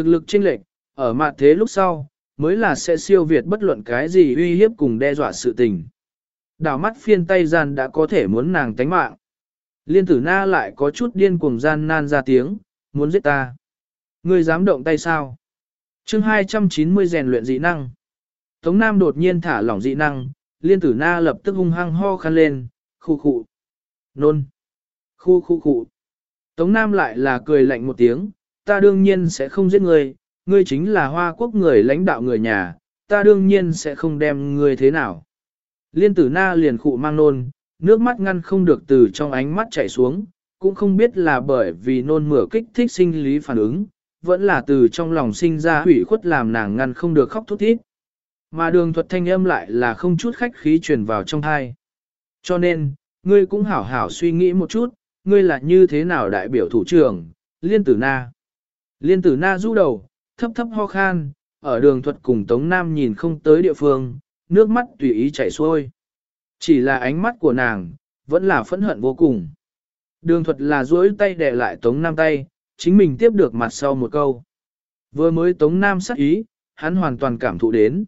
Thực lực chênh lệch, ở mặt thế lúc sau, mới là sẽ siêu việt bất luận cái gì uy hiếp cùng đe dọa sự tình. Đảo mắt phiên tay gian đã có thể muốn nàng tánh mạng. Liên tử na lại có chút điên cuồng gian nan ra tiếng, muốn giết ta. Ngươi dám động tay sao? chương 290 rèn luyện dị năng. Tống Nam đột nhiên thả lỏng dị năng, liên tử na lập tức hung hăng ho khăn lên, khu khụ. Nôn. Khu khu khu. Tống Nam lại là cười lạnh một tiếng, ta đương nhiên sẽ không giết ngươi, ngươi chính là hoa quốc người lãnh đạo người nhà, ta đương nhiên sẽ không đem ngươi thế nào. Liên tử na liền khụ mang nôn, nước mắt ngăn không được từ trong ánh mắt chảy xuống, cũng không biết là bởi vì nôn mửa kích thích sinh lý phản ứng, vẫn là từ trong lòng sinh ra hủy khuất làm nàng ngăn không được khóc thút thít. Mà đường thuật thanh âm lại là không chút khách khí truyền vào trong thai. Cho nên, ngươi cũng hảo hảo suy nghĩ một chút, ngươi là như thế nào đại biểu thủ trưởng, liên tử na. Liên tử na du đầu, thấp thấp ho khan, ở đường thuật cùng Tống Nam nhìn không tới địa phương, nước mắt tùy ý chảy xuôi. Chỉ là ánh mắt của nàng, vẫn là phẫn hận vô cùng. Đường thuật là duỗi tay đè lại Tống Nam tay, chính mình tiếp được mặt sau một câu. Vừa mới Tống Nam sắc ý, hắn hoàn toàn cảm thụ đến.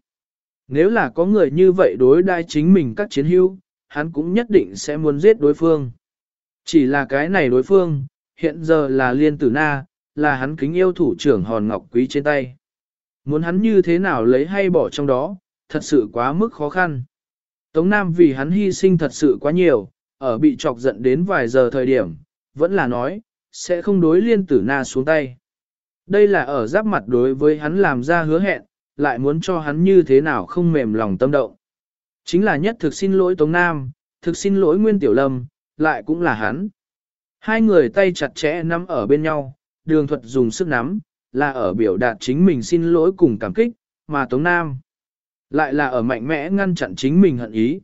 Nếu là có người như vậy đối đai chính mình các chiến hữu, hắn cũng nhất định sẽ muốn giết đối phương. Chỉ là cái này đối phương, hiện giờ là liên tử na, là hắn kính yêu thủ trưởng hòn ngọc quý trên tay. Muốn hắn như thế nào lấy hay bỏ trong đó, thật sự quá mức khó khăn. Tống Nam vì hắn hy sinh thật sự quá nhiều, ở bị chọc giận đến vài giờ thời điểm, vẫn là nói, sẽ không đối liên tử na xuống tay. Đây là ở giáp mặt đối với hắn làm ra hứa hẹn, lại muốn cho hắn như thế nào không mềm lòng tâm động. Chính là nhất thực xin lỗi Tống Nam, thực xin lỗi Nguyên Tiểu Lâm, lại cũng là hắn. Hai người tay chặt chẽ nắm ở bên nhau, đường thuật dùng sức nắm, là ở biểu đạt chính mình xin lỗi cùng cảm kích, mà Tống Nam lại là ở mạnh mẽ ngăn chặn chính mình hận ý.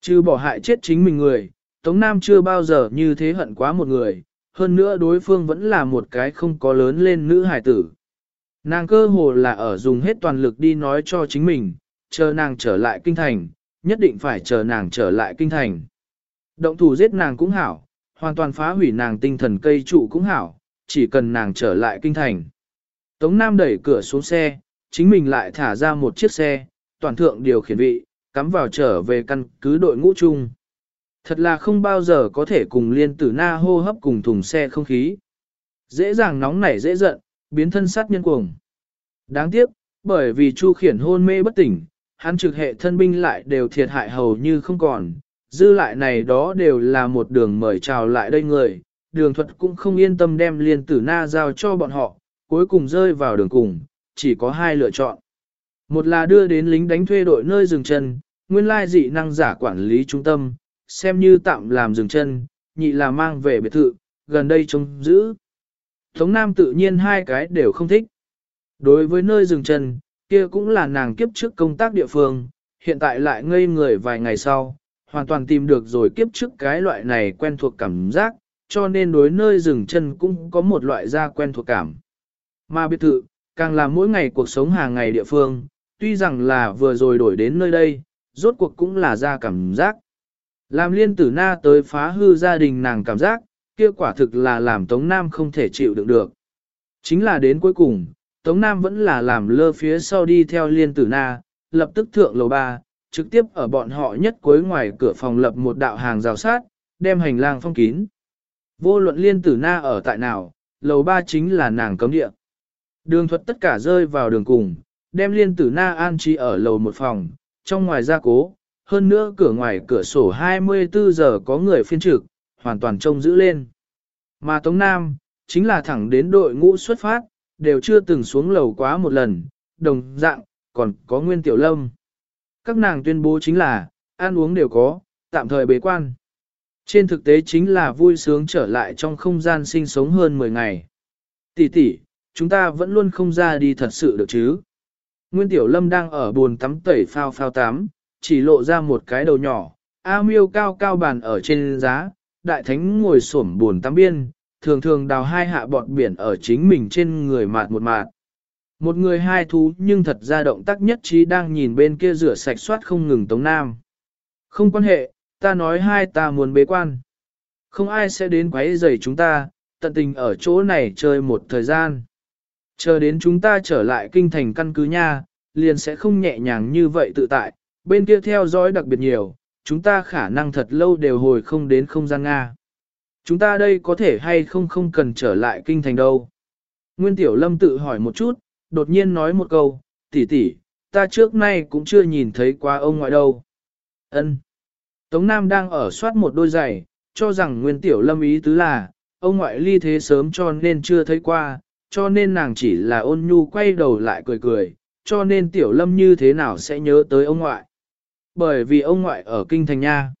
Chứ bỏ hại chết chính mình người, Tống Nam chưa bao giờ như thế hận quá một người, hơn nữa đối phương vẫn là một cái không có lớn lên nữ hài tử. Nàng cơ hồ là ở dùng hết toàn lực đi nói cho chính mình, chờ nàng trở lại kinh thành, nhất định phải chờ nàng trở lại kinh thành. Động thủ giết nàng cũng hảo, hoàn toàn phá hủy nàng tinh thần cây trụ cũng hảo, chỉ cần nàng trở lại kinh thành. Tống Nam đẩy cửa xuống xe, chính mình lại thả ra một chiếc xe, toàn thượng điều khiển vị, cắm vào trở về căn cứ đội ngũ chung. Thật là không bao giờ có thể cùng liên tử na hô hấp cùng thùng xe không khí. Dễ dàng nóng nảy dễ giận, biến thân sát nhân cuồng. Đáng tiếc, bởi vì Chu khiển hôn mê bất tỉnh, hắn trực hệ thân binh lại đều thiệt hại hầu như không còn. Dư lại này đó đều là một đường mời chào lại đây người, đường thuật cũng không yên tâm đem liên tử na giao cho bọn họ, cuối cùng rơi vào đường cùng, chỉ có hai lựa chọn. Một là đưa đến lính đánh thuê đội nơi dừng chân, nguyên lai dị năng giả quản lý trung tâm, xem như tạm làm dừng chân, nhị là mang về biệt thự, gần đây trông giữ. Tống Nam tự nhiên hai cái đều không thích. Đối với nơi dừng chân, kia cũng là nàng kiếp trước công tác địa phương, hiện tại lại ngây người vài ngày sau, hoàn toàn tìm được rồi kiếp trước cái loại này quen thuộc cảm giác, cho nên đối nơi dừng chân cũng có một loại da quen thuộc cảm. Mà biệt thự, càng là mỗi ngày cuộc sống hàng ngày địa phương, tuy rằng là vừa rồi đổi đến nơi đây, rốt cuộc cũng là ra cảm giác. Làm liên tử na tới phá hư gia đình nàng cảm giác, kia quả thực là làm Tống Nam không thể chịu đựng được. Chính là đến cuối cùng, Tống Nam vẫn là làm lơ phía sau đi theo liên tử na, lập tức thượng lầu ba, trực tiếp ở bọn họ nhất cuối ngoài cửa phòng lập một đạo hàng rào sát, đem hành lang phong kín. Vô luận liên tử na ở tại nào, lầu ba chính là nàng cấm địa. Đường thuật tất cả rơi vào đường cùng, đem liên tử na an trí ở lầu một phòng, trong ngoài gia cố, hơn nữa cửa ngoài cửa sổ 24 giờ có người phiên trực, hoàn toàn trông giữ lên. Mà Tống Nam, chính là thẳng đến đội ngũ xuất phát, đều chưa từng xuống lầu quá một lần, đồng dạng, còn có Nguyên Tiểu Lâm. Các nàng tuyên bố chính là, ăn uống đều có, tạm thời bế quan. Trên thực tế chính là vui sướng trở lại trong không gian sinh sống hơn 10 ngày. Tỷ tỷ, chúng ta vẫn luôn không ra đi thật sự được chứ. Nguyên Tiểu Lâm đang ở buồn tắm tẩy phao phao tắm, chỉ lộ ra một cái đầu nhỏ, A miêu cao cao bàn ở trên giá, đại thánh ngồi xổm buồn tắm biên, thường thường đào hai hạ bọt biển ở chính mình trên người mạt một mạt. Một người hai thú nhưng thật ra động tác nhất trí đang nhìn bên kia rửa sạch soát không ngừng Tống Nam. Không quan hệ, ta nói hai ta muốn bế quan. Không ai sẽ đến quấy rầy chúng ta, tận tình ở chỗ này chơi một thời gian. Chờ đến chúng ta trở lại kinh thành căn cứ nha, liền sẽ không nhẹ nhàng như vậy tự tại, bên kia theo dõi đặc biệt nhiều, chúng ta khả năng thật lâu đều hồi không đến không gian Nga. Chúng ta đây có thể hay không không cần trở lại kinh thành đâu. Nguyên Tiểu Lâm tự hỏi một chút, đột nhiên nói một câu, tỷ tỷ, ta trước nay cũng chưa nhìn thấy qua ông ngoại đâu. Ân. Tống Nam đang ở soát một đôi giày, cho rằng Nguyên Tiểu Lâm ý tứ là, ông ngoại ly thế sớm cho nên chưa thấy qua, cho nên nàng chỉ là ôn nhu quay đầu lại cười cười, cho nên Tiểu Lâm như thế nào sẽ nhớ tới ông ngoại. Bởi vì ông ngoại ở kinh thành nha.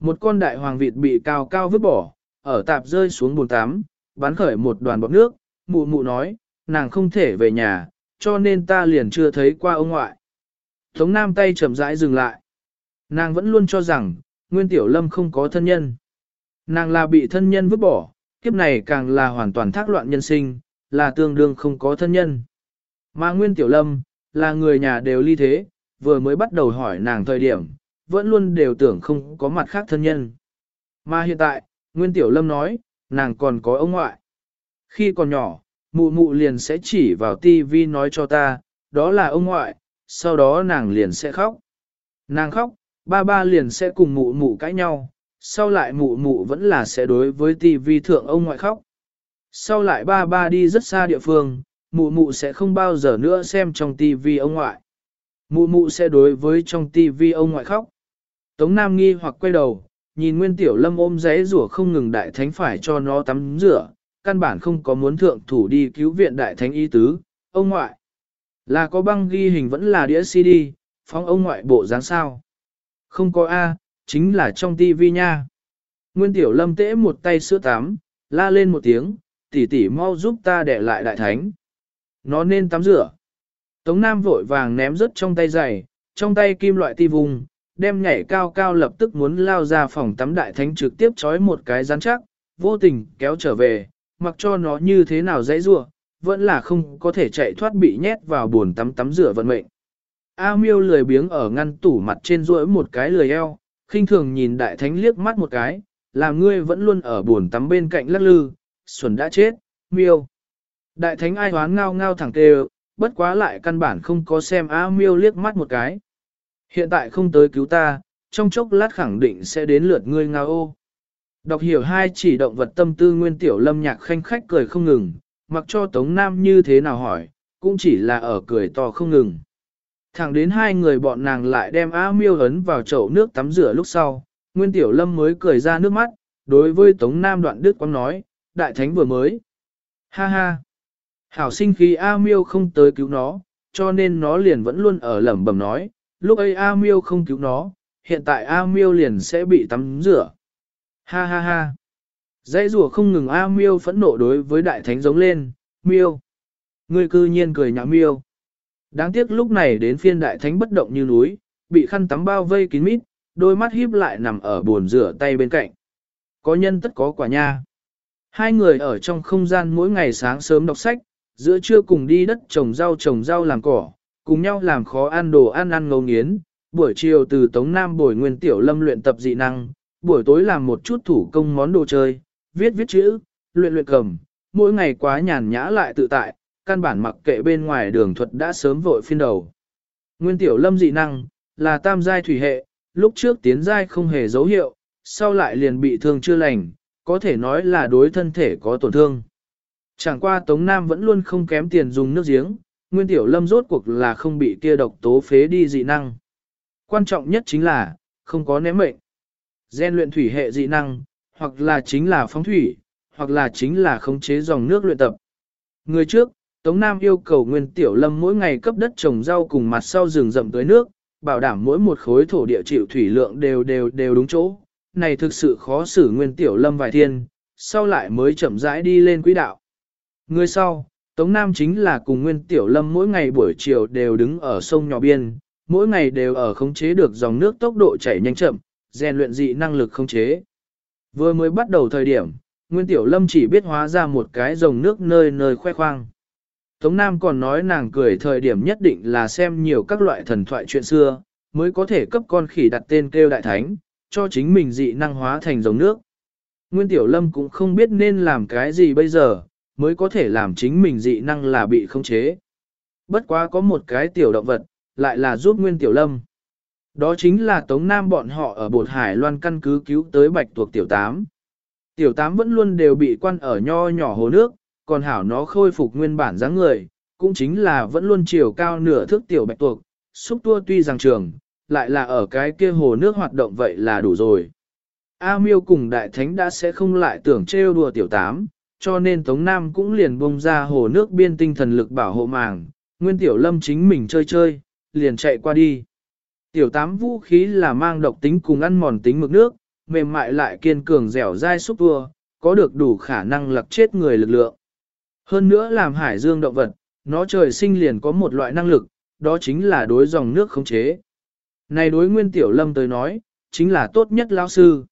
Một con đại hoàng vịt bị cao cao vứt bỏ, ở tạp rơi xuống bồn tắm, bắn khởi một đoàn bọt nước, mụ mụ nói, nàng không thể về nhà, cho nên ta liền chưa thấy qua ông ngoại. Tống Nam tay chậm rãi dừng lại. Nàng vẫn luôn cho rằng, Nguyên Tiểu Lâm không có thân nhân. Nàng là bị thân nhân vứt bỏ, kiếp này càng là hoàn toàn thác loạn nhân sinh, là tương đương không có thân nhân. Mà Nguyên Tiểu Lâm, là người nhà đều ly thế, vừa mới bắt đầu hỏi nàng thời điểm, vẫn luôn đều tưởng không có mặt khác thân nhân. Mà hiện tại, Nguyên Tiểu Lâm nói, nàng còn có ông ngoại. Khi còn nhỏ, mụ mụ liền sẽ chỉ vào tivi nói cho ta, đó là ông ngoại, sau đó nàng liền sẽ khóc. Nàng khóc, ba ba liền sẽ cùng mụ mụ cãi nhau, sau lại mụ mụ vẫn là sẽ đối với tivi thượng ông ngoại khóc. Sau lại ba ba đi rất xa địa phương, mụ mụ sẽ không bao giờ nữa xem trong tivi ông ngoại. Mụ mụ sẽ đối với trong tivi ông ngoại khóc. Tống Nam nghi hoặc quay đầu, nhìn Nguyên Tiểu Lâm ôm giấy rủa không ngừng đại thánh phải cho nó tắm rửa, căn bản không có muốn thượng thủ đi cứu viện đại thánh y tứ, ông ngoại. Là có băng ghi hình vẫn là đĩa CD, phóng ông ngoại bộ dáng sao. Không có A, chính là trong tivi nha. Nguyên Tiểu Lâm tễ một tay sữa tắm, la lên một tiếng, tỷ tỷ mau giúp ta để lại đại thánh. Nó nên tắm rửa. Tống Nam vội vàng ném rớt trong tay giày, trong tay kim loại ti vùng, đem nhảy cao cao lập tức muốn lao ra phòng tắm đại thánh trực tiếp trói một cái rắn chắc, vô tình kéo trở về, mặc cho nó như thế nào dãy rua, vẫn là không có thể chạy thoát bị nhét vào buồn tắm tắm rửa vận mệnh. A miêu lười biếng ở ngăn tủ mặt trên rỗi một cái lười eo, khinh thường nhìn đại thánh liếc mắt một cái, làm ngươi vẫn luôn ở buồn tắm bên cạnh lắc lư, xuẩn đã chết, miêu. Đại thánh ai hoán ngao ngao thẳng tê bất quá lại căn bản không có xem A miêu liếc mắt một cái. Hiện tại không tới cứu ta, trong chốc lát khẳng định sẽ đến lượt ngươi ngao ô. Đọc hiểu hai chỉ động vật tâm tư nguyên tiểu lâm nhạc khanh khách cười không ngừng, mặc cho Tống Nam như thế nào hỏi, cũng chỉ là ở cười to không ngừng. Thẳng đến hai người bọn nàng lại đem A miêu ấn vào chậu nước tắm rửa lúc sau, Nguyên Tiểu Lâm mới cười ra nước mắt, đối với Tống Nam đoạn đức quang nói, đại thánh vừa mới. Ha ha! Hảo sinh khi A miêu không tới cứu nó, cho nên nó liền vẫn luôn ở lẩm bẩm nói, lúc ấy A miêu không cứu nó, hiện tại A miêu liền sẽ bị tắm rửa. Ha ha ha! Dãy rùa không ngừng A miêu phẫn nộ đối với đại thánh giống lên, miêu. Ngươi cư nhiên cười nhạo miêu. Đáng tiếc lúc này đến phiên đại thánh bất động như núi, bị khăn tắm bao vây kín mít, đôi mắt híp lại nằm ở bồn rửa tay bên cạnh. Có nhân tất có quả nha. Hai người ở trong không gian mỗi ngày sáng sớm đọc sách, giữa trưa cùng đi đất trồng rau trồng rau làm cỏ, cùng nhau làm khó ăn đồ ăn ăn ngấu nghiến. Buổi chiều từ Tống Nam bồi nguyên tiểu lâm luyện tập dị năng, buổi tối làm một chút thủ công món đồ chơi, viết viết chữ, luyện luyện cầm, mỗi ngày quá nhàn nhã lại tự tại, căn bản mặc kệ bên ngoài đường thuật đã sớm vội phiên đầu. Nguyên tiểu lâm dị năng, là tam giai thủy hệ, lúc trước tiến giai không hề dấu hiệu, sau lại liền bị thương chưa lành, có thể nói là đối thân thể có tổn thương. Chẳng qua Tống Nam vẫn luôn không kém tiền dùng nước giếng, Nguyên Tiểu Lâm rốt cuộc là không bị kia độc tố phế đi dị năng. Quan trọng nhất chính là, không có ném mệnh. Gen luyện thủy hệ dị năng, hoặc là chính là phóng thủy, hoặc là chính là khống chế dòng nước luyện tập. Người trước, Tống Nam yêu cầu Nguyên Tiểu Lâm mỗi ngày cấp đất trồng rau cùng mặt sau rừng rậm tưới nước, bảo đảm mỗi một khối thổ địa chịu thủy lượng đều đều đều đúng chỗ. Này thực sự khó xử Nguyên Tiểu Lâm vài thiên, sau lại mới chậm rãi đi lên quỹ đạo. Người sau, Tống Nam chính là cùng Nguyên Tiểu Lâm mỗi ngày buổi chiều đều đứng ở sông nhỏ biên, mỗi ngày đều ở khống chế được dòng nước tốc độ chảy nhanh chậm, rèn luyện dị năng lực khống chế. Vừa mới bắt đầu thời điểm, Nguyên Tiểu Lâm chỉ biết hóa ra một cái dòng nước nơi nơi khoe khoang. Tống Nam còn nói nàng cười thời điểm nhất định là xem nhiều các loại thần thoại chuyện xưa, mới có thể cấp con khỉ đặt tên kêu đại thánh, cho chính mình dị năng hóa thành giống nước. Nguyên Tiểu Lâm cũng không biết nên làm cái gì bây giờ, mới có thể làm chính mình dị năng là bị khống chế. Bất quá có một cái tiểu động vật, lại là giúp Nguyên Tiểu Lâm. Đó chính là Tống Nam bọn họ ở Bột Hải Loan căn cứ cứu tới Bạch Tuộc Tiểu Tám. Tiểu Tám vẫn luôn đều bị quan ở nho nhỏ hồ nước, còn hảo nó khôi phục nguyên bản dáng người, cũng chính là vẫn luôn chiều cao nửa thước Tiểu Bạch Tuộc, xúc tua tuy rằng trường, lại là ở cái kia hồ nước hoạt động vậy là đủ rồi. A miêu cùng đại thánh đã sẽ không lại tưởng trêu đùa tiểu tám, cho nên Tống Nam cũng liền bông ra hồ nước biên tinh thần lực bảo hộ màng, nguyên tiểu lâm chính mình chơi chơi, liền chạy qua đi. Tiểu tám vũ khí là mang độc tính cùng ăn mòn tính mực nước, mềm mại lại kiên cường dẻo dai xúc tua, có được đủ khả năng lặc chết người lực lượng. Hơn nữa làm hải dương động vật, nó trời sinh liền có một loại năng lực, đó chính là đối dòng nước khống chế. Này đối nguyên tiểu lâm tới nói, chính là tốt nhất lão sư.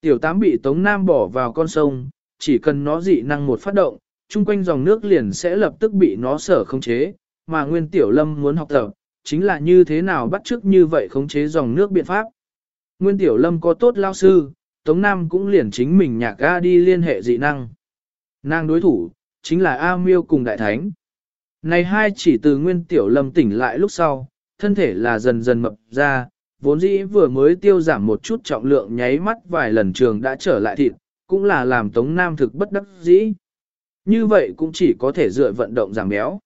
Tiểu tám bị Tống Nam bỏ vào con sông, chỉ cần nó dị năng một phát động, chung quanh dòng nước liền sẽ lập tức bị nó sở khống chế, mà nguyên tiểu lâm muốn học tập, chính là như thế nào bắt chước như vậy khống chế dòng nước biện pháp. Nguyên tiểu lâm có tốt lao sư, Tống Nam cũng liền chính mình nhạc ga đi liên hệ dị năng. Nàng đối thủ, chính là A Miêu cùng Đại Thánh. Này hai chỉ từ nguyên tiểu lâm tỉnh lại lúc sau, thân thể là dần dần mập ra, vốn dĩ vừa mới tiêu giảm một chút trọng lượng nháy mắt vài lần trường đã trở lại thịt, cũng là làm Tống Nam thực bất đắc dĩ. Như vậy cũng chỉ có thể dựa vận động giảm béo.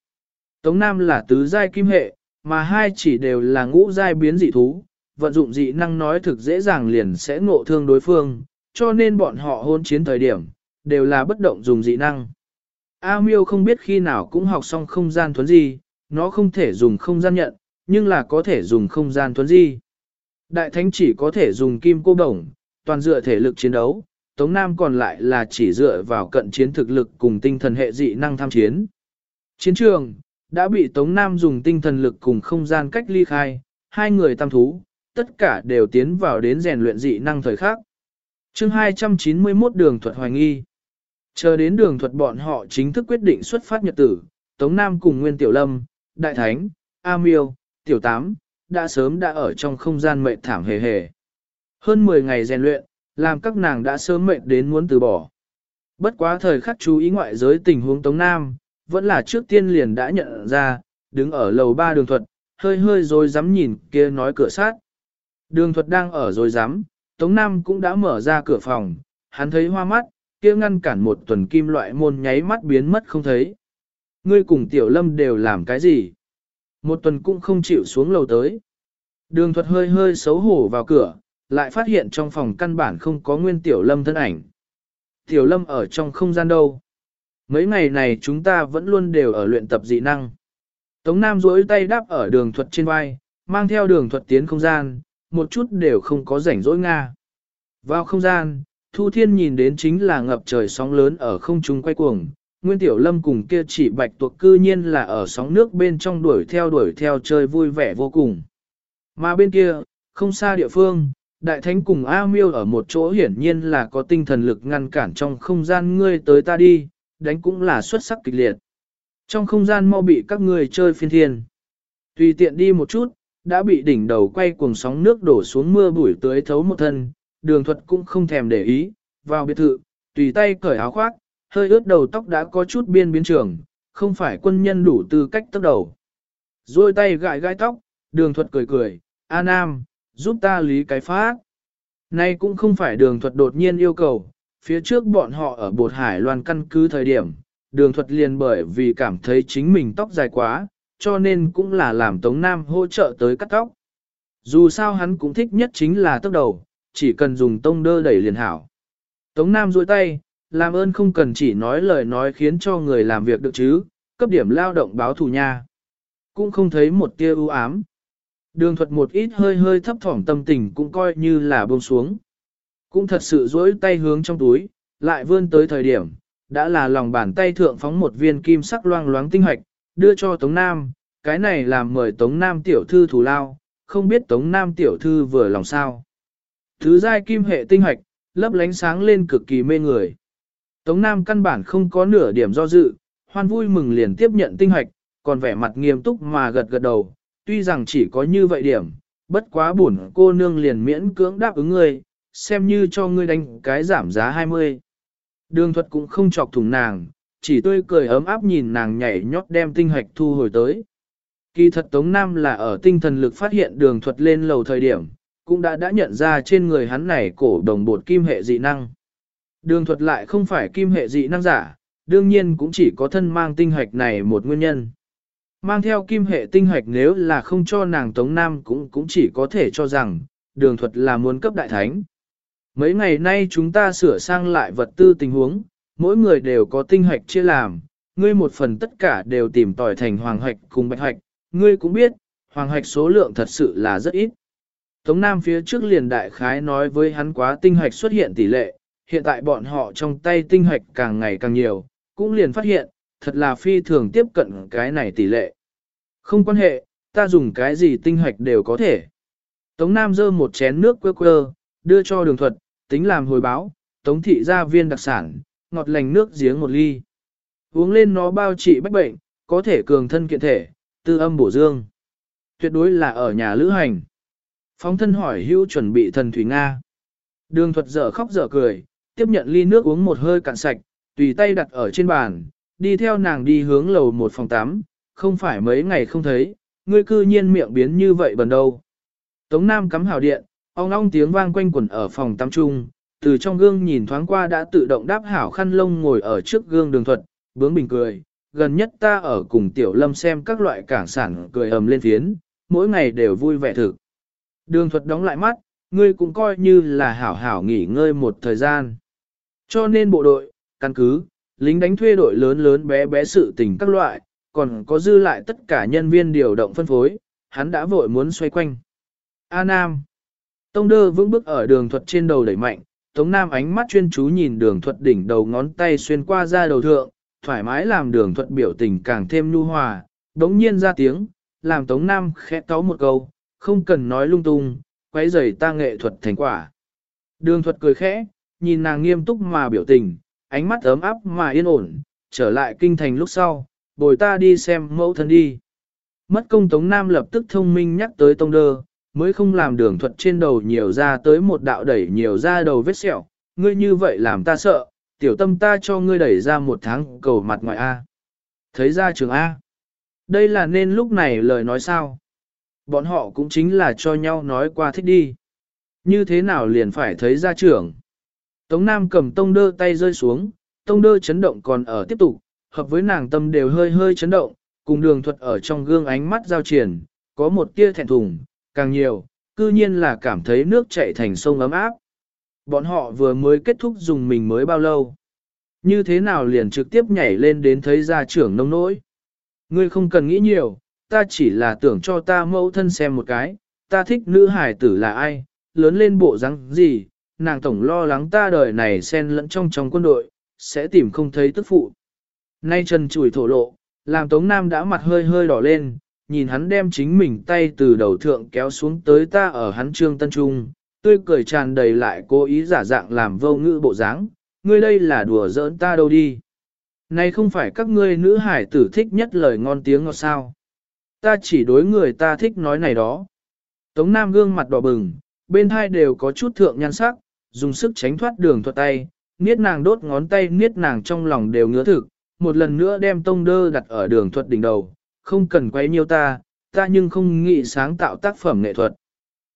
Tống Nam là tứ giai kim hệ, mà hai chỉ đều là ngũ giai biến dị thú, vận dụng dị năng nói thực dễ dàng liền sẽ ngộ thương đối phương, cho nên bọn họ hôn chiến thời điểm, đều là bất động dùng dị năng. A miêu không biết khi nào cũng học xong không gian thuấn di, nó không thể dùng không gian nhận, nhưng là có thể dùng không gian thuấn di. Đại thánh chỉ có thể dùng kim cô đồng, toàn dựa thể lực chiến đấu, Tống Nam còn lại là chỉ dựa vào cận chiến thực lực cùng tinh thần hệ dị năng tham chiến. Chiến trường, đã bị Tống Nam dùng tinh thần lực cùng không gian cách ly khai, hai người tam thú, tất cả đều tiến vào đến rèn luyện dị năng thời khác. chương 291 đường thuật hoài nghi. Chờ đến đường thuật bọn họ chính thức quyết định xuất phát nhật tử, Tống Nam cùng Nguyên Tiểu Lâm, Đại Thánh, A Miêu, Tiểu Tám, đã sớm đã ở trong không gian mệt thảm hề hề. Hơn 10 ngày rèn luyện, làm các nàng đã sớm mệt đến muốn từ bỏ. Bất quá thời khắc chú ý ngoại giới tình huống Tống Nam, vẫn là trước tiên liền đã nhận ra, đứng ở lầu ba đường thuật, hơi hơi rồi dám nhìn kia nói cửa sát. Đường thuật đang ở rồi dám, Tống Nam cũng đã mở ra cửa phòng, hắn thấy hoa mắt, kia ngăn cản một tuần kim loại môn nháy mắt biến mất không thấy. Ngươi cùng Tiểu Lâm đều làm cái gì? Một tuần cũng không chịu xuống lầu tới. Đường thuật hơi hơi xấu hổ vào cửa, lại phát hiện trong phòng căn bản không có nguyên tiểu lâm thân ảnh. Tiểu lâm ở trong không gian đâu. Mấy ngày này chúng ta vẫn luôn đều ở luyện tập dị năng. Tống Nam duỗi tay đáp ở đường thuật trên vai, mang theo đường thuật tiến không gian, một chút đều không có rảnh rỗi Nga. Vào không gian, Thu Thiên nhìn đến chính là ngập trời sóng lớn ở không trung quay cuồng, Nguyên Tiểu Lâm cùng kia chỉ bạch tuộc cư nhiên là ở sóng nước bên trong đuổi theo đuổi theo chơi vui vẻ vô cùng. Mà bên kia, không xa địa phương, Đại Thánh cùng A Miêu ở một chỗ hiển nhiên là có tinh thần lực ngăn cản trong không gian ngươi tới ta đi, đánh cũng là xuất sắc kịch liệt. Trong không gian mau bị các ngươi chơi phiên thiên. Tùy tiện đi một chút, đã bị đỉnh đầu quay cuồng sóng nước đổ xuống mưa bụi tưới thấu một thân, đường thuật cũng không thèm để ý, vào biệt thự, tùy tay cởi áo khoác, hơi ướt đầu tóc đã có chút biên biến trường, không phải quân nhân đủ tư cách tóc đầu. Rồi tay gãi gai tóc, đường thuật cười cười, A Nam, giúp ta lý cái phát. Nay cũng không phải đường thuật đột nhiên yêu cầu, phía trước bọn họ ở bột hải loan căn cứ thời điểm, đường thuật liền bởi vì cảm thấy chính mình tóc dài quá, cho nên cũng là làm Tống Nam hỗ trợ tới cắt tóc. Dù sao hắn cũng thích nhất chính là tóc đầu, chỉ cần dùng tông đơ đẩy liền hảo. Tống Nam duỗi tay, làm ơn không cần chỉ nói lời nói khiến cho người làm việc được chứ, cấp điểm lao động báo thù nha. Cũng không thấy một tia ưu ám. Đường thuật một ít hơi hơi thấp thỏm tâm tình cũng coi như là buông xuống. Cũng thật sự duỗi tay hướng trong túi, lại vươn tới thời điểm, đã là lòng bàn tay thượng phóng một viên kim sắc loang loáng tinh hoạch, đưa cho Tống Nam, cái này làm mời Tống Nam tiểu thư thù lao, không biết Tống Nam tiểu thư vừa lòng sao. Thứ giai kim hệ tinh hoạch, lấp lánh sáng lên cực kỳ mê người. Tống Nam căn bản không có nửa điểm do dự, hoan vui mừng liền tiếp nhận tinh hoạch, còn vẻ mặt nghiêm túc mà gật gật đầu, tuy rằng chỉ có như vậy điểm, bất quá buồn cô nương liền miễn cưỡng đáp ứng ngươi, xem như cho ngươi đánh cái giảm giá 20. Đường thuật cũng không chọc thủng nàng, chỉ tươi cười ấm áp nhìn nàng nhảy nhót đem tinh hạch thu hồi tới. Kỳ thật Tống Nam là ở tinh thần lực phát hiện đường thuật lên lầu thời điểm, cũng đã đã nhận ra trên người hắn này cổ đồng bột kim hệ dị năng. Đường thuật lại không phải kim hệ dị năng giả, đương nhiên cũng chỉ có thân mang tinh hạch này một nguyên nhân. Mang theo kim hệ tinh hạch nếu là không cho nàng Tống Nam cũng cũng chỉ có thể cho rằng, đường thuật là muốn cấp đại thánh. Mấy ngày nay chúng ta sửa sang lại vật tư tình huống, mỗi người đều có tinh hạch chia làm, ngươi một phần tất cả đều tìm tỏi thành hoàng hạch cùng bạch hạch, ngươi cũng biết, hoàng hạch số lượng thật sự là rất ít. Tống Nam phía trước liền đại khái nói với hắn quá tinh hạch xuất hiện tỷ lệ, hiện tại bọn họ trong tay tinh hạch càng ngày càng nhiều, cũng liền phát hiện, thật là phi thường tiếp cận cái này tỷ lệ. Không quan hệ, ta dùng cái gì tinh hạch đều có thể. Tống Nam dơ một chén nước quơ quơ, đưa cho đường thuật, tính làm hồi báo, Tống thị gia viên đặc sản, ngọt lành nước giếng một ly. Uống lên nó bao trị bách bệnh, có thể cường thân kiện thể, tư âm bổ dương. Tuyệt đối là ở nhà lữ hành. Phóng thân hỏi hưu chuẩn bị thần thủy Nga. Đường thuật dở khóc dở cười, tiếp nhận ly nước uống một hơi cạn sạch, tùy tay đặt ở trên bàn, đi theo nàng đi hướng lầu một phòng tắm, không phải mấy ngày không thấy, ngươi cư nhiên miệng biến như vậy bần đâu. Tống Nam cắm hào điện, ong ong tiếng vang quanh quẩn ở phòng tắm trung, từ trong gương nhìn thoáng qua đã tự động đáp hảo khăn lông ngồi ở trước gương đường thuật, bướng bình cười, gần nhất ta ở cùng tiểu lâm xem các loại cảng sản cười ầm lên phiến, mỗi ngày đều vui vẻ thực. Đường thuật đóng lại mắt, ngươi cũng coi như là hảo hảo nghỉ ngơi một thời gian. Cho nên bộ đội, căn cứ, lính đánh thuê đội lớn lớn bé bé sự tình các loại, còn có dư lại tất cả nhân viên điều động phân phối, hắn đã vội muốn xoay quanh. A Nam Tông đơ vững bước ở đường thuật trên đầu đẩy mạnh, Tống Nam ánh mắt chuyên chú nhìn đường thuật đỉnh đầu ngón tay xuyên qua ra đầu thượng, thoải mái làm đường thuật biểu tình càng thêm nhu hòa, đống nhiên ra tiếng, làm Tống Nam khẽ cáu một câu, không cần nói lung tung, quấy rầy ta nghệ thuật thành quả. Đường thuật cười khẽ, nhìn nàng nghiêm túc mà biểu tình, ánh mắt ấm áp mà yên ổn, trở lại kinh thành lúc sau, bồi ta đi xem mẫu thân đi. Mất công Tống Nam lập tức thông minh nhắc tới Tông Đơ, mới không làm đường thuật trên đầu nhiều ra tới một đạo đẩy nhiều ra đầu vết sẹo, ngươi như vậy làm ta sợ, tiểu tâm ta cho ngươi đẩy ra một tháng cầu mặt ngoại A. Thấy ra trường A. Đây là nên lúc này lời nói sao? Bọn họ cũng chính là cho nhau nói qua thích đi. Như thế nào liền phải thấy ra trưởng? Tống Nam cầm tông đơ tay rơi xuống, tông đơ chấn động còn ở tiếp tục, hợp với nàng tâm đều hơi hơi chấn động, cùng đường thuật ở trong gương ánh mắt giao triển, có một tia thẹn thùng, càng nhiều, cư nhiên là cảm thấy nước chảy thành sông ấm áp. Bọn họ vừa mới kết thúc dùng mình mới bao lâu. Như thế nào liền trực tiếp nhảy lên đến thấy gia trưởng nông nỗi. Ngươi không cần nghĩ nhiều, ta chỉ là tưởng cho ta mẫu thân xem một cái, ta thích nữ hải tử là ai, lớn lên bộ răng gì, nàng tổng lo lắng ta đời này xen lẫn trong trong quân đội, sẽ tìm không thấy tức phụ. Nay Trần chùi thổ lộ, làm Tống Nam đã mặt hơi hơi đỏ lên, nhìn hắn đem chính mình tay từ đầu thượng kéo xuống tới ta ở hắn trương tân trung, tươi cười tràn đầy lại cố ý giả dạng làm vô ngữ bộ dáng, ngươi đây là đùa giỡn ta đâu đi. Này không phải các ngươi nữ hải tử thích nhất lời ngon tiếng ngọt sao. Ta chỉ đối người ta thích nói này đó. Tống Nam gương mặt đỏ bừng, bên hai đều có chút thượng nhan sắc, dùng sức tránh thoát đường thuật tay, niết nàng đốt ngón tay niết nàng trong lòng đều ngứa thực, một lần nữa đem tông đơ đặt ở đường thuật đỉnh đầu, không cần quay nhiêu ta, ta nhưng không nghĩ sáng tạo tác phẩm nghệ thuật.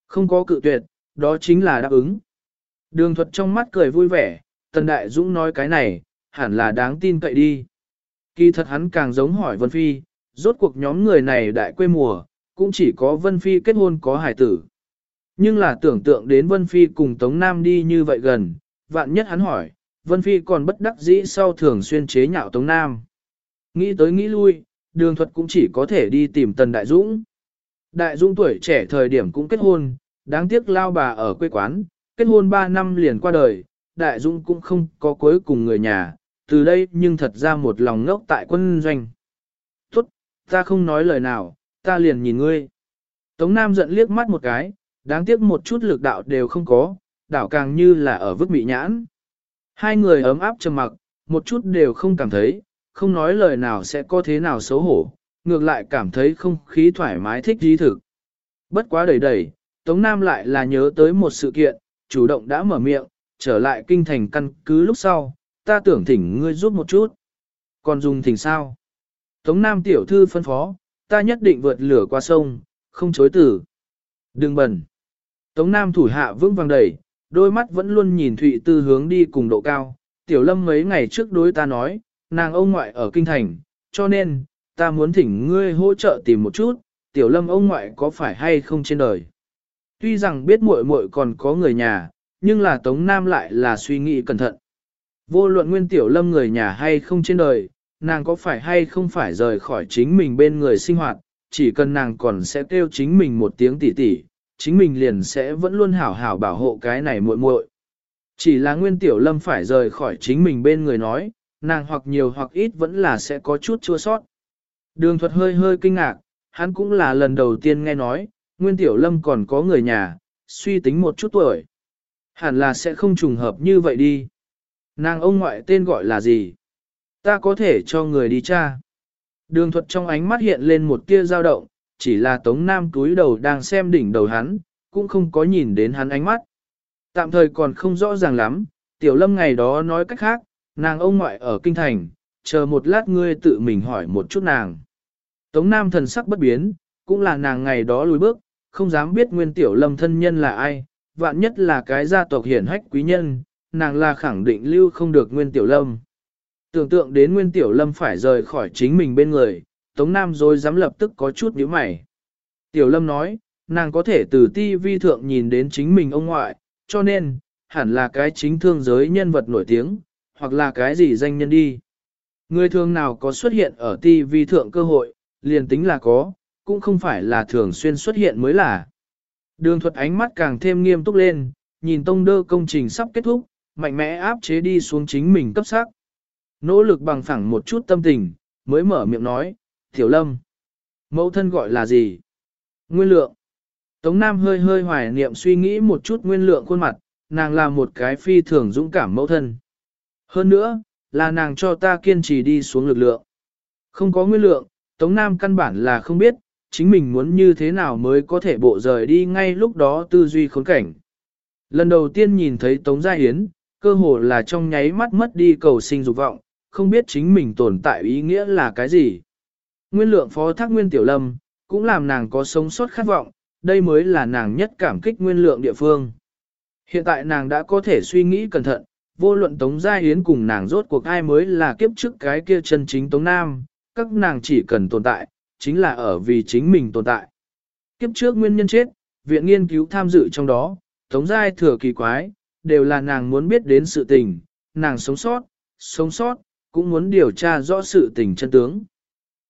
Không có cự tuyệt, đó chính là đáp ứng. Đường thuật trong mắt cười vui vẻ, Tần Đại Dũng nói cái này, hẳn là đáng tin cậy đi. Kỳ thật hắn càng giống hỏi Vân Phi, rốt cuộc nhóm người này đại quê mùa, cũng chỉ có Vân Phi kết hôn có hải tử. Nhưng là tưởng tượng đến Vân Phi cùng Tống Nam đi như vậy gần, vạn nhất hắn hỏi, Vân Phi còn bất đắc dĩ sau thường xuyên chế nhạo Tống Nam. Nghĩ tới nghĩ lui, đường thuật cũng chỉ có thể đi tìm Tần Đại Dũng. Đại Dũng tuổi trẻ thời điểm cũng kết hôn, đáng tiếc lao bà ở quê quán, kết hôn 3 năm liền qua đời, Đại Dũng cũng không có cuối cùng người nhà, từ đây nhưng thật ra một lòng ngốc tại quân doanh. Ta không nói lời nào, ta liền nhìn ngươi. Tống Nam giận liếc mắt một cái, đáng tiếc một chút lực đạo đều không có, đảo càng như là ở vứt bị nhãn. Hai người ấm áp trầm mặc, một chút đều không cảm thấy, không nói lời nào sẽ có thế nào xấu hổ, ngược lại cảm thấy không khí thoải mái thích dí thực. Bất quá đầy đầy, Tống Nam lại là nhớ tới một sự kiện, chủ động đã mở miệng, trở lại kinh thành căn cứ lúc sau, ta tưởng thỉnh ngươi giúp một chút. Còn dùng thỉnh sao? Tống Nam tiểu thư phân phó, ta nhất định vượt lửa qua sông, không chối tử. Đừng bẩn. Tống Nam thủ hạ vững vàng đẩy, đôi mắt vẫn luôn nhìn Thụy Tư hướng đi cùng độ cao. Tiểu Lâm mấy ngày trước đối ta nói, nàng ông ngoại ở kinh thành, cho nên, ta muốn thỉnh ngươi hỗ trợ tìm một chút, Tiểu Lâm ông ngoại có phải hay không trên đời. Tuy rằng biết muội muội còn có người nhà, nhưng là Tống Nam lại là suy nghĩ cẩn thận. Vô luận nguyên Tiểu Lâm người nhà hay không trên đời, nàng có phải hay không phải rời khỏi chính mình bên người sinh hoạt, chỉ cần nàng còn sẽ kêu chính mình một tiếng tỉ tỉ, chính mình liền sẽ vẫn luôn hảo hảo bảo hộ cái này muội muội. Chỉ là nguyên tiểu lâm phải rời khỏi chính mình bên người nói, nàng hoặc nhiều hoặc ít vẫn là sẽ có chút chua sót. Đường thuật hơi hơi kinh ngạc, hắn cũng là lần đầu tiên nghe nói, nguyên tiểu lâm còn có người nhà, suy tính một chút tuổi. Hẳn là sẽ không trùng hợp như vậy đi. Nàng ông ngoại tên gọi là gì? Ta có thể cho người đi tra. Đường thuật trong ánh mắt hiện lên một tia dao động, chỉ là Tống Nam túi đầu đang xem đỉnh đầu hắn, cũng không có nhìn đến hắn ánh mắt. Tạm thời còn không rõ ràng lắm, Tiểu Lâm ngày đó nói cách khác, nàng ông ngoại ở Kinh Thành, chờ một lát ngươi tự mình hỏi một chút nàng. Tống Nam thần sắc bất biến, cũng là nàng ngày đó lùi bước, không dám biết nguyên Tiểu Lâm thân nhân là ai, vạn nhất là cái gia tộc hiển hách quý nhân, nàng là khẳng định lưu không được nguyên Tiểu Lâm. Tưởng tượng đến nguyên Tiểu Lâm phải rời khỏi chính mình bên người, Tống Nam rồi dám lập tức có chút nhíu mày. Tiểu Lâm nói, nàng có thể từ ti vi thượng nhìn đến chính mình ông ngoại, cho nên, hẳn là cái chính thương giới nhân vật nổi tiếng, hoặc là cái gì danh nhân đi. Người thường nào có xuất hiện ở ti vi thượng cơ hội, liền tính là có, cũng không phải là thường xuyên xuất hiện mới là. Đường thuật ánh mắt càng thêm nghiêm túc lên, nhìn tông đơ công trình sắp kết thúc, mạnh mẽ áp chế đi xuống chính mình cấp sắc. Nỗ lực bằng phẳng một chút tâm tình, mới mở miệng nói, Tiểu Lâm. Mẫu thân gọi là gì? Nguyên lượng. Tống Nam hơi hơi hoài niệm suy nghĩ một chút nguyên lượng khuôn mặt, nàng là một cái phi thường dũng cảm mẫu thân. Hơn nữa, là nàng cho ta kiên trì đi xuống lực lượng. Không có nguyên lượng, Tống Nam căn bản là không biết, chính mình muốn như thế nào mới có thể bộ rời đi ngay lúc đó tư duy khốn cảnh. Lần đầu tiên nhìn thấy Tống Gia Hiến, cơ hồ là trong nháy mắt mất đi cầu sinh dục vọng, không biết chính mình tồn tại ý nghĩa là cái gì. Nguyên lượng phó thác nguyên tiểu lâm, cũng làm nàng có sống sót khát vọng, đây mới là nàng nhất cảm kích nguyên lượng địa phương. Hiện tại nàng đã có thể suy nghĩ cẩn thận, vô luận Tống Gia Hiến cùng nàng rốt cuộc ai mới là kiếp trước cái kia chân chính Tống Nam, các nàng chỉ cần tồn tại, chính là ở vì chính mình tồn tại. Kiếp trước nguyên nhân chết, viện nghiên cứu tham dự trong đó, Tống giai thừa kỳ quái, đều là nàng muốn biết đến sự tình, nàng sống sót, sống sót, cũng muốn điều tra rõ sự tình chân tướng.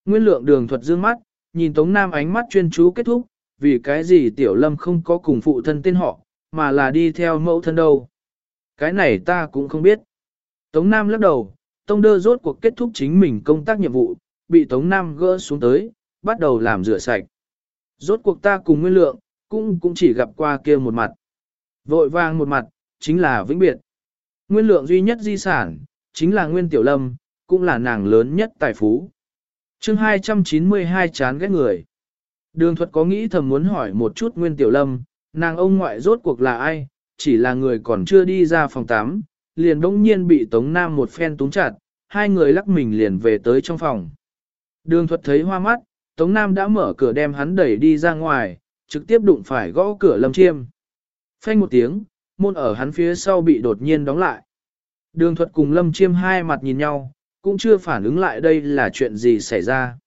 Nguyên lượng đường thuật dương mắt, nhìn Tống Nam ánh mắt chuyên chú kết thúc, vì cái gì Tiểu Lâm không có cùng phụ thân tên họ, mà là đi theo mẫu thân đâu. Cái này ta cũng không biết. Tống Nam lắc đầu, Tông Đơ rốt cuộc kết thúc chính mình công tác nhiệm vụ, bị Tống Nam gỡ xuống tới, bắt đầu làm rửa sạch. Rốt cuộc ta cùng Nguyên Lượng, cũng cũng chỉ gặp qua kia một mặt. Vội vàng một mặt, chính là vĩnh biệt. Nguyên Lượng duy nhất di sản, chính là Nguyên Tiểu Lâm, cũng là nàng lớn nhất tài phú chương 292 chán ghét người. Đường thuật có nghĩ thầm muốn hỏi một chút Nguyên Tiểu Lâm, nàng ông ngoại rốt cuộc là ai, chỉ là người còn chưa đi ra phòng 8, liền đông nhiên bị Tống Nam một phen túng chặt, hai người lắc mình liền về tới trong phòng. Đường thuật thấy hoa mắt, Tống Nam đã mở cửa đem hắn đẩy đi ra ngoài, trực tiếp đụng phải gõ cửa Lâm Chiêm. Phanh một tiếng, môn ở hắn phía sau bị đột nhiên đóng lại. Đường thuật cùng Lâm Chiêm hai mặt nhìn nhau, cũng chưa phản ứng lại đây là chuyện gì xảy ra.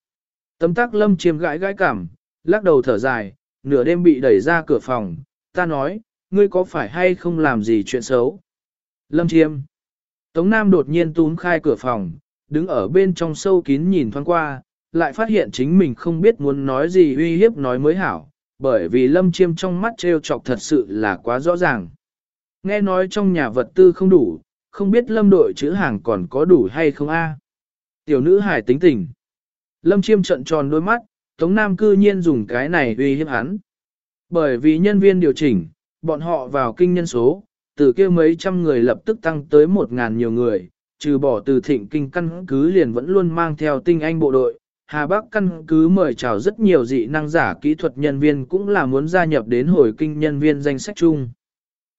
Tấm tắc lâm chiêm gãi gãi cảm, lắc đầu thở dài, nửa đêm bị đẩy ra cửa phòng, ta nói, ngươi có phải hay không làm gì chuyện xấu? Lâm chiêm. Tống Nam đột nhiên túm khai cửa phòng, đứng ở bên trong sâu kín nhìn thoáng qua, lại phát hiện chính mình không biết muốn nói gì uy hiếp nói mới hảo, bởi vì lâm chiêm trong mắt trêu chọc thật sự là quá rõ ràng. Nghe nói trong nhà vật tư không đủ, không biết lâm đội chữ hàng còn có đủ hay không a? Tiểu nữ hải tính tình. Lâm chiêm trận tròn đôi mắt, Tống Nam cư nhiên dùng cái này uy hiếp hắn. Bởi vì nhân viên điều chỉnh, bọn họ vào kinh nhân số, từ kia mấy trăm người lập tức tăng tới một ngàn nhiều người, trừ bỏ từ thịnh kinh căn cứ liền vẫn luôn mang theo tinh anh bộ đội. Hà Bắc căn cứ mời chào rất nhiều dị năng giả kỹ thuật nhân viên cũng là muốn gia nhập đến hồi kinh nhân viên danh sách chung.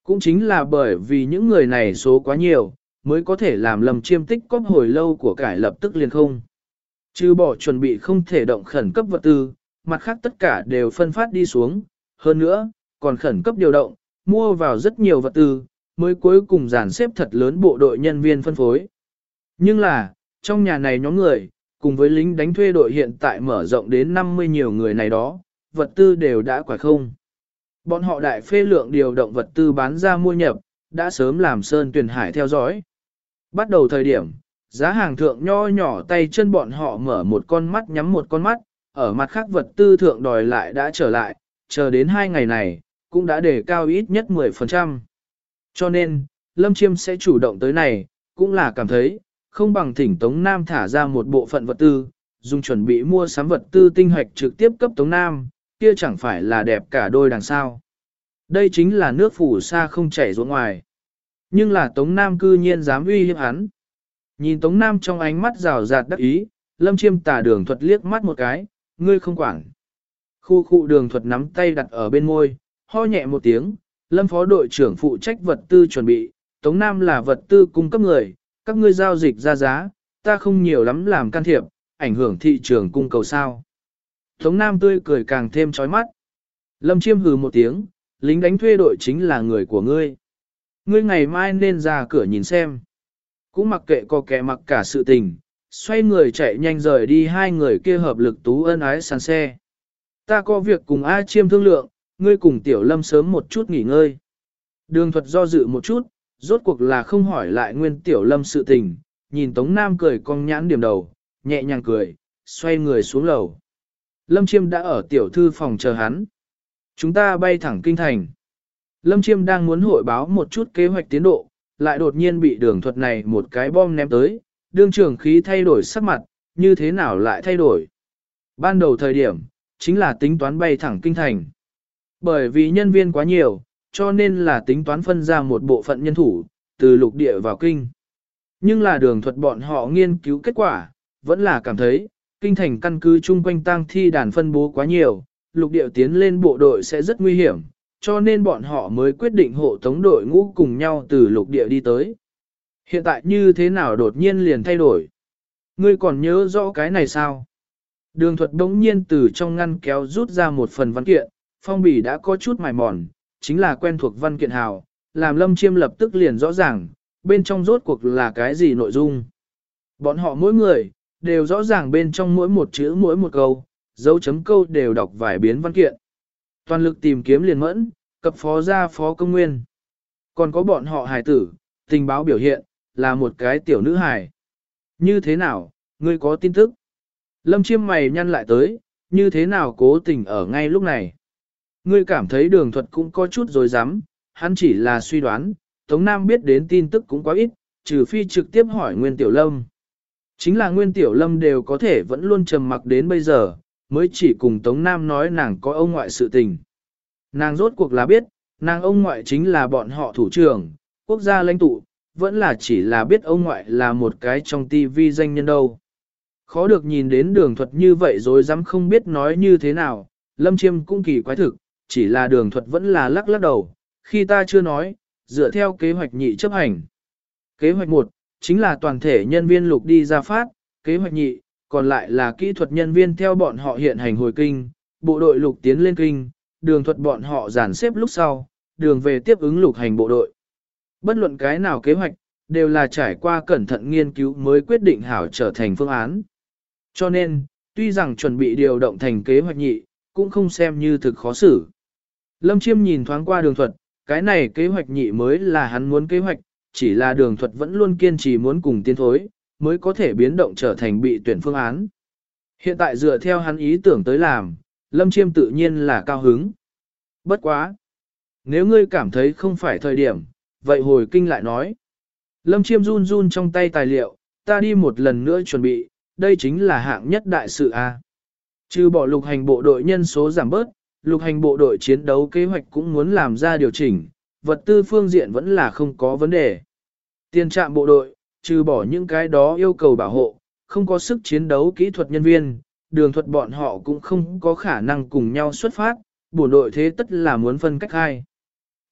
Cũng chính là bởi vì những người này số quá nhiều, mới có thể làm lầm chiêm tích cóp hồi lâu của cải lập tức liền không. Chứ bỏ chuẩn bị không thể động khẩn cấp vật tư, mặt khác tất cả đều phân phát đi xuống, hơn nữa, còn khẩn cấp điều động, mua vào rất nhiều vật tư, mới cuối cùng dàn xếp thật lớn bộ đội nhân viên phân phối. Nhưng là, trong nhà này nhóm người, cùng với lính đánh thuê đội hiện tại mở rộng đến 50 nhiều người này đó, vật tư đều đã quả không. Bọn họ đại phê lượng điều động vật tư bán ra mua nhập, đã sớm làm Sơn Tuyền Hải theo dõi. Bắt đầu thời điểm, giá hàng thượng nho nhỏ tay chân bọn họ mở một con mắt nhắm một con mắt, ở mặt khác vật tư thượng đòi lại đã trở lại, chờ đến hai ngày này, cũng đã để cao ít nhất 10%. Cho nên, Lâm Chiêm sẽ chủ động tới này, cũng là cảm thấy, không bằng thỉnh Tống Nam thả ra một bộ phận vật tư, dùng chuẩn bị mua sắm vật tư tinh hoạch trực tiếp cấp Tống Nam, kia chẳng phải là đẹp cả đôi đằng sao. Đây chính là nước phủ xa không chảy ruộng ngoài. Nhưng là Tống Nam cư nhiên dám uy hiếp hắn. Nhìn Tống Nam trong ánh mắt rào rạt đắc ý, Lâm Chiêm tà đường thuật liếc mắt một cái, ngươi không quản. Khu khu đường thuật nắm tay đặt ở bên môi, ho nhẹ một tiếng, Lâm phó đội trưởng phụ trách vật tư chuẩn bị, Tống Nam là vật tư cung cấp người, các ngươi giao dịch ra giá, ta không nhiều lắm làm can thiệp, ảnh hưởng thị trường cung cầu sao. Tống Nam tươi cười càng thêm chói mắt. Lâm Chiêm hừ một tiếng, lính đánh thuê đội chính là người của ngươi. Ngươi ngày mai nên ra cửa nhìn xem. Cũng mặc kệ có kẻ mặc cả sự tình, xoay người chạy nhanh rời đi hai người kia hợp lực tú ân ái sàn xe. Ta có việc cùng A Chiêm thương lượng, ngươi cùng Tiểu Lâm sớm một chút nghỉ ngơi. Đường thuật do dự một chút, rốt cuộc là không hỏi lại nguyên Tiểu Lâm sự tình, nhìn Tống Nam cười cong nhãn điểm đầu, nhẹ nhàng cười, xoay người xuống lầu. Lâm Chiêm đã ở tiểu thư phòng chờ hắn. Chúng ta bay thẳng kinh thành. Lâm Chiêm đang muốn hội báo một chút kế hoạch tiến độ, lại đột nhiên bị đường thuật này một cái bom ném tới, đương trường khí thay đổi sắc mặt, như thế nào lại thay đổi. Ban đầu thời điểm, chính là tính toán bay thẳng kinh thành. Bởi vì nhân viên quá nhiều, cho nên là tính toán phân ra một bộ phận nhân thủ, từ lục địa vào kinh. Nhưng là đường thuật bọn họ nghiên cứu kết quả, vẫn là cảm thấy, kinh thành căn cứ chung quanh tang thi đàn phân bố quá nhiều, lục địa tiến lên bộ đội sẽ rất nguy hiểm, cho nên bọn họ mới quyết định hộ tống đội ngũ cùng nhau từ lục địa đi tới. Hiện tại như thế nào đột nhiên liền thay đổi? Ngươi còn nhớ rõ cái này sao? Đường thuật đống nhiên từ trong ngăn kéo rút ra một phần văn kiện, phong bì đã có chút mài mòn, chính là quen thuộc văn kiện hào, làm lâm chiêm lập tức liền rõ ràng, bên trong rốt cuộc là cái gì nội dung. Bọn họ mỗi người, đều rõ ràng bên trong mỗi một chữ mỗi một câu, dấu chấm câu đều đọc vài biến văn kiện. Toàn lực tìm kiếm liền mẫn, cập phó gia phó công nguyên. Còn có bọn họ hài tử, tình báo biểu hiện, là một cái tiểu nữ hài. Như thế nào, ngươi có tin tức? Lâm chiêm mày nhăn lại tới, như thế nào cố tình ở ngay lúc này? Ngươi cảm thấy đường thuật cũng có chút rồi dám, hắn chỉ là suy đoán, Tống Nam biết đến tin tức cũng quá ít, trừ phi trực tiếp hỏi Nguyên Tiểu Lâm. Chính là Nguyên Tiểu Lâm đều có thể vẫn luôn trầm mặc đến bây giờ, mới chỉ cùng Tống Nam nói nàng có ông ngoại sự tình. Nàng rốt cuộc là biết, nàng ông ngoại chính là bọn họ thủ trưởng, quốc gia lãnh tụ, vẫn là chỉ là biết ông ngoại là một cái trong tivi danh nhân đâu. Khó được nhìn đến đường thuật như vậy rồi dám không biết nói như thế nào, Lâm Chiêm cũng kỳ quái thực, chỉ là đường thuật vẫn là lắc lắc đầu, khi ta chưa nói, dựa theo kế hoạch nhị chấp hành. Kế hoạch 1, chính là toàn thể nhân viên lục đi ra phát, kế hoạch nhị, còn lại là kỹ thuật nhân viên theo bọn họ hiện hành hồi kinh, bộ đội lục tiến lên kinh, đường thuật bọn họ giản xếp lúc sau, đường về tiếp ứng lục hành bộ đội. Bất luận cái nào kế hoạch, đều là trải qua cẩn thận nghiên cứu mới quyết định hảo trở thành phương án. Cho nên, tuy rằng chuẩn bị điều động thành kế hoạch nhị, cũng không xem như thực khó xử. Lâm Chiêm nhìn thoáng qua đường thuật, cái này kế hoạch nhị mới là hắn muốn kế hoạch, chỉ là đường thuật vẫn luôn kiên trì muốn cùng tiến thối, mới có thể biến động trở thành bị tuyển phương án. Hiện tại dựa theo hắn ý tưởng tới làm, Lâm Chiêm tự nhiên là cao hứng. Bất quá! Nếu ngươi cảm thấy không phải thời điểm, vậy hồi kinh lại nói. Lâm Chiêm run run trong tay tài liệu, ta đi một lần nữa chuẩn bị, đây chính là hạng nhất đại sự A. Trừ bỏ lục hành bộ đội nhân số giảm bớt, lục hành bộ đội chiến đấu kế hoạch cũng muốn làm ra điều chỉnh, vật tư phương diện vẫn là không có vấn đề. Tiền trạm bộ đội, trừ bỏ những cái đó yêu cầu bảo hộ, không có sức chiến đấu kỹ thuật nhân viên, đường thuật bọn họ cũng không có khả năng cùng nhau xuất phát, bổn đội thế tất là muốn phân cách hai.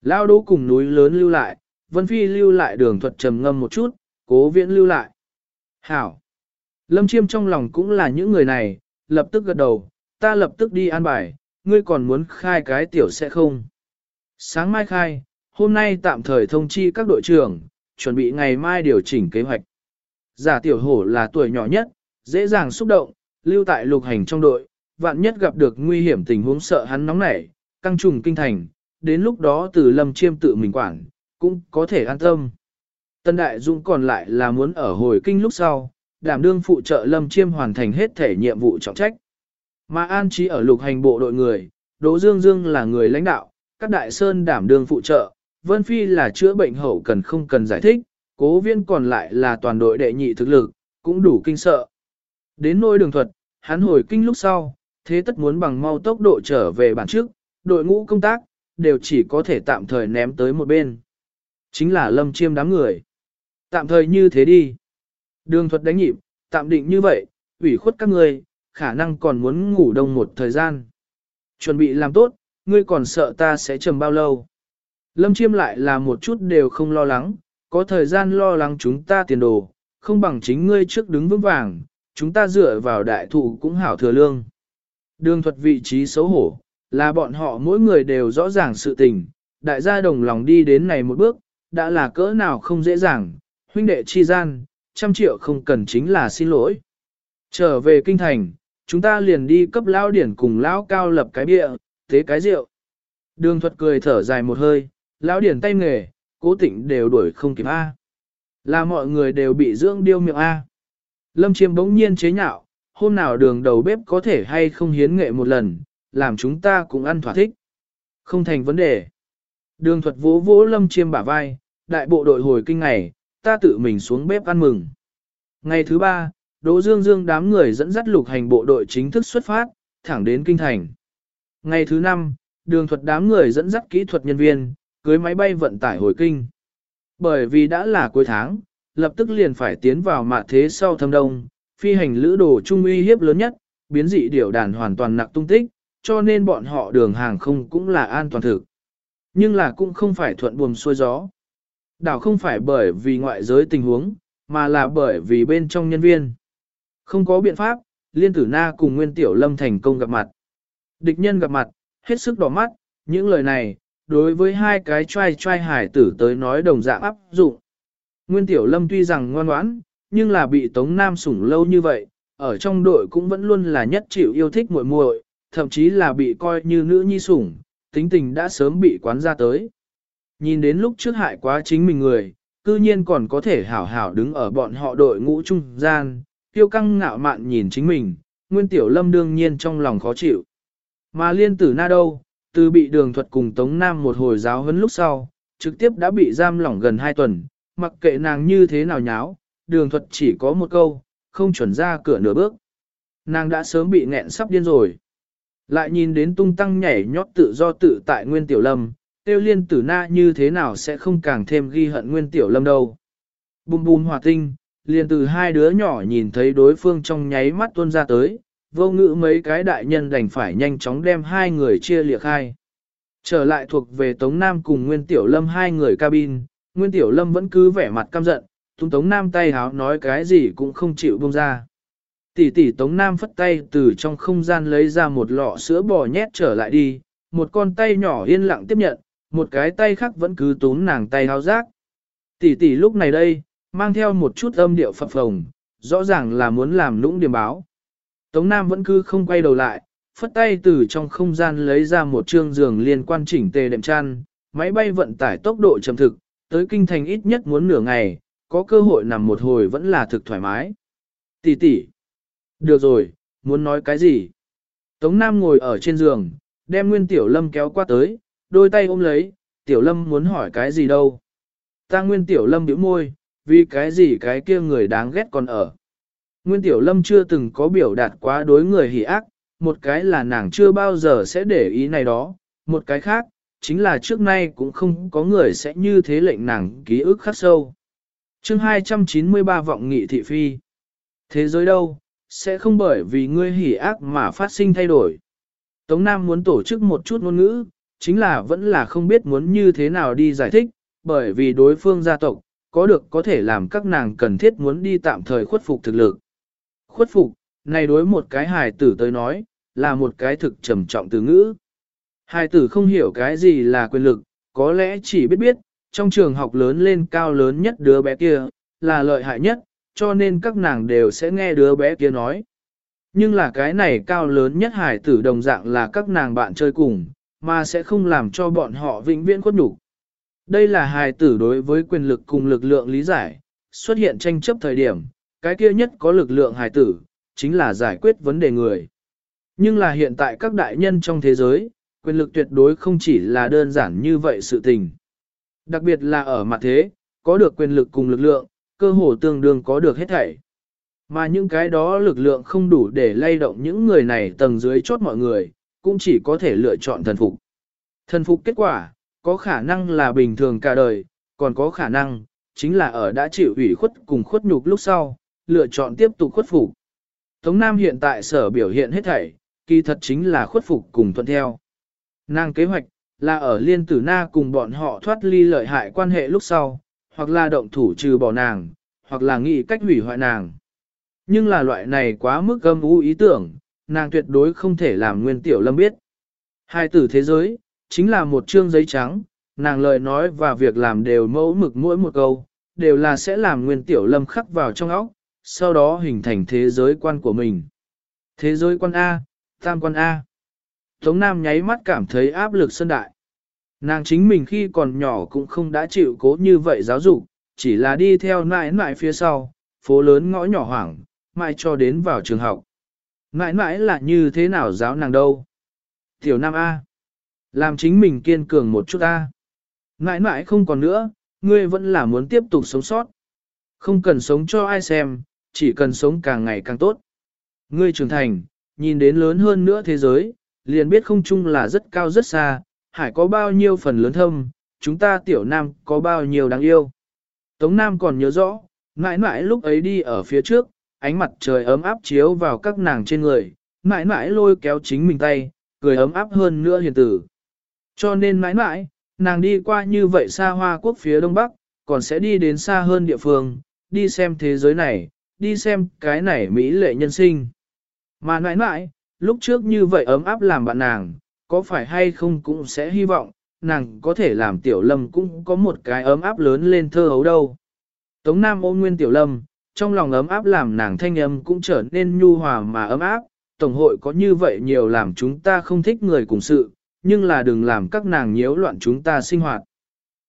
Lao đố cùng núi lớn lưu lại, Vân Phi lưu lại đường thuật trầm ngâm một chút, cố viễn lưu lại. Hảo. Lâm Chiêm trong lòng cũng là những người này, lập tức gật đầu, ta lập tức đi an bài, ngươi còn muốn khai cái tiểu sẽ không. Sáng mai khai, hôm nay tạm thời thông chi các đội trưởng, chuẩn bị ngày mai điều chỉnh kế hoạch. Giả tiểu hổ là tuổi nhỏ nhất, dễ dàng xúc động, lưu tại lục hành trong đội, vạn nhất gặp được nguy hiểm tình huống sợ hắn nóng nảy, căng trùng kinh thành, đến lúc đó từ lâm chiêm tự mình quản, cũng có thể an tâm. Tân Đại Dũng còn lại là muốn ở hồi kinh lúc sau, đảm đương phụ trợ lâm chiêm hoàn thành hết thể nhiệm vụ trọng trách. Mà an trí ở lục hành bộ đội người, Đỗ Dương Dương là người lãnh đạo, các đại sơn đảm đương phụ trợ, Vân Phi là chữa bệnh hậu cần không cần giải thích, cố viên còn lại là toàn đội đệ nhị thực lực, cũng đủ kinh sợ. Đến nôi đường thuật, hắn hồi kinh lúc sau, thế tất muốn bằng mau tốc độ trở về bản trước, đội ngũ công tác, đều chỉ có thể tạm thời ném tới một bên. Chính là lâm chiêm đám người. Tạm thời như thế đi. Đường thuật đánh nhịp, tạm định như vậy, ủy khuất các người, khả năng còn muốn ngủ đông một thời gian. Chuẩn bị làm tốt, ngươi còn sợ ta sẽ trầm bao lâu. Lâm chiêm lại là một chút đều không lo lắng, có thời gian lo lắng chúng ta tiền đồ, không bằng chính ngươi trước đứng vững vàng, chúng ta dựa vào đại thụ cũng hảo thừa lương. Đường thuật vị trí xấu hổ, là bọn họ mỗi người đều rõ ràng sự tình, đại gia đồng lòng đi đến này một bước, đã là cỡ nào không dễ dàng, huynh đệ chi gian, trăm triệu không cần chính là xin lỗi. Trở về kinh thành, chúng ta liền đi cấp lão điển cùng lão cao lập cái bia, thế cái rượu. Đường thuật cười thở dài một hơi, lão điển tay nghề, cố tịnh đều đuổi không kịp A. Là mọi người đều bị dưỡng điêu miệng A. Lâm chiêm bỗng nhiên chế nhạo, hôm nào đường đầu bếp có thể hay không hiến nghệ một lần, làm chúng ta cũng ăn thỏa thích. Không thành vấn đề. Đường thuật vỗ vỗ lâm chiêm bả vai, đại bộ đội hồi kinh ngày, ta tự mình xuống bếp ăn mừng. Ngày thứ ba, Đỗ Dương Dương đám người dẫn dắt lục hành bộ đội chính thức xuất phát, thẳng đến kinh thành. Ngày thứ năm, đường thuật đám người dẫn dắt kỹ thuật nhân viên, cưới máy bay vận tải hồi kinh. Bởi vì đã là cuối tháng, lập tức liền phải tiến vào mạ thế sau thâm đông, phi hành lữ đồ trung uy hiếp lớn nhất, biến dị điểu đàn hoàn toàn nặng tung tích, cho nên bọn họ đường hàng không cũng là an toàn thực. Nhưng là cũng không phải thuận buồm xuôi gió. Đảo không phải bởi vì ngoại giới tình huống, mà là bởi vì bên trong nhân viên. Không có biện pháp, Liên Tử Na cùng Nguyên Tiểu Lâm thành công gặp mặt. Địch nhân gặp mặt, hết sức đỏ mắt, những lời này, đối với hai cái trai trai hải tử tới nói đồng dạng áp dụng. Nguyên Tiểu Lâm tuy rằng ngoan ngoãn, nhưng là bị Tống Nam sủng lâu như vậy, ở trong đội cũng vẫn luôn là nhất chịu yêu thích muội muội, thậm chí là bị coi như nữ nhi sủng, tính tình đã sớm bị quán ra tới. Nhìn đến lúc trước hại quá chính mình người, cư nhiên còn có thể hảo hảo đứng ở bọn họ đội ngũ trung gian, tiêu căng ngạo mạn nhìn chính mình, Nguyên Tiểu Lâm đương nhiên trong lòng khó chịu. Mà liên tử na đâu, từ bị đường thuật cùng Tống Nam một hồi giáo huấn lúc sau, trực tiếp đã bị giam lỏng gần 2 tuần, mặc kệ nàng như thế nào nháo, đường thuật chỉ có một câu, không chuẩn ra cửa nửa bước. Nàng đã sớm bị nghẹn sắp điên rồi. Lại nhìn đến tung tăng nhảy nhót tự do tự tại Nguyên Tiểu Lâm, tiêu liên tử na như thế nào sẽ không càng thêm ghi hận Nguyên Tiểu Lâm đâu. Bùm bùm hòa tinh, liền từ hai đứa nhỏ nhìn thấy đối phương trong nháy mắt tuôn ra tới, vô ngữ mấy cái đại nhân đành phải nhanh chóng đem hai người chia liệt hai. Trở lại thuộc về Tống Nam cùng Nguyên Tiểu Lâm hai người cabin, Nguyên Tiểu Lâm vẫn cứ vẻ mặt căm giận, Tung Tống Nam tay háo nói cái gì cũng không chịu buông ra. Tỷ tỷ Tống Nam phất tay từ trong không gian lấy ra một lọ sữa bò nhét trở lại đi, một con tay nhỏ yên lặng tiếp nhận, một cái tay khác vẫn cứ túm nàng tay háo rác. Tỷ tỷ lúc này đây, mang theo một chút âm điệu phập phồng, rõ ràng là muốn làm nũng điểm báo. Tống Nam vẫn cứ không quay đầu lại, phất tay từ trong không gian lấy ra một trương giường liên quan chỉnh tề đệm chăn, máy bay vận tải tốc độ chậm thực, tới kinh thành ít nhất muốn nửa ngày, có cơ hội nằm một hồi vẫn là thực thoải mái. Tỷ tỷ. Được rồi, muốn nói cái gì? Tống Nam ngồi ở trên giường, đem Nguyên Tiểu Lâm kéo qua tới, đôi tay ôm lấy, Tiểu Lâm muốn hỏi cái gì đâu. Ta Nguyên Tiểu Lâm bĩu môi, vì cái gì cái kia người đáng ghét còn ở. Nguyên Tiểu Lâm chưa từng có biểu đạt quá đối người hỉ ác, một cái là nàng chưa bao giờ sẽ để ý này đó, một cái khác, chính là trước nay cũng không có người sẽ như thế lệnh nàng ký ức khắc sâu. chương 293 vọng nghị thị phi. Thế giới đâu, sẽ không bởi vì ngươi hỉ ác mà phát sinh thay đổi. Tống Nam muốn tổ chức một chút ngôn ngữ, chính là vẫn là không biết muốn như thế nào đi giải thích, bởi vì đối phương gia tộc, có được có thể làm các nàng cần thiết muốn đi tạm thời khuất phục thực lực. Khuất phục, này đối một cái hài tử tới nói, là một cái thực trầm trọng từ ngữ. Hài tử không hiểu cái gì là quyền lực, có lẽ chỉ biết biết, trong trường học lớn lên cao lớn nhất đứa bé kia, là lợi hại nhất, cho nên các nàng đều sẽ nghe đứa bé kia nói. Nhưng là cái này cao lớn nhất hải tử đồng dạng là các nàng bạn chơi cùng, mà sẽ không làm cho bọn họ vĩnh viễn khuất nhục. Đây là hài tử đối với quyền lực cùng lực lượng lý giải, xuất hiện tranh chấp thời điểm, cái kia nhất có lực lượng hài tử, chính là giải quyết vấn đề người. Nhưng là hiện tại các đại nhân trong thế giới, quyền lực tuyệt đối không chỉ là đơn giản như vậy sự tình. Đặc biệt là ở mặt thế, có được quyền lực cùng lực lượng, cơ hồ tương đương có được hết thảy. Mà những cái đó lực lượng không đủ để lay động những người này tầng dưới chốt mọi người, cũng chỉ có thể lựa chọn thần phục. Thần phục kết quả, có khả năng là bình thường cả đời, còn có khả năng, chính là ở đã chịu ủy khuất cùng khuất nhục lúc sau, lựa chọn tiếp tục khuất phục. Tống Nam hiện tại sở biểu hiện hết thảy, kỳ thật chính là khuất phục cùng thuận theo. Nàng kế hoạch, là ở liên tử na cùng bọn họ thoát ly lợi hại quan hệ lúc sau, hoặc là động thủ trừ bỏ nàng, hoặc là nghĩ cách hủy hoại nàng. Nhưng là loại này quá mức gâm ú ý tưởng, nàng tuyệt đối không thể làm nguyên tiểu lâm biết. Hai tử thế giới, chính là một chương giấy trắng, nàng lời nói và việc làm đều mẫu mực mỗi một câu, đều là sẽ làm nguyên tiểu lâm khắc vào trong óc, sau đó hình thành thế giới quan của mình. Thế giới quan A, tam quan A. Tống Nam nháy mắt cảm thấy áp lực sân đại. Nàng chính mình khi còn nhỏ cũng không đã chịu cố như vậy giáo dục, chỉ là đi theo nãi nãi phía sau, phố lớn ngõ nhỏ hoảng, mai cho đến vào trường học. Nãi nãi là như thế nào giáo nàng đâu? Tiểu Nam A. Làm chính mình kiên cường một chút A. nãi nãi không còn nữa, ngươi vẫn là muốn tiếp tục sống sót. Không cần sống cho ai xem, chỉ cần sống càng ngày càng tốt. Ngươi trưởng thành, nhìn đến lớn hơn nữa thế giới, liền biết không chung là rất cao rất xa, hải có bao nhiêu phần lớn thâm, chúng ta tiểu nam có bao nhiêu đáng yêu. Tống Nam còn nhớ rõ, mãi mãi lúc ấy đi ở phía trước, ánh mặt trời ấm áp chiếu vào các nàng trên người, mãi mãi lôi kéo chính mình tay, cười ấm áp hơn nữa hiền tử. Cho nên mãi mãi, nàng đi qua như vậy xa hoa quốc phía đông bắc, còn sẽ đi đến xa hơn địa phương, đi xem thế giới này, đi xem cái này mỹ lệ nhân sinh. Mà nãi nãi lúc trước như vậy ấm áp làm bạn nàng, có phải hay không cũng sẽ hy vọng, nàng có thể làm tiểu lâm cũng có một cái ấm áp lớn lên thơ hấu đâu. Tống Nam ôm nguyên tiểu lâm, trong lòng ấm áp làm nàng thanh âm cũng trở nên nhu hòa mà ấm áp, Tổng hội có như vậy nhiều làm chúng ta không thích người cùng sự, nhưng là đừng làm các nàng nhiễu loạn chúng ta sinh hoạt.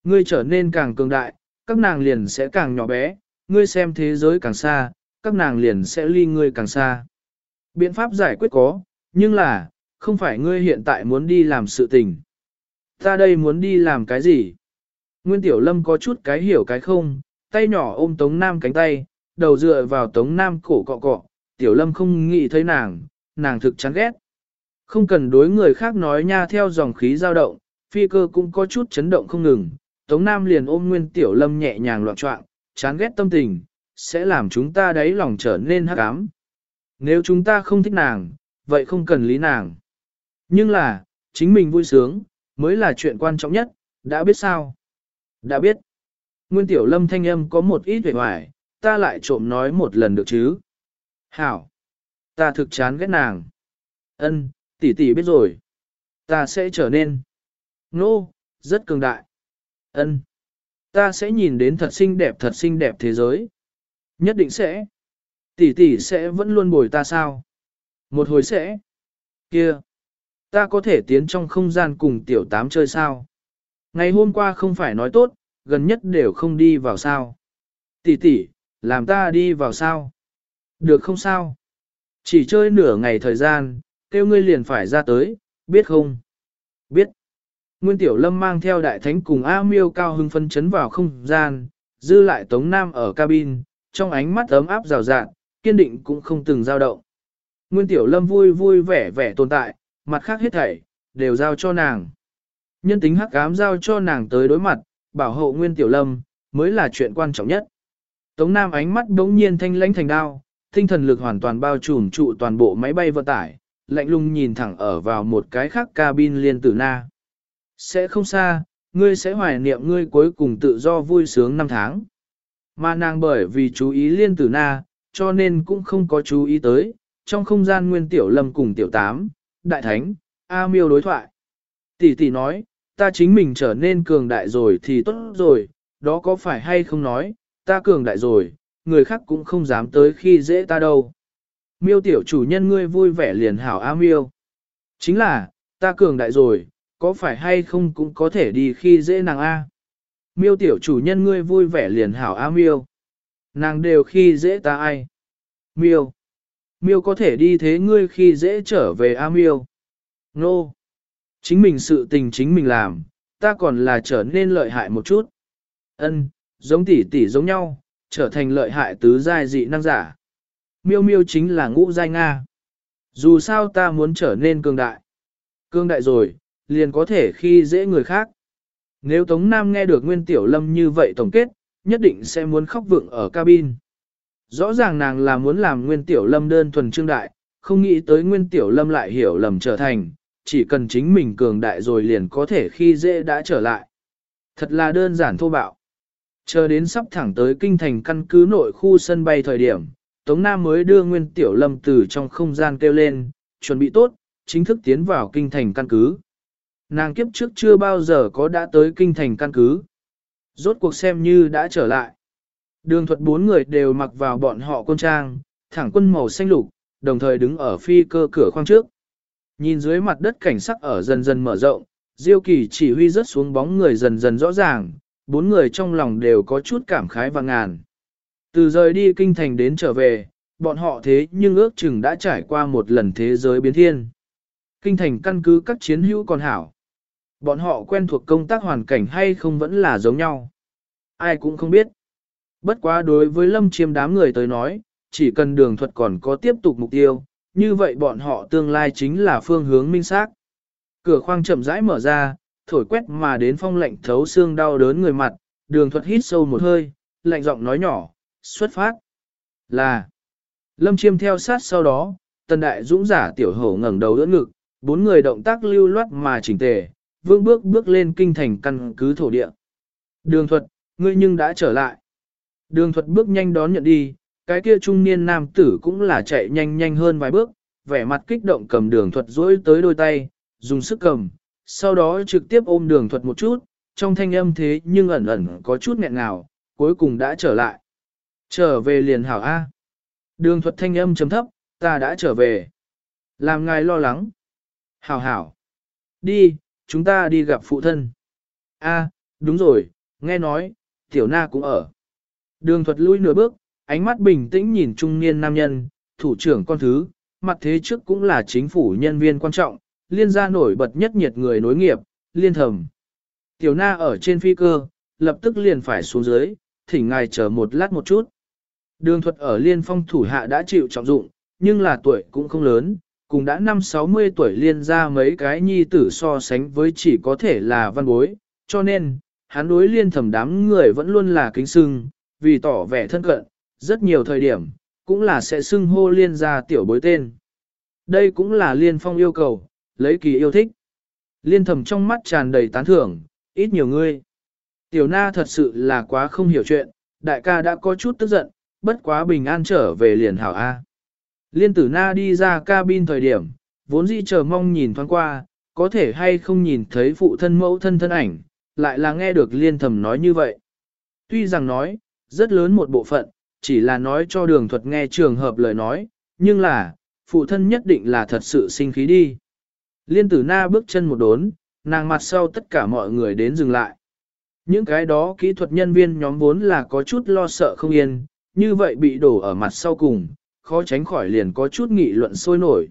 Ngươi trở nên càng cường đại, các nàng liền sẽ càng nhỏ bé, ngươi xem thế giới càng xa, các nàng liền sẽ ly ngươi càng xa. Biện pháp giải quyết có, nhưng là, không phải ngươi hiện tại muốn đi làm sự tình. Ta đây muốn đi làm cái gì? Nguyên Tiểu Lâm có chút cái hiểu cái không, tay nhỏ ôm Tống Nam cánh tay, đầu dựa vào Tống Nam cổ cọ cọ, Tiểu Lâm không nghĩ thấy nàng, nàng thực chán ghét. Không cần đối người khác nói nha theo dòng khí dao động, phi cơ cũng có chút chấn động không ngừng, Tống Nam liền ôm Nguyên Tiểu Lâm nhẹ nhàng loạn trọng, chán ghét tâm tình, sẽ làm chúng ta đáy lòng trở nên hắc ám. Nếu chúng ta không thích nàng, vậy không cần lý nàng. Nhưng là, chính mình vui sướng, mới là chuyện quan trọng nhất, đã biết sao? Đã biết. Nguyên tiểu lâm thanh âm có một ít vẻ hoài, ta lại trộm nói một lần được chứ? Hảo. Ta thực chán ghét nàng. Ân, tỷ tỷ biết rồi. Ta sẽ trở nên. Nô, no, rất cường đại. Ân. Ta sẽ nhìn đến thật xinh đẹp thật xinh đẹp thế giới. Nhất định sẽ. Tỷ tỷ sẽ vẫn luôn bồi ta sao? Một hồi sẽ. Kia. Ta có thể tiến trong không gian cùng tiểu tám chơi sao? Ngày hôm qua không phải nói tốt, gần nhất đều không đi vào sao. Tỷ tỷ, làm ta đi vào sao? Được không sao? Chỉ chơi nửa ngày thời gian, kêu ngươi liền phải ra tới, biết không? Biết. Nguyên Tiểu Lâm mang theo đại thánh cùng A Miêu cao hưng phân chấn vào không gian, dư lại Tống Nam ở cabin, trong ánh mắt ấm áp rào rạng, kiên định cũng không từng dao động. Nguyên Tiểu Lâm vui vui vẻ vẻ tồn tại, mặt khác hết thảy, đều giao cho nàng. Nhân tính hắc ám giao cho nàng tới đối mặt, bảo hộ Nguyên Tiểu Lâm, mới là chuyện quan trọng nhất. Tống Nam ánh mắt đống nhiên thanh lãnh thành đao, tinh thần lực hoàn toàn bao trùm trụ toàn bộ máy bay vận tải, lạnh lùng nhìn thẳng ở vào một cái khác cabin liên tử na. Sẽ không xa, ngươi sẽ hoài niệm ngươi cuối cùng tự do vui sướng năm tháng. Mà nàng bởi vì chú ý liên tử na, cho nên cũng không có chú ý tới, trong không gian nguyên tiểu lâm cùng tiểu tám, đại thánh, A miêu đối thoại. Tỷ tỷ nói, ta chính mình trở nên cường đại rồi thì tốt rồi, đó có phải hay không nói, ta cường đại rồi, người khác cũng không dám tới khi dễ ta đâu. Miêu tiểu chủ nhân ngươi vui vẻ liền hảo A miêu. Chính là, ta cường đại rồi, có phải hay không cũng có thể đi khi dễ nàng A. Miêu tiểu chủ nhân ngươi vui vẻ liền hảo A miêu. Nàng đều khi dễ ta ai. Miêu. Miêu có thể đi thế ngươi khi dễ trở về A miêu. Nô. No. Chính mình sự tình chính mình làm, ta còn là trở nên lợi hại một chút. Ân, giống tỷ tỷ giống nhau, trở thành lợi hại tứ giai dị năng giả. Miêu miêu chính là ngũ giai Nga. Dù sao ta muốn trở nên cường đại. Cường đại rồi, liền có thể khi dễ người khác. Nếu Tống Nam nghe được Nguyên Tiểu Lâm như vậy tổng kết, nhất định sẽ muốn khóc vượng ở cabin. Rõ ràng nàng là muốn làm Nguyên Tiểu Lâm đơn thuần trương đại, không nghĩ tới Nguyên Tiểu Lâm lại hiểu lầm trở thành, chỉ cần chính mình cường đại rồi liền có thể khi dễ đã trở lại. Thật là đơn giản thô bạo. Chờ đến sắp thẳng tới kinh thành căn cứ nội khu sân bay thời điểm, Tống Nam mới đưa Nguyên Tiểu Lâm từ trong không gian kêu lên, chuẩn bị tốt, chính thức tiến vào kinh thành căn cứ. Nàng kiếp trước chưa bao giờ có đã tới kinh thành căn cứ. Rốt cuộc xem như đã trở lại. Đường thuật bốn người đều mặc vào bọn họ quân trang, thẳng quân màu xanh lục, đồng thời đứng ở phi cơ cửa khoang trước. Nhìn dưới mặt đất cảnh sắc ở dần dần mở rộng, Diêu Kỳ chỉ huy rớt xuống bóng người dần dần rõ ràng, bốn người trong lòng đều có chút cảm khái và ngàn. Từ rời đi kinh thành đến trở về, bọn họ thế nhưng ước chừng đã trải qua một lần thế giới biến thiên. Kinh thành căn cứ các chiến hữu còn hảo. Bọn họ quen thuộc công tác hoàn cảnh hay không vẫn là giống nhau. Ai cũng không biết. Bất quá đối với lâm chiêm đám người tới nói, chỉ cần đường thuật còn có tiếp tục mục tiêu, như vậy bọn họ tương lai chính là phương hướng minh xác. Cửa khoang chậm rãi mở ra, thổi quét mà đến phong lạnh thấu xương đau đớn người mặt, đường thuật hít sâu một hơi, lạnh giọng nói nhỏ, xuất phát. Là, lâm chiêm theo sát sau đó, tần đại dũng giả tiểu hổ ngẩng đầu đỡ ngực, bốn người động tác lưu loát mà chỉnh tề, vương bước bước lên kinh thành căn cứ thổ địa. Đường thuật, ngươi nhưng đã trở lại. Đường thuật bước nhanh đón nhận đi, cái kia trung niên nam tử cũng là chạy nhanh nhanh hơn vài bước, vẻ mặt kích động cầm đường thuật duỗi tới đôi tay, dùng sức cầm, sau đó trực tiếp ôm đường thuật một chút, trong thanh âm thế nhưng ẩn ẩn có chút nghẹn ngào, cuối cùng đã trở lại. Trở về liền hảo A. Đường thuật thanh âm chấm thấp, ta đã trở về. Làm ngài lo lắng. Hảo hảo. Đi, chúng ta đi gặp phụ thân. A, đúng rồi, nghe nói, tiểu na cũng ở. Đường thuật lui nửa bước, ánh mắt bình tĩnh nhìn trung niên nam nhân, thủ trưởng con thứ, mặt thế trước cũng là chính phủ nhân viên quan trọng, liên gia nổi bật nhất nhiệt người nối nghiệp, liên thầm. Tiểu na ở trên phi cơ, lập tức liền phải xuống dưới, thỉnh ngài chờ một lát một chút. Đường thuật ở liên phong thủ hạ đã chịu trọng dụng, nhưng là tuổi cũng không lớn, cùng đã năm 60 tuổi liên ra mấy cái nhi tử so sánh với chỉ có thể là văn bối, cho nên, hắn đối liên thầm đám người vẫn luôn là kính sưng, vì tỏ vẻ thân cận, rất nhiều thời điểm, cũng là sẽ xưng hô liên ra tiểu bối tên. Đây cũng là liên phong yêu cầu, lấy kỳ yêu thích. Liên thầm trong mắt tràn đầy tán thưởng, ít nhiều ngươi. Tiểu na thật sự là quá không hiểu chuyện, đại ca đã có chút tức giận, bất quá bình an trở về liền hảo A. Liên tử na đi ra cabin thời điểm, vốn dĩ chờ mong nhìn thoáng qua, có thể hay không nhìn thấy phụ thân mẫu thân thân ảnh, lại là nghe được liên thầm nói như vậy. Tuy rằng nói, rất lớn một bộ phận, chỉ là nói cho đường thuật nghe trường hợp lời nói, nhưng là, phụ thân nhất định là thật sự sinh khí đi. Liên tử na bước chân một đốn, nàng mặt sau tất cả mọi người đến dừng lại. Những cái đó kỹ thuật nhân viên nhóm vốn là có chút lo sợ không yên, như vậy bị đổ ở mặt sau cùng, khó tránh khỏi liền có chút nghị luận sôi nổi.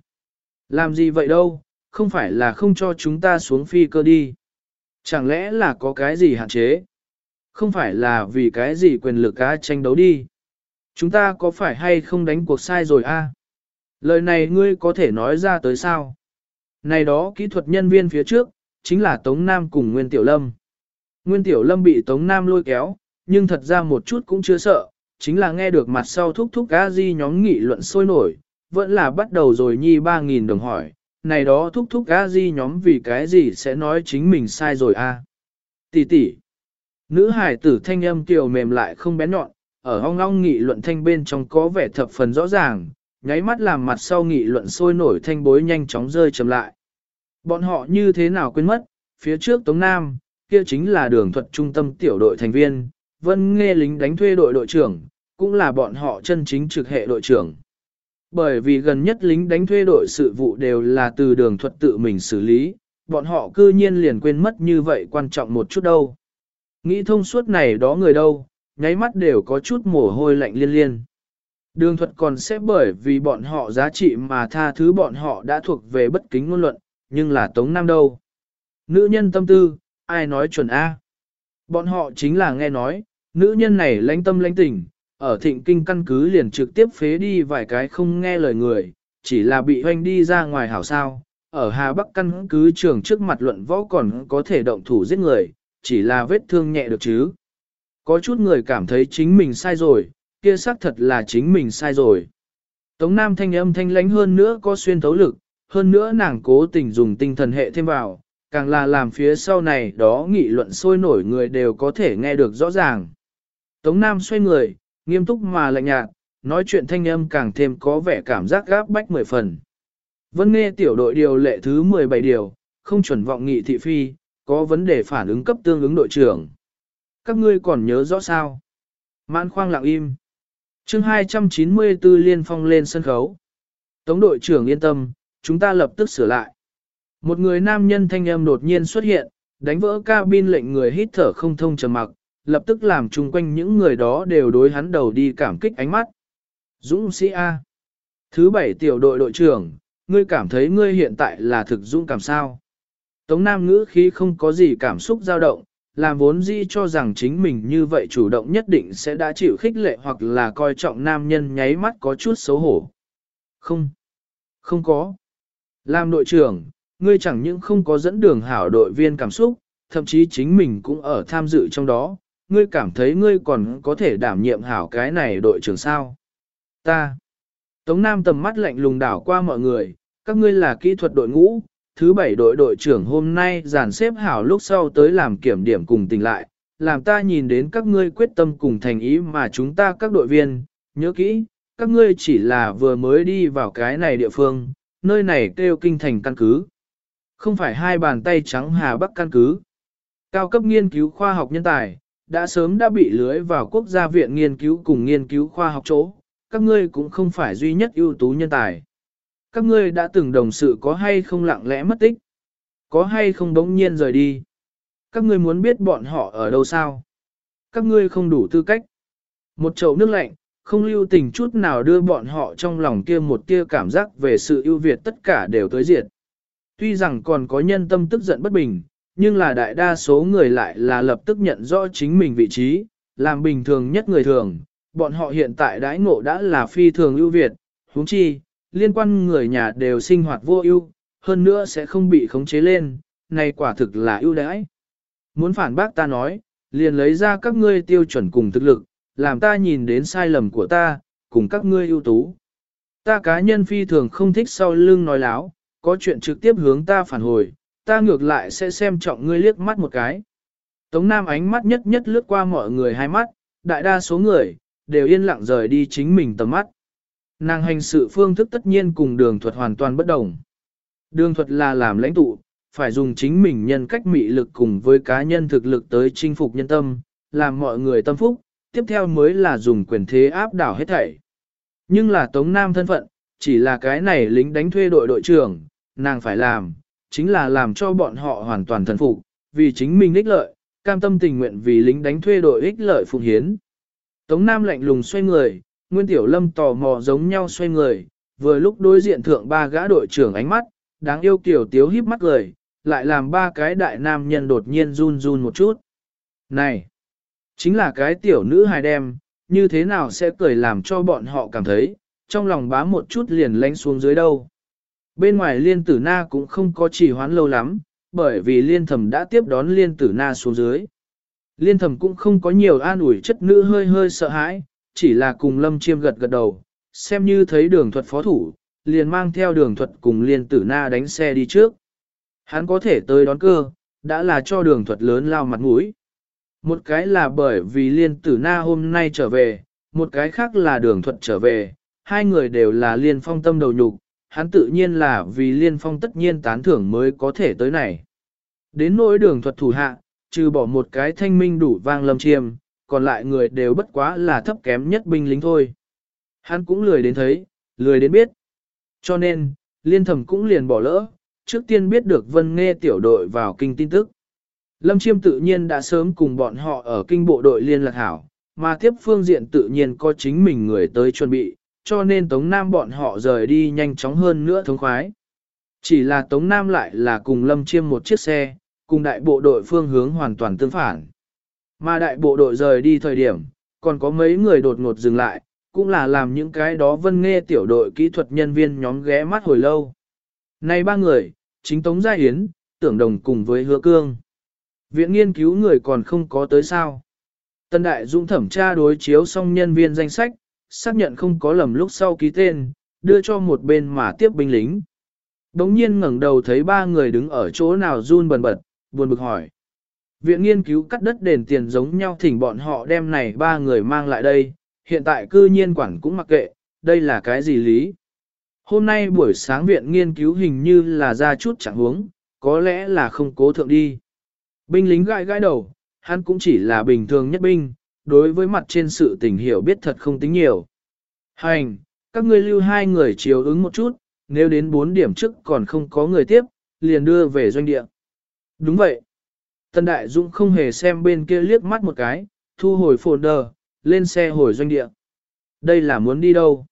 Làm gì vậy đâu, không phải là không cho chúng ta xuống phi cơ đi. Chẳng lẽ là có cái gì hạn chế? Không phải là vì cái gì quyền lực cá tranh đấu đi. Chúng ta có phải hay không đánh cuộc sai rồi a? Lời này ngươi có thể nói ra tới sao? Này đó kỹ thuật nhân viên phía trước, chính là Tống Nam cùng Nguyên Tiểu Lâm. Nguyên Tiểu Lâm bị Tống Nam lôi kéo, nhưng thật ra một chút cũng chưa sợ, chính là nghe được mặt sau thúc thúc a di nhóm nghị luận sôi nổi, vẫn là bắt đầu rồi nhi 3.000 đồng hỏi, này đó thúc thúc a di nhóm vì cái gì sẽ nói chính mình sai rồi a? Tỷ tỷ. Nữ hải tử thanh âm kiều mềm lại không bén nhọn, ở hong long nghị luận thanh bên trong có vẻ thập phần rõ ràng, nháy mắt làm mặt sau nghị luận sôi nổi thanh bối nhanh chóng rơi chậm lại. Bọn họ như thế nào quên mất, phía trước Tống Nam, kia chính là đường thuật trung tâm tiểu đội thành viên, vân nghe lính đánh thuê đội đội trưởng, cũng là bọn họ chân chính trực hệ đội trưởng. Bởi vì gần nhất lính đánh thuê đội sự vụ đều là từ đường thuật tự mình xử lý, bọn họ cư nhiên liền quên mất như vậy quan trọng một chút đâu. Nghĩ thông suốt này đó người đâu, nháy mắt đều có chút mồ hôi lạnh liên liên. Đường thuật còn sẽ bởi vì bọn họ giá trị mà tha thứ bọn họ đã thuộc về bất kính ngôn luận, nhưng là Tống Nam đâu. Nữ nhân tâm tư, ai nói chuẩn A. Bọn họ chính là nghe nói, nữ nhân này lãnh tâm lãnh tình, ở thịnh kinh căn cứ liền trực tiếp phế đi vài cái không nghe lời người, chỉ là bị hoanh đi ra ngoài hảo sao. Ở Hà Bắc căn cứ trường trước mặt luận võ còn có thể động thủ giết người, chỉ là vết thương nhẹ được chứ. Có chút người cảm thấy chính mình sai rồi, kia xác thật là chính mình sai rồi. Tống Nam thanh âm thanh lãnh hơn nữa có xuyên thấu lực, hơn nữa nàng cố tình dùng tinh thần hệ thêm vào, càng là làm phía sau này đó nghị luận sôi nổi người đều có thể nghe được rõ ràng. Tống Nam xoay người, nghiêm túc mà lạnh nhạt, nói chuyện thanh âm càng thêm có vẻ cảm giác gáp bách mười phần. Vân nghe tiểu đội điều lệ thứ 17 điều, không chuẩn vọng nghị thị phi, có vấn đề phản ứng cấp tương ứng đội trưởng. Các ngươi còn nhớ rõ sao? Mãn khoang lặng im. chương 294 liên phong lên sân khấu. Tống đội trưởng yên tâm, chúng ta lập tức sửa lại. Một người nam nhân thanh âm đột nhiên xuất hiện, đánh vỡ cabin lệnh người hít thở không thông trầm mặc, lập tức làm chung quanh những người đó đều đối hắn đầu đi cảm kích ánh mắt. Dũng sĩ A. Thứ bảy tiểu đội đội trưởng, ngươi cảm thấy ngươi hiện tại là thực dũng cảm sao? Tống Nam ngữ khí không có gì cảm xúc dao động, làm vốn dĩ cho rằng chính mình như vậy chủ động nhất định sẽ đã chịu khích lệ hoặc là coi trọng nam nhân nháy mắt có chút xấu hổ. Không, không có. Làm đội trưởng, ngươi chẳng những không có dẫn đường hảo đội viên cảm xúc, thậm chí chính mình cũng ở tham dự trong đó, ngươi cảm thấy ngươi còn có thể đảm nhiệm hảo cái này đội trưởng sao. Ta. Tống Nam tầm mắt lạnh lùng đảo qua mọi người, các ngươi là kỹ thuật đội ngũ, thứ bảy đội đội trưởng hôm nay giàn xếp hảo lúc sau tới làm kiểm điểm cùng tình lại, làm ta nhìn đến các ngươi quyết tâm cùng thành ý mà chúng ta các đội viên, nhớ kỹ, các ngươi chỉ là vừa mới đi vào cái này địa phương, nơi này kêu kinh thành căn cứ. Không phải hai bàn tay trắng Hà Bắc căn cứ. Cao cấp nghiên cứu khoa học nhân tài, đã sớm đã bị lưới vào quốc gia viện nghiên cứu cùng nghiên cứu khoa học chỗ, các ngươi cũng không phải duy nhất ưu tú nhân tài. Các ngươi đã từng đồng sự có hay không lặng lẽ mất tích? Có hay không bỗng nhiên rời đi? Các ngươi muốn biết bọn họ ở đâu sao? Các ngươi không đủ tư cách. Một chậu nước lạnh, không lưu tình chút nào đưa bọn họ trong lòng kia một kia cảm giác về sự ưu việt tất cả đều tới diệt. Tuy rằng còn có nhân tâm tức giận bất bình, nhưng là đại đa số người lại là lập tức nhận rõ chính mình vị trí, làm bình thường nhất người thường. Bọn họ hiện tại đãi ngộ đã là phi thường ưu việt, huống chi, liên quan người nhà đều sinh hoạt vô ưu, hơn nữa sẽ không bị khống chế lên, này quả thực là ưu đãi. Muốn phản bác ta nói, liền lấy ra các ngươi tiêu chuẩn cùng thực lực, làm ta nhìn đến sai lầm của ta, cùng các ngươi ưu tú. Ta cá nhân phi thường không thích sau lưng nói láo, có chuyện trực tiếp hướng ta phản hồi, ta ngược lại sẽ xem trọng ngươi liếc mắt một cái. Tống Nam ánh mắt nhất nhất lướt qua mọi người hai mắt, đại đa số người, đều yên lặng rời đi chính mình tầm mắt. Nàng hành sự phương thức tất nhiên cùng đường thuật hoàn toàn bất đồng. Đường thuật là làm lãnh tụ, phải dùng chính mình nhân cách mị lực cùng với cá nhân thực lực tới chinh phục nhân tâm, làm mọi người tâm phúc, tiếp theo mới là dùng quyền thế áp đảo hết thảy. Nhưng là Tống Nam thân phận, chỉ là cái này lính đánh thuê đội đội trưởng, nàng phải làm, chính là làm cho bọn họ hoàn toàn thần phục, vì chính mình ích lợi, cam tâm tình nguyện vì lính đánh thuê đội ích lợi phụng hiến. Tống Nam lạnh lùng xoay người, Nguyên Tiểu Lâm tò mò giống nhau xoay người, vừa lúc đối diện thượng ba gã đội trưởng ánh mắt, đáng yêu kiểu tiếu híp mắt cười, lại làm ba cái đại nam nhân đột nhiên run run một chút. Này, chính là cái tiểu nữ hài đem, như thế nào sẽ cười làm cho bọn họ cảm thấy, trong lòng bá một chút liền lánh xuống dưới đâu. Bên ngoài liên tử na cũng không có chỉ hoán lâu lắm, bởi vì liên thầm đã tiếp đón liên tử na xuống dưới. Liên thầm cũng không có nhiều an ủi chất nữ hơi hơi sợ hãi, chỉ là cùng lâm chiêm gật gật đầu, xem như thấy đường thuật phó thủ, liền mang theo đường thuật cùng liên tử na đánh xe đi trước. Hắn có thể tới đón cơ, đã là cho đường thuật lớn lao mặt mũi. Một cái là bởi vì liên tử na hôm nay trở về, Một cái khác là đường thuật trở về, hai người đều là liên phong tâm đầu nhục, hắn tự nhiên là vì liên phong tất nhiên tán thưởng mới có thể tới này. Đến nỗi đường thuật thủ hạ, trừ bỏ một cái thanh minh đủ vang lâm chiêm, còn lại người đều bất quá là thấp kém nhất binh lính thôi. Hắn cũng lười đến thấy, lười đến biết. Cho nên, liên thẩm cũng liền bỏ lỡ, trước tiên biết được vân nghe tiểu đội vào kinh tin tức. Lâm Chiêm tự nhiên đã sớm cùng bọn họ ở kinh bộ đội liên lạc hảo, mà tiếp phương diện tự nhiên có chính mình người tới chuẩn bị, cho nên Tống Nam bọn họ rời đi nhanh chóng hơn nữa thống khoái. Chỉ là Tống Nam lại là cùng Lâm Chiêm một chiếc xe, cùng đại bộ đội phương hướng hoàn toàn tương phản. Mà đại bộ đội rời đi thời điểm, còn có mấy người đột ngột dừng lại, cũng là làm những cái đó vân nghe tiểu đội kỹ thuật nhân viên nhóm ghé mắt hồi lâu. Này ba người, chính Tống Gia Yến, tưởng đồng cùng với hứa cương. Viện nghiên cứu người còn không có tới sao. Tân Đại Dũng thẩm tra đối chiếu xong nhân viên danh sách, xác nhận không có lầm lúc sau ký tên, đưa cho một bên mà tiếp binh lính. Đống nhiên ngẩng đầu thấy ba người đứng ở chỗ nào run bần bật, buồn bực hỏi. Viện nghiên cứu cắt đất đền tiền giống nhau thỉnh bọn họ đem này ba người mang lại đây, hiện tại cư nhiên quản cũng mặc kệ, đây là cái gì lý? Hôm nay buổi sáng viện nghiên cứu hình như là ra chút chẳng huống, có lẽ là không cố thượng đi. Binh lính gãi gãi đầu, hắn cũng chỉ là bình thường nhất binh, đối với mặt trên sự tình hiểu biết thật không tính nhiều. Hành, các ngươi lưu hai người chiếu ứng một chút, nếu đến 4 điểm trước còn không có người tiếp, liền đưa về doanh địa. Đúng vậy. Tân Đại Dũng không hề xem bên kia liếc mắt một cái, thu hồi folder, lên xe hồi doanh địa. Đây là muốn đi đâu?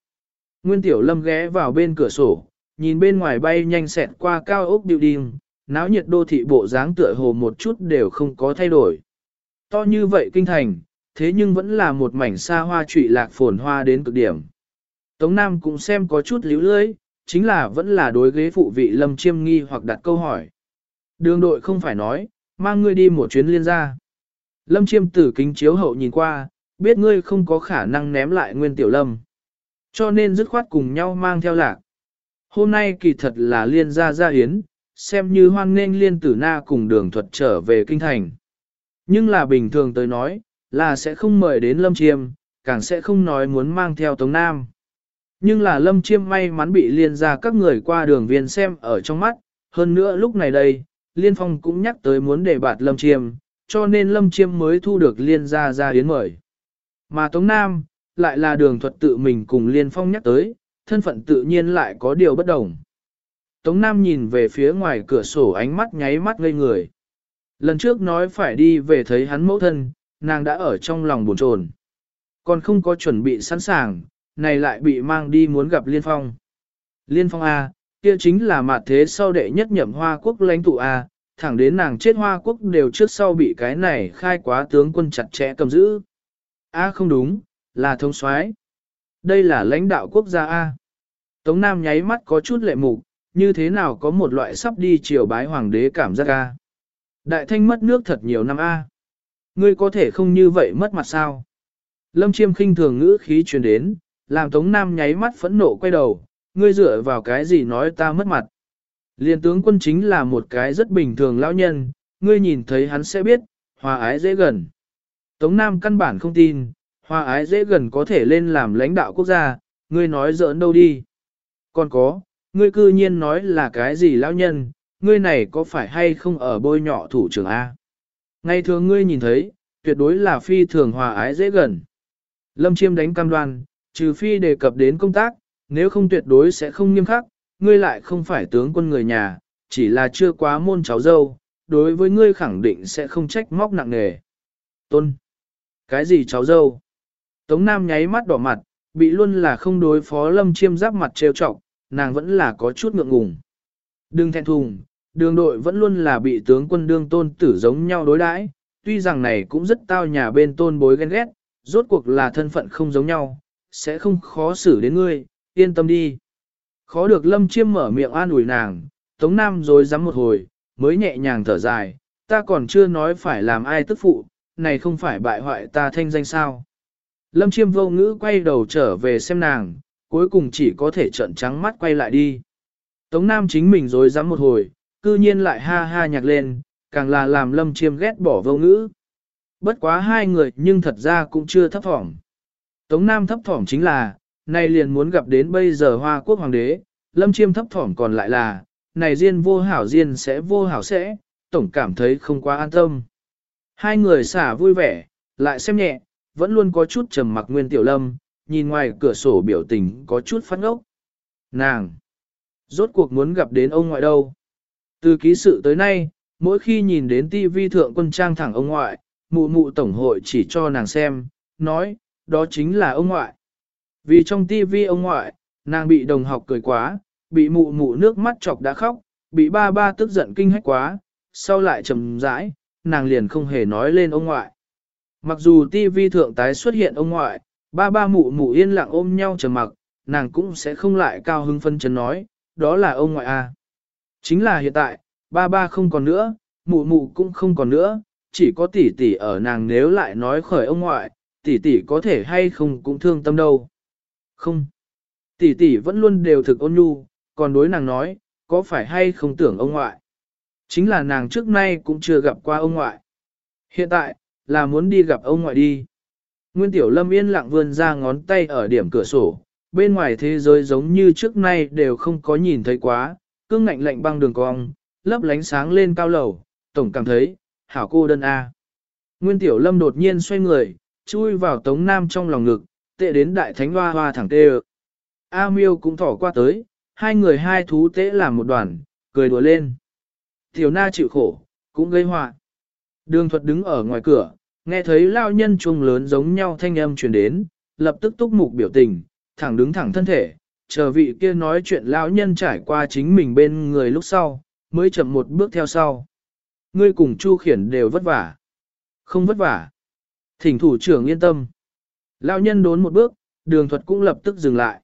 Nguyên Tiểu Lâm ghé vào bên cửa sổ, nhìn bên ngoài bay nhanh xẹt qua cao ốc building, náo nhiệt đô thị bộ dáng tựa hồ một chút đều không có thay đổi. To như vậy kinh thành, thế nhưng vẫn là một mảnh xa hoa trụy lạc phồn hoa đến cực điểm. Tống Nam cũng xem có chút líu lưới, chính là vẫn là đối ghế phụ vị Lâm Chiêm nghi hoặc đặt câu hỏi. Đường đội không phải nói, mang ngươi đi một chuyến liên gia. Lâm Chiêm tử kính chiếu hậu nhìn qua, biết ngươi không có khả năng ném lại Nguyên Tiểu Lâm. Cho nên dứt khoát cùng nhau mang theo lạc. Hôm nay kỳ thật là liên gia gia hiến, xem như hoan nghênh liên tử na cùng đường thuật trở về kinh thành. Nhưng là bình thường tới nói, là sẽ không mời đến Lâm Chiêm, càng sẽ không nói muốn mang theo Tống Nam. Nhưng là Lâm Chiêm may mắn bị liên ra các người qua đường viên xem ở trong mắt, hơn nữa lúc này đây, Liên Phong cũng nhắc tới muốn để bạt Lâm Chiêm, cho nên Lâm Chiêm mới thu được liên gia ra yến mời. Mà Tống Nam, lại là đường thuật tự mình cùng Liên Phong nhắc tới, thân phận tự nhiên lại có điều bất đồng. Tống Nam nhìn về phía ngoài cửa sổ ánh mắt nháy mắt ngây người. Lần trước nói phải đi về thấy hắn mẫu thân, nàng đã ở trong lòng buồn chồn, Còn không có chuẩn bị sẵn sàng, này lại bị mang đi muốn gặp Liên Phong. Liên Phong A, kia chính là mặt thế sau đệ nhất nhậm Hoa Quốc lãnh tụ A, thẳng đến nàng chết Hoa Quốc đều trước sau bị cái này khai quá tướng quân chặt chẽ cầm giữ. A không đúng, là thông soái. Đây là lãnh đạo quốc gia A. Tống Nam nháy mắt có chút lệ mục, như thế nào có một loại sắp đi triều bái hoàng đế cảm giác A. Đại thanh mất nước thật nhiều năm A. Ngươi có thể không như vậy mất mặt sao? Lâm chiêm khinh thường ngữ khí truyền đến, làm Tống Nam nháy mắt phẫn nộ quay đầu, ngươi dựa vào cái gì nói ta mất mặt. Liên tướng quân chính là một cái rất bình thường lão nhân, ngươi nhìn thấy hắn sẽ biết, hòa ái dễ gần. Tống Nam căn bản không tin, hòa ái dễ gần có thể lên làm lãnh đạo quốc gia, ngươi nói giỡn đâu đi. Còn có, ngươi cư nhiên nói là cái gì lão nhân, ngươi này có phải hay không ở bôi nhọ thủ trưởng A. Ngày thường ngươi nhìn thấy, tuyệt đối là phi thường hòa ái dễ gần. Lâm Chiêm đánh cam đoan, trừ phi đề cập đến công tác, nếu không tuyệt đối sẽ không nghiêm khắc, ngươi lại không phải tướng quân người nhà, chỉ là chưa quá môn cháu dâu, đối với ngươi khẳng định sẽ không trách móc nặng nề. Tôn! Cái gì cháu dâu? Tống Nam nháy mắt đỏ mặt, bị luôn là không đối phó lâm chiêm giáp mặt trêu chọc, nàng vẫn là có chút ngượng ngùng. Đừng thẹn thùng, đường đội vẫn luôn là bị tướng quân đương tôn tử giống nhau đối đãi, tuy rằng này cũng rất tao nhà bên tôn bối ghen ghét, rốt cuộc là thân phận không giống nhau, sẽ không khó xử đến ngươi, yên tâm đi. Khó được lâm chiêm mở miệng an ủi nàng, Tống Nam rồi dám một hồi, mới nhẹ nhàng thở dài, ta còn chưa nói phải làm ai tức phụ, này không phải bại hoại ta thanh danh sao. Lâm chiêm vô ngữ quay đầu trở về xem nàng, cuối cùng chỉ có thể trợn trắng mắt quay lại đi. Tống Nam chính mình rồi dám một hồi, cư nhiên lại ha ha nhạc lên, càng là làm lâm chiêm ghét bỏ vô ngữ. Bất quá hai người nhưng thật ra cũng chưa thấp thỏm. Tống Nam thấp thỏm chính là, nay liền muốn gặp đến bây giờ Hoa Quốc Hoàng đế, Lâm Chiêm thấp thỏm còn lại là, này Diên vô hảo Diên sẽ vô hảo sẽ, tổng cảm thấy không quá an tâm. Hai người xả vui vẻ, lại xem nhẹ, vẫn luôn có chút trầm mặc Nguyên Tiểu Lâm, nhìn ngoài cửa sổ biểu tình có chút phát ngốc. Nàng! Rốt cuộc muốn gặp đến ông ngoại đâu? Từ ký sự tới nay, mỗi khi nhìn đến TV thượng quân trang thẳng ông ngoại, mụ mụ tổng hội chỉ cho nàng xem, nói, đó chính là ông ngoại. Vì trong TV ông ngoại, nàng bị đồng học cười quá, bị mụ mụ nước mắt chọc đã khóc, bị ba ba tức giận kinh hách quá, sau lại trầm rãi, nàng liền không hề nói lên ông ngoại. Mặc dù TV thượng tái xuất hiện ông ngoại, ba ba mụ mụ yên lặng ôm nhau trầm mặc, nàng cũng sẽ không lại cao hưng phân chấn nói, đó là ông ngoại à? Chính là hiện tại, ba ba không còn nữa, mụ mụ cũng không còn nữa, chỉ có tỷ tỷ ở nàng nếu lại nói khởi ông ngoại, tỷ tỷ có thể hay không cũng thương tâm đâu. Không. Tỷ tỷ vẫn luôn đều thực ôn nhu, còn đối nàng nói, có phải hay không tưởng ông ngoại. Chính là nàng trước nay cũng chưa gặp qua ông ngoại. Hiện tại, là muốn đi gặp ông ngoại đi. Nguyên Tiểu Lâm yên lặng vươn ra ngón tay ở điểm cửa sổ, bên ngoài thế giới giống như trước nay đều không có nhìn thấy quá, cương ngạnh lạnh băng đường cong, lấp lánh sáng lên cao lầu, tổng cảm thấy, hảo cô đơn A. Nguyên Tiểu Lâm đột nhiên xoay người, chui vào Tống Nam trong lòng ngực, tệ đến đại thánh hoa hoa thẳng tê A miêu cũng thỏ qua tới, hai người hai thú tễ làm một đoàn, cười đùa lên. Tiểu na chịu khổ, cũng gây họa. Đường thuật đứng ở ngoài cửa, nghe thấy lao nhân chuông lớn giống nhau thanh âm truyền đến, lập tức túc mục biểu tình, thẳng đứng thẳng thân thể, chờ vị kia nói chuyện lão nhân trải qua chính mình bên người lúc sau, mới chậm một bước theo sau. Ngươi cùng Chu Khiển đều vất vả. Không vất vả. Thỉnh thủ trưởng yên tâm. Lão nhân đốn một bước, đường thuật cũng lập tức dừng lại.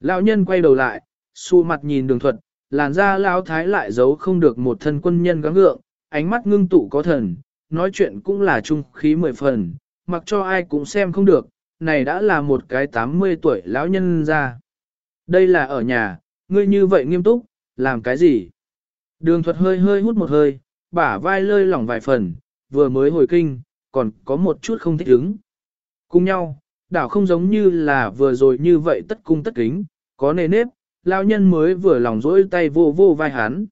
Lão nhân quay đầu lại, xu mặt nhìn đường thuật, làn da lão thái lại giấu không được một thân quân nhân gắng gượng, ánh mắt ngưng tụ có thần, nói chuyện cũng là trung khí mười phần, mặc cho ai cũng xem không được, này đã là một cái 80 tuổi lão nhân ra. Đây là ở nhà, ngươi như vậy nghiêm túc, làm cái gì? Đường thuật hơi hơi hút một hơi, bả vai lơi lỏng vài phần, vừa mới hồi kinh, còn có một chút không thích ứng. Cùng nhau, đảo không giống như là vừa rồi như vậy tất cung tất kính, có nề nếp, lão nhân mới vừa lòng rỗi tay vô vô vai hắn.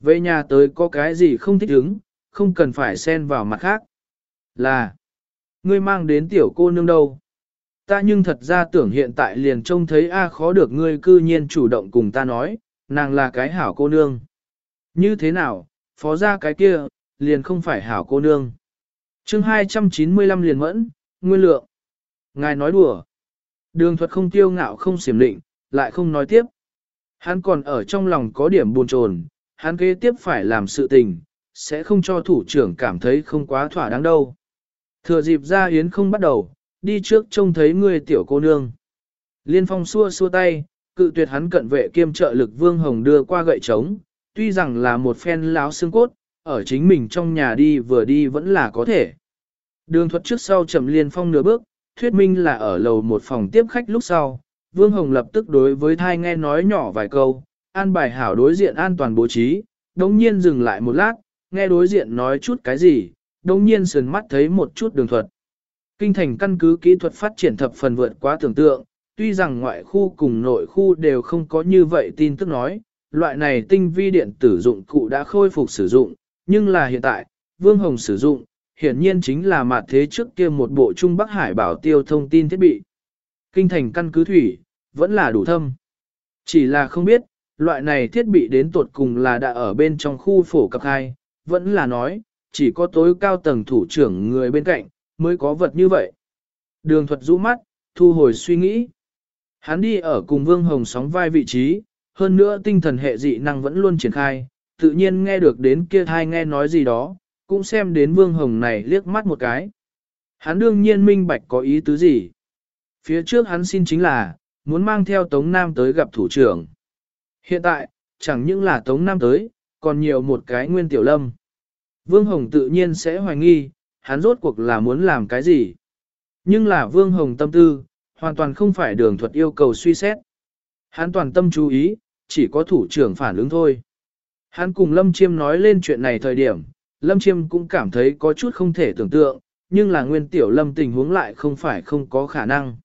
Về nhà tới có cái gì không thích ứng, không cần phải xen vào mặt khác. Là, ngươi mang đến tiểu cô nương đâu? Ta nhưng thật ra tưởng hiện tại liền trông thấy A khó được ngươi cư nhiên chủ động cùng ta nói, nàng là cái hảo cô nương. Như thế nào, phó ra cái kia, liền không phải hảo cô nương. chương 295 liền mẫn, nguyên lượng. Ngài nói đùa. Đường thuật không tiêu ngạo không xiểm định, lại không nói tiếp. Hắn còn ở trong lòng có điểm buồn chồn, hắn kế tiếp phải làm sự tình, sẽ không cho thủ trưởng cảm thấy không quá thỏa đáng đâu. Thừa dịp ra yến không bắt đầu, đi trước trông thấy người tiểu cô nương. Liên phong xua xua tay, cự tuyệt hắn cận vệ kiêm trợ lực Vương Hồng đưa qua gậy trống, tuy rằng là một phen láo xương cốt, ở chính mình trong nhà đi vừa đi vẫn là có thể. Đường thuật trước sau chậm liên phong nửa bước, thuyết minh là ở lầu một phòng tiếp khách lúc sau. Vương Hồng lập tức đối với thai nghe nói nhỏ vài câu, an bài hảo đối diện an toàn bố trí, đồng nhiên dừng lại một lát, nghe đối diện nói chút cái gì, đồng nhiên sườn mắt thấy một chút đường thuật. Kinh thành căn cứ kỹ thuật phát triển thập phần vượt quá tưởng tượng, tuy rằng ngoại khu cùng nội khu đều không có như vậy tin tức nói, loại này tinh vi điện tử dụng cụ đã khôi phục sử dụng, nhưng là hiện tại, Vương Hồng sử dụng, hiển nhiên chính là mặt thế trước kia một bộ Trung Bắc Hải bảo tiêu thông tin thiết bị. Kinh thành căn cứ thủy, vẫn là đủ thâm. Chỉ là không biết, loại này thiết bị đến tột cùng là đã ở bên trong khu phổ cập hai, vẫn là nói, chỉ có tối cao tầng thủ trưởng người bên cạnh, mới có vật như vậy. Đường thuật rũ mắt, thu hồi suy nghĩ. Hắn đi ở cùng Vương Hồng sóng vai vị trí, hơn nữa tinh thần hệ dị năng vẫn luôn triển khai, tự nhiên nghe được đến kia thai nghe nói gì đó, cũng xem đến Vương Hồng này liếc mắt một cái. Hắn đương nhiên minh bạch có ý tứ gì. Phía trước hắn xin chính là, muốn mang theo Tống Nam tới gặp thủ trưởng. Hiện tại, chẳng những là Tống Nam tới, còn nhiều một cái nguyên tiểu lâm. Vương Hồng tự nhiên sẽ hoài nghi, hắn rốt cuộc là muốn làm cái gì. Nhưng là Vương Hồng tâm tư, hoàn toàn không phải đường thuật yêu cầu suy xét. Hắn toàn tâm chú ý, chỉ có thủ trưởng phản ứng thôi. Hắn cùng Lâm Chiêm nói lên chuyện này thời điểm, Lâm Chiêm cũng cảm thấy có chút không thể tưởng tượng, nhưng là nguyên tiểu Lâm tình huống lại không phải không có khả năng.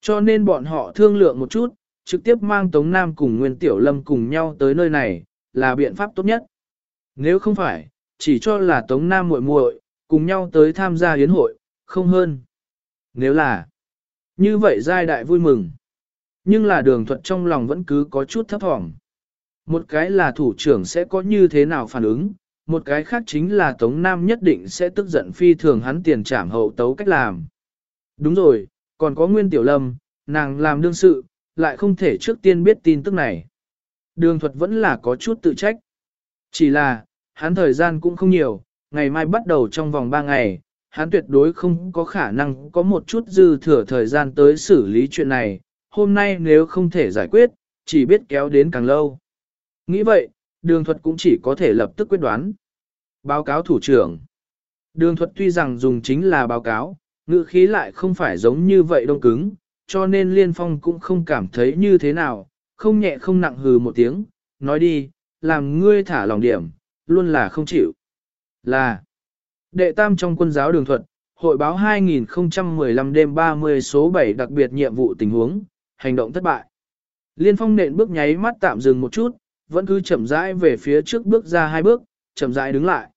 Cho nên bọn họ thương lượng một chút, trực tiếp mang Tống Nam cùng Nguyên Tiểu Lâm cùng nhau tới nơi này, là biện pháp tốt nhất. Nếu không phải, chỉ cho là Tống Nam muội muội cùng nhau tới tham gia hiến hội, không hơn. Nếu là, như vậy giai đại vui mừng. Nhưng là đường thuật trong lòng vẫn cứ có chút thấp thỏm. Một cái là thủ trưởng sẽ có như thế nào phản ứng, một cái khác chính là Tống Nam nhất định sẽ tức giận phi thường hắn tiền trảm hậu tấu cách làm. Đúng rồi, còn có Nguyên Tiểu Lâm, nàng làm đương sự, lại không thể trước tiên biết tin tức này. Đường thuật vẫn là có chút tự trách. Chỉ là, hắn thời gian cũng không nhiều, ngày mai bắt đầu trong vòng 3 ngày, hắn tuyệt đối không có khả năng có một chút dư thừa thời gian tới xử lý chuyện này, hôm nay nếu không thể giải quyết, chỉ biết kéo đến càng lâu. Nghĩ vậy, đường thuật cũng chỉ có thể lập tức quyết đoán. Báo cáo thủ trưởng. Đường thuật tuy rằng dùng chính là báo cáo, ngữ khí lại không phải giống như vậy đông cứng, cho nên liên phong cũng không cảm thấy như thế nào, không nhẹ không nặng hừ một tiếng, nói đi, làm ngươi thả lòng điểm, luôn là không chịu. Là, đệ tam trong quân giáo đường thuật, hội báo 2015 đêm 30 số 7 đặc biệt nhiệm vụ tình huống, hành động thất bại. Liên phong nện bước nháy mắt tạm dừng một chút, vẫn cứ chậm rãi về phía trước bước ra hai bước, chậm rãi đứng lại.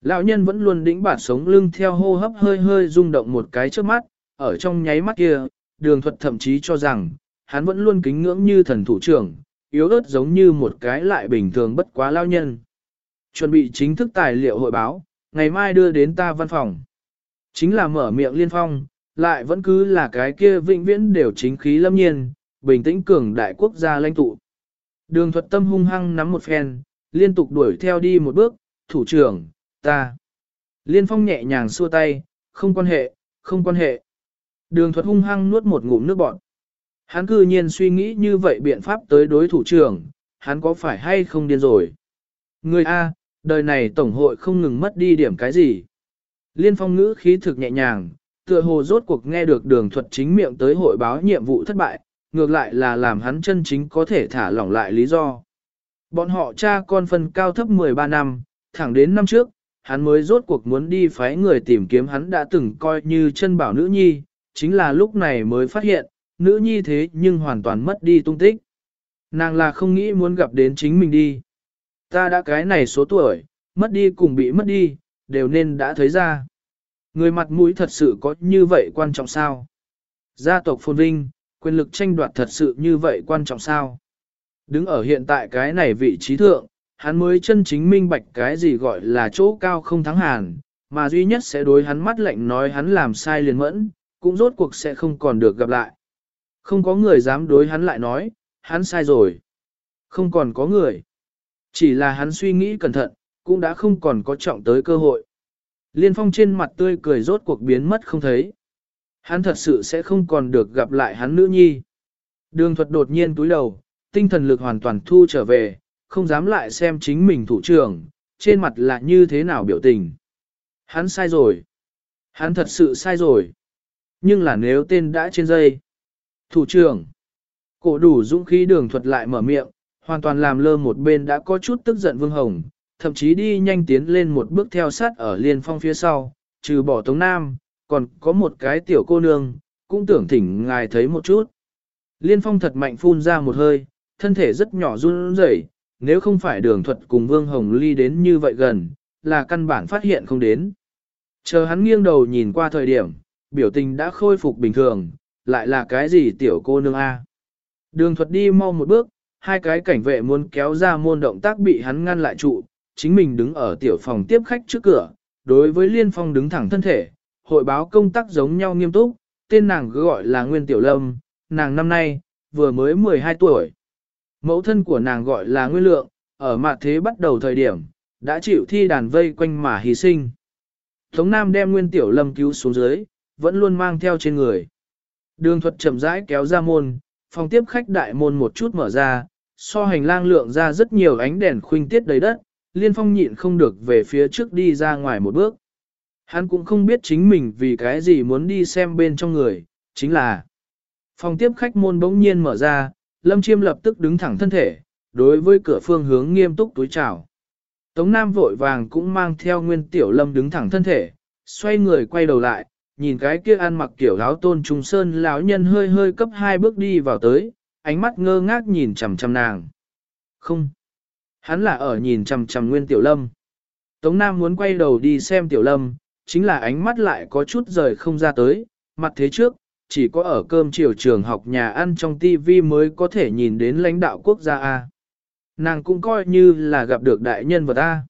Lão nhân vẫn luôn đĩnh bản sống lưng theo hô hấp hơi hơi rung động một cái trước mắt, ở trong nháy mắt kia, đường thuật thậm chí cho rằng, hắn vẫn luôn kính ngưỡng như thần thủ trưởng, yếu ớt giống như một cái lại bình thường bất quá lao nhân. Chuẩn bị chính thức tài liệu hội báo, ngày mai đưa đến ta văn phòng. Chính là mở miệng liên phong, lại vẫn cứ là cái kia vĩnh viễn đều chính khí lâm nhiên, bình tĩnh cường đại quốc gia lãnh tụ. Đường thuật tâm hung hăng nắm một phen, liên tục đuổi theo đi một bước, thủ trưởng, ta. Liên phong nhẹ nhàng xua tay, không quan hệ, không quan hệ. Đường thuật hung hăng nuốt một ngụm nước bọt. Hắn cư nhiên suy nghĩ như vậy biện pháp tới đối thủ trưởng, hắn có phải hay không điên rồi. Người A, đời này tổng hội không ngừng mất đi điểm cái gì. Liên phong ngữ khí thực nhẹ nhàng, tựa hồ rốt cuộc nghe được đường thuật chính miệng tới hội báo nhiệm vụ thất bại, ngược lại là làm hắn chân chính có thể thả lỏng lại lý do. Bọn họ cha con phân cao thấp 13 năm, thẳng đến năm trước, hắn mới rốt cuộc muốn đi phái người tìm kiếm hắn đã từng coi như chân bảo nữ nhi, chính là lúc này mới phát hiện, nữ nhi thế nhưng hoàn toàn mất đi tung tích. Nàng là không nghĩ muốn gặp đến chính mình đi. Ta đã cái này số tuổi, mất đi cùng bị mất đi, đều nên đã thấy ra. Người mặt mũi thật sự có như vậy quan trọng sao? Gia tộc phồn vinh, quyền lực tranh đoạt thật sự như vậy quan trọng sao? Đứng ở hiện tại cái này vị trí thượng, hắn mới chân chính minh bạch cái gì gọi là chỗ cao không thắng hàn, mà duy nhất sẽ đối hắn mắt lạnh nói hắn làm sai liền mẫn, cũng rốt cuộc sẽ không còn được gặp lại. Không có người dám đối hắn lại nói, hắn sai rồi. Không còn có người. Chỉ là hắn suy nghĩ cẩn thận, cũng đã không còn có trọng tới cơ hội. Liên phong trên mặt tươi cười rốt cuộc biến mất không thấy. Hắn thật sự sẽ không còn được gặp lại hắn nữ nhi. Đường thuật đột nhiên túi đầu, tinh thần lực hoàn toàn thu trở về, không dám lại xem chính mình thủ trưởng, trên mặt là như thế nào biểu tình. Hắn sai rồi. Hắn thật sự sai rồi. Nhưng là nếu tên đã trên dây. Thủ trưởng. Cổ đủ dũng khí đường thuật lại mở miệng, hoàn toàn làm lơ một bên đã có chút tức giận Vương Hồng, thậm chí đi nhanh tiến lên một bước theo sát ở liên phong phía sau, trừ bỏ Tống Nam, còn có một cái tiểu cô nương, cũng tưởng thỉnh ngài thấy một chút. Liên phong thật mạnh phun ra một hơi, thân thể rất nhỏ run rẩy, nếu không phải đường thuật cùng Vương Hồng Ly đến như vậy gần, là căn bản phát hiện không đến. Chờ hắn nghiêng đầu nhìn qua thời điểm, biểu tình đã khôi phục bình thường, lại là cái gì tiểu cô nương A. Đường thuật đi mau một bước, hai cái cảnh vệ muốn kéo ra môn động tác bị hắn ngăn lại trụ, chính mình đứng ở tiểu phòng tiếp khách trước cửa, đối với Liên Phong đứng thẳng thân thể, hội báo công tác giống nhau nghiêm túc, tên nàng gọi là Nguyên Tiểu Lâm, nàng năm nay, vừa mới 12 tuổi. Mẫu thân của nàng gọi là Nguyên Lượng, ở mặt thế bắt đầu thời điểm, đã chịu thi đàn vây quanh mà hy sinh. Tống Nam đem Nguyên Tiểu Lâm cứu xuống dưới, vẫn luôn mang theo trên người. Đường thuật chậm rãi kéo ra môn, phòng tiếp khách đại môn một chút mở ra, so hành lang lượng ra rất nhiều ánh đèn khuynh tiết đầy đất, liên phong nhịn không được về phía trước đi ra ngoài một bước. Hắn cũng không biết chính mình vì cái gì muốn đi xem bên trong người, chính là phòng tiếp khách môn bỗng nhiên mở ra, Lâm Chiêm lập tức đứng thẳng thân thể, đối với cửa phương hướng nghiêm túc túi chào. Tống Nam vội vàng cũng mang theo Nguyên Tiểu Lâm đứng thẳng thân thể, xoay người quay đầu lại, nhìn cái kia ăn mặc kiểu áo tôn trung sơn lão nhân hơi hơi cấp hai bước đi vào tới, ánh mắt ngơ ngác nhìn chằm chằm nàng. Không. Hắn là ở nhìn chằm chằm Nguyên Tiểu Lâm. Tống Nam muốn quay đầu đi xem Tiểu Lâm, chính là ánh mắt lại có chút rời không ra tới, mặt thế trước, chỉ có ở cơm chiều trường học nhà ăn trong TV mới có thể nhìn đến lãnh đạo quốc gia A. Nàng cũng coi như là gặp được đại nhân vật A.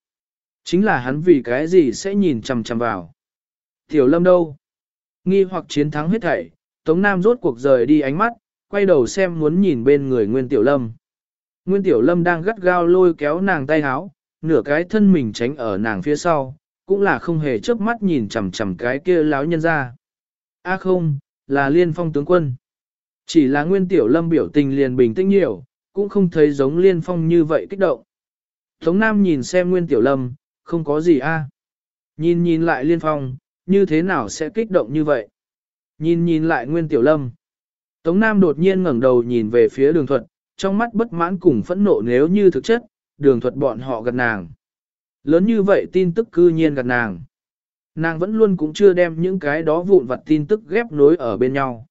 Chính là hắn vì cái gì sẽ nhìn chằm chằm vào. Tiểu Lâm đâu? Nghi hoặc chiến thắng hết thảy, Tống Nam rốt cuộc rời đi ánh mắt, quay đầu xem muốn nhìn bên người Nguyên Tiểu Lâm. Nguyên Tiểu Lâm đang gắt gao lôi kéo nàng tay háo, nửa cái thân mình tránh ở nàng phía sau, cũng là không hề chớp mắt nhìn chằm chằm cái kia láo nhân ra. A không, là liên phong tướng quân. Chỉ là Nguyên Tiểu Lâm biểu tình liền bình tĩnh nhiều, cũng không thấy giống liên phong như vậy kích động. Tống Nam nhìn xem Nguyên Tiểu Lâm, không có gì a. Nhìn nhìn lại liên phong, như thế nào sẽ kích động như vậy? Nhìn nhìn lại Nguyên Tiểu Lâm. Tống Nam đột nhiên ngẩng đầu nhìn về phía đường thuật, trong mắt bất mãn cùng phẫn nộ nếu như thực chất, đường thuật bọn họ gật nàng. Lớn như vậy tin tức cư nhiên gật nàng. Nàng vẫn luôn cũng chưa đem những cái đó vụn vặt tin tức ghép nối ở bên nhau.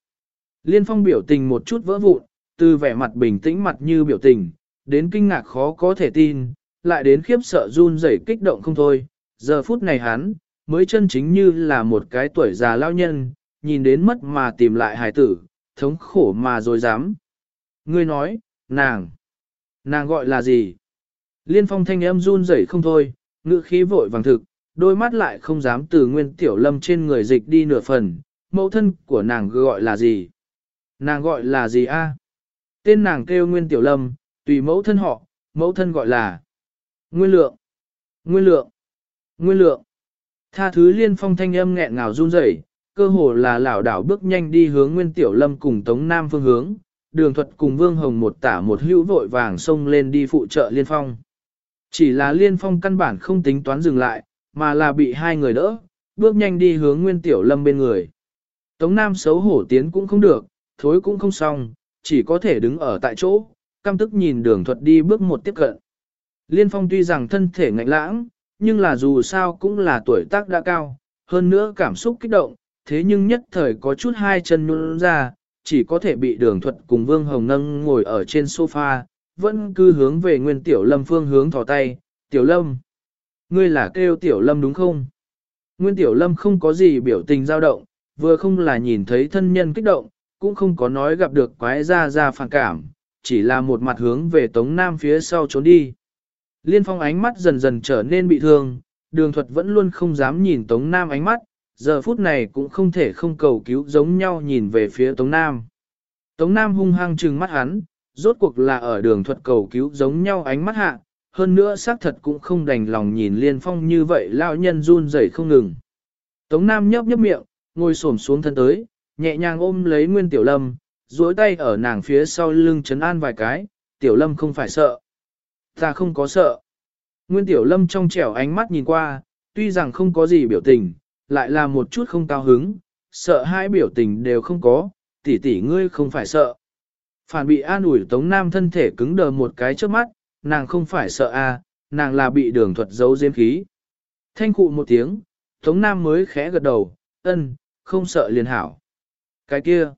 Liên phong biểu tình một chút vỡ vụn, từ vẻ mặt bình tĩnh mặt như biểu tình, đến kinh ngạc khó có thể tin, lại đến khiếp sợ run rẩy kích động không thôi. Giờ phút này hắn, mới chân chính như là một cái tuổi già lao nhân, nhìn đến mất mà tìm lại hài tử, thống khổ mà rồi dám. Ngươi nói, nàng, nàng gọi là gì? Liên phong thanh âm run rẩy không thôi, ngữ khí vội vàng thực, đôi mắt lại không dám từ nguyên tiểu lâm trên người dịch đi nửa phần, mẫu thân của nàng gọi là gì? Nàng gọi là gì a? Tên nàng kêu nguyên tiểu lâm, tùy mẫu thân họ, mẫu thân gọi là Nguyên lượng, Nguyên lượng, Nguyên lượng. Tha thứ liên phong thanh âm nghẹn ngào run rẩy, cơ hồ là lảo đảo bước nhanh đi hướng Nguyên Tiểu Lâm cùng Tống Nam phương hướng, đường thuật cùng Vương Hồng một tả một hữu vội vàng xông lên đi phụ trợ liên phong. Chỉ là liên phong căn bản không tính toán dừng lại, mà là bị hai người đỡ, bước nhanh đi hướng Nguyên Tiểu Lâm bên người. Tống Nam xấu hổ tiến cũng không được, thối cũng không xong, chỉ có thể đứng ở tại chỗ, căm tức nhìn đường thuật đi bước một tiếp cận. Liên phong tuy rằng thân thể ngạnh lãng, nhưng là dù sao cũng là tuổi tác đã cao, hơn nữa cảm xúc kích động, thế nhưng nhất thời có chút hai chân nhún ra, chỉ có thể bị đường thuật cùng Vương Hồng nâng ngồi ở trên sofa, vẫn cứ hướng về nguyên tiểu lâm phương hướng thò tay, tiểu lâm. Ngươi là kêu tiểu lâm đúng không? Nguyên tiểu lâm không có gì biểu tình dao động, vừa không là nhìn thấy thân nhân kích động, cũng không có nói gặp được quái ra ra phản cảm, chỉ là một mặt hướng về tống nam phía sau trốn đi. Liên phong ánh mắt dần dần trở nên bị thương, đường thuật vẫn luôn không dám nhìn tống nam ánh mắt, giờ phút này cũng không thể không cầu cứu giống nhau nhìn về phía Tống Nam. Tống Nam hung hăng trừng mắt hắn, rốt cuộc là ở đường thuật cầu cứu giống nhau ánh mắt hạ, hơn nữa xác thật cũng không đành lòng nhìn liên phong như vậy lão nhân run rẩy không ngừng. Tống Nam nhấp nhấp miệng, ngồi xổm xuống thân tới, nhẹ nhàng ôm lấy Nguyên Tiểu Lâm, duỗi tay ở nàng phía sau lưng chấn an vài cái, Tiểu Lâm không phải sợ. Ta không có sợ. Nguyên Tiểu Lâm trong trẻo ánh mắt nhìn qua, tuy rằng không có gì biểu tình, lại là một chút không cao hứng, sợ hai biểu tình đều không có, tỷ tỷ ngươi không phải sợ. Phản bị an ủi Tống Nam thân thể cứng đờ một cái trước mắt, nàng không phải sợ a, à, nàng là bị đường thuật giấu diêm khí. Thanh cụ một tiếng, Tống Nam mới khẽ gật đầu, ân, không sợ liền hảo. Cái kia,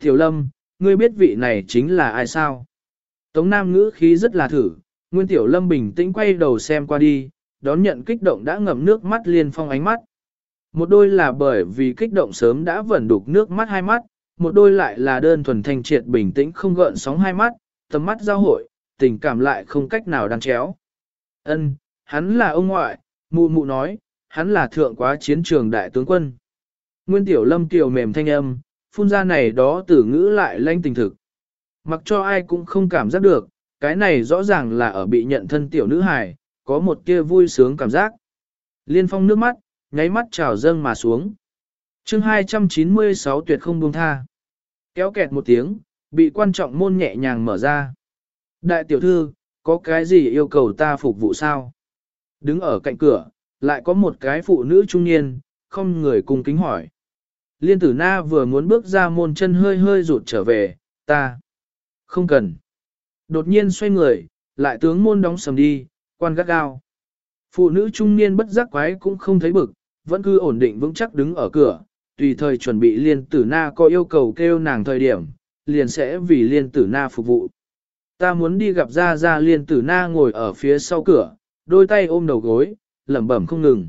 Tiểu Lâm, ngươi biết vị này chính là ai sao? Tống Nam ngữ khí rất là thử, Nguyên Tiểu Lâm bình tĩnh quay đầu xem qua đi, đón nhận kích động đã ngậm nước mắt liên phong ánh mắt. Một đôi là bởi vì kích động sớm đã vẩn đục nước mắt hai mắt, một đôi lại là đơn thuần thanh triệt bình tĩnh không gợn sóng hai mắt, tầm mắt giao hội, tình cảm lại không cách nào đan chéo. Ân, hắn là ông ngoại, mụ mụ nói, hắn là thượng quá chiến trường đại tướng quân. Nguyên tiểu lâm tiểu mềm thanh âm, phun ra này đó tử ngữ lại lanh tình thực. Mặc cho ai cũng không cảm giác được, cái này rõ ràng là ở bị nhận thân tiểu nữ hài, có một kia vui sướng cảm giác. Liên phong nước mắt, nháy mắt trào dâng mà xuống. chương 296 tuyệt không buông tha. Kéo kẹt một tiếng, bị quan trọng môn nhẹ nhàng mở ra. Đại tiểu thư, có cái gì yêu cầu ta phục vụ sao? Đứng ở cạnh cửa, lại có một cái phụ nữ trung niên, không người cùng kính hỏi. Liên tử na vừa muốn bước ra môn chân hơi hơi rụt trở về, ta. Không cần. Đột nhiên xoay người, lại tướng môn đóng sầm đi, quan gắt gao. Phụ nữ trung niên bất giác quái cũng không thấy bực, vẫn cứ ổn định vững chắc đứng ở cửa, tùy thời chuẩn bị liên tử na có yêu cầu kêu nàng thời điểm, liền sẽ vì liên tử na phục vụ. Ta muốn đi gặp ra ra liên tử na ngồi ở phía sau cửa, đôi tay ôm đầu gối, lẩm bẩm không ngừng.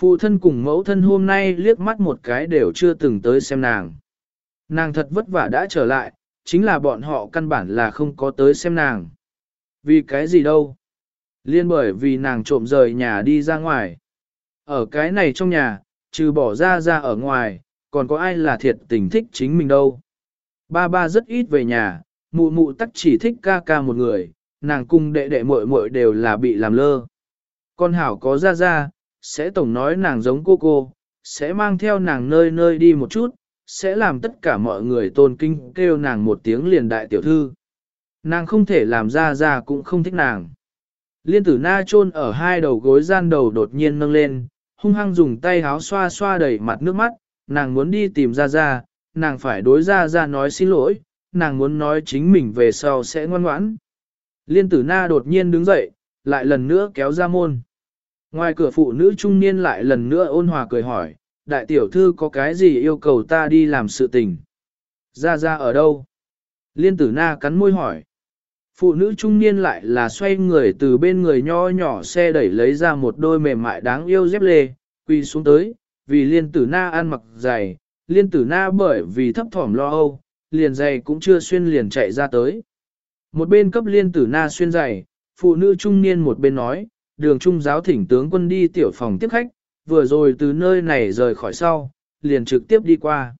Phụ thân cùng mẫu thân hôm nay liếc mắt một cái đều chưa từng tới xem nàng. Nàng thật vất vả đã trở lại, chính là bọn họ căn bản là không có tới xem nàng. Vì cái gì đâu? Liên bởi vì nàng trộm rời nhà đi ra ngoài. Ở cái này trong nhà, trừ bỏ ra ra ở ngoài, còn có ai là thiệt tình thích chính mình đâu. Ba ba rất ít về nhà, mụ mụ tắc chỉ thích ca ca một người, nàng cung đệ đệ muội muội đều là bị làm lơ. Con hảo có ra ra, sẽ tổng nói nàng giống cô cô, sẽ mang theo nàng nơi nơi đi một chút, sẽ làm tất cả mọi người tôn kinh kêu nàng một tiếng liền đại tiểu thư. Nàng không thể làm ra ra cũng không thích nàng. Liên tử na chôn ở hai đầu gối gian đầu đột nhiên nâng lên, hung hăng dùng tay háo xoa xoa đầy mặt nước mắt, nàng muốn đi tìm ra ra, nàng phải đối ra ra nói xin lỗi, nàng muốn nói chính mình về sau sẽ ngoan ngoãn. Liên tử na đột nhiên đứng dậy, lại lần nữa kéo ra môn. Ngoài cửa phụ nữ trung niên lại lần nữa ôn hòa cười hỏi, đại tiểu thư có cái gì yêu cầu ta đi làm sự tình? Ra ra ở đâu? Liên tử na cắn môi hỏi. Phụ nữ trung niên lại là xoay người từ bên người nho nhỏ xe đẩy lấy ra một đôi mềm mại đáng yêu dép lê, quỳ xuống tới, vì liên tử na ăn mặc dày, liên tử na bởi vì thấp thỏm lo âu, liền giày cũng chưa xuyên liền chạy ra tới. Một bên cấp liên tử na xuyên giày, phụ nữ trung niên một bên nói, đường trung giáo thỉnh tướng quân đi tiểu phòng tiếp khách, vừa rồi từ nơi này rời khỏi sau, liền trực tiếp đi qua.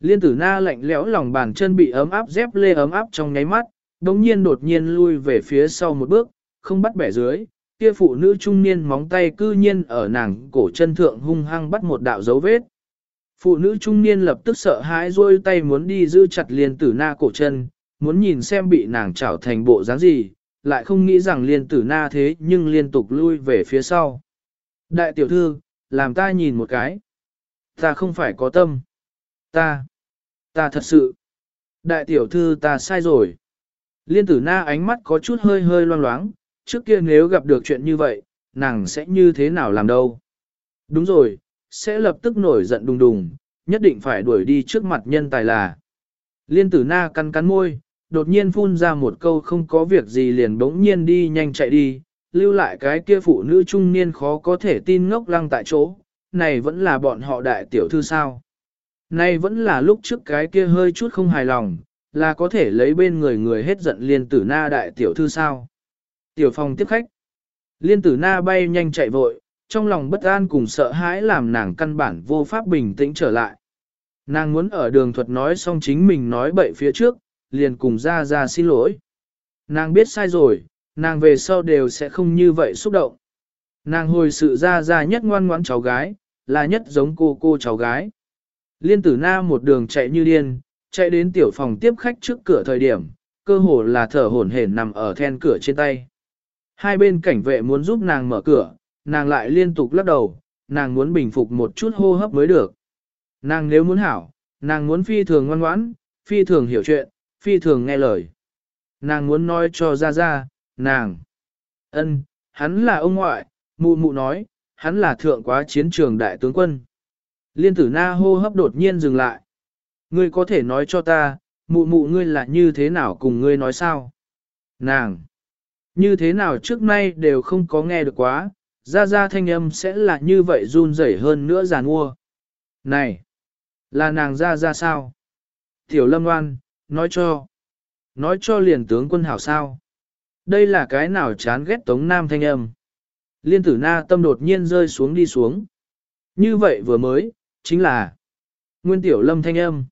Liên tử na lạnh lẽo lòng bàn chân bị ấm áp dép lê ấm áp trong nháy mắt, đồng nhiên đột nhiên lui về phía sau một bước, không bắt bẻ dưới, kia phụ nữ trung niên móng tay cư nhiên ở nàng cổ chân thượng hung hăng bắt một đạo dấu vết. Phụ nữ trung niên lập tức sợ hãi rôi tay muốn đi giữ chặt liên tử na cổ chân, muốn nhìn xem bị nàng trảo thành bộ dáng gì, lại không nghĩ rằng liên tử na thế nhưng liên tục lui về phía sau. Đại tiểu thư, làm ta nhìn một cái. Ta không phải có tâm. Ta, ta thật sự. Đại tiểu thư ta sai rồi. Liên tử na ánh mắt có chút hơi hơi loang loáng, trước kia nếu gặp được chuyện như vậy, nàng sẽ như thế nào làm đâu. Đúng rồi, sẽ lập tức nổi giận đùng đùng, nhất định phải đuổi đi trước mặt nhân tài là. Liên tử na cắn cắn môi, đột nhiên phun ra một câu không có việc gì liền bỗng nhiên đi nhanh chạy đi, lưu lại cái kia phụ nữ trung niên khó có thể tin ngốc lăng tại chỗ, này vẫn là bọn họ đại tiểu thư sao. Này vẫn là lúc trước cái kia hơi chút không hài lòng, là có thể lấy bên người người hết giận liên tử na đại tiểu thư sao. Tiểu phòng tiếp khách. Liên tử na bay nhanh chạy vội, trong lòng bất an cùng sợ hãi làm nàng căn bản vô pháp bình tĩnh trở lại. Nàng muốn ở đường thuật nói xong chính mình nói bậy phía trước, liền cùng ra ra xin lỗi. Nàng biết sai rồi, nàng về sau đều sẽ không như vậy xúc động. Nàng hồi sự ra ra nhất ngoan ngoãn cháu gái, là nhất giống cô cô cháu gái. Liên tử na một đường chạy như điên, chạy đến tiểu phòng tiếp khách trước cửa thời điểm, cơ hồ là thở hổn hển nằm ở then cửa trên tay. Hai bên cảnh vệ muốn giúp nàng mở cửa, nàng lại liên tục lắc đầu, nàng muốn bình phục một chút hô hấp mới được. Nàng nếu muốn hảo, nàng muốn phi thường ngoan ngoãn, phi thường hiểu chuyện, phi thường nghe lời. Nàng muốn nói cho ra ra, nàng. ân, hắn là ông ngoại, mụ mụ nói, hắn là thượng quá chiến trường đại tướng quân. Liên tử na hô hấp đột nhiên dừng lại. Ngươi có thể nói cho ta, mụ mụ ngươi là như thế nào cùng ngươi nói sao? Nàng! Như thế nào trước nay đều không có nghe được quá, ra ra thanh âm sẽ là như vậy run rẩy hơn nữa giàn mua. Này! Là nàng ra ra sao? Tiểu lâm oan, nói cho. Nói cho liền tướng quân hảo sao. Đây là cái nào chán ghét tống nam thanh âm. Liên tử na tâm đột nhiên rơi xuống đi xuống. Như vậy vừa mới, chính là Nguyên tiểu lâm thanh âm.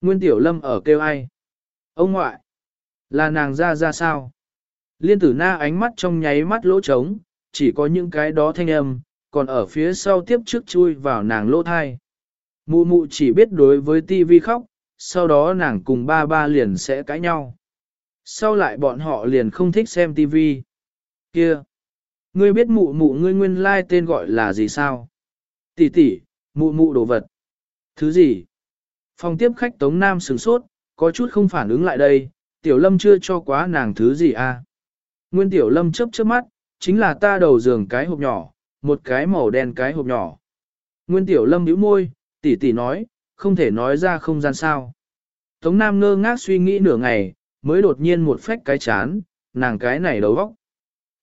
Nguyên tiểu lâm ở kêu ai? Ông ngoại. Là nàng ra ra sao? Liên tử na ánh mắt trong nháy mắt lỗ trống, chỉ có những cái đó thanh âm, còn ở phía sau tiếp trước chui vào nàng lỗ thai. Mụ mụ chỉ biết đối với tivi khóc, sau đó nàng cùng ba ba liền sẽ cãi nhau. Sau lại bọn họ liền không thích xem tivi. Kia! Ngươi biết mụ mụ ngươi nguyên lai tên gọi là gì sao? Tỷ tỷ, mụ mụ đồ vật. Thứ gì? Phòng tiếp khách Tống Nam sửng sốt, có chút không phản ứng lại đây, Tiểu Lâm chưa cho quá nàng thứ gì à? Nguyên Tiểu Lâm chớp chớp mắt, chính là ta đầu giường cái hộp nhỏ, một cái màu đen cái hộp nhỏ. Nguyên Tiểu Lâm nhíu môi, tỉ tỉ nói, không thể nói ra không gian sao. Tống Nam ngơ ngác suy nghĩ nửa ngày, mới đột nhiên một phách cái chán, nàng cái này đầu óc.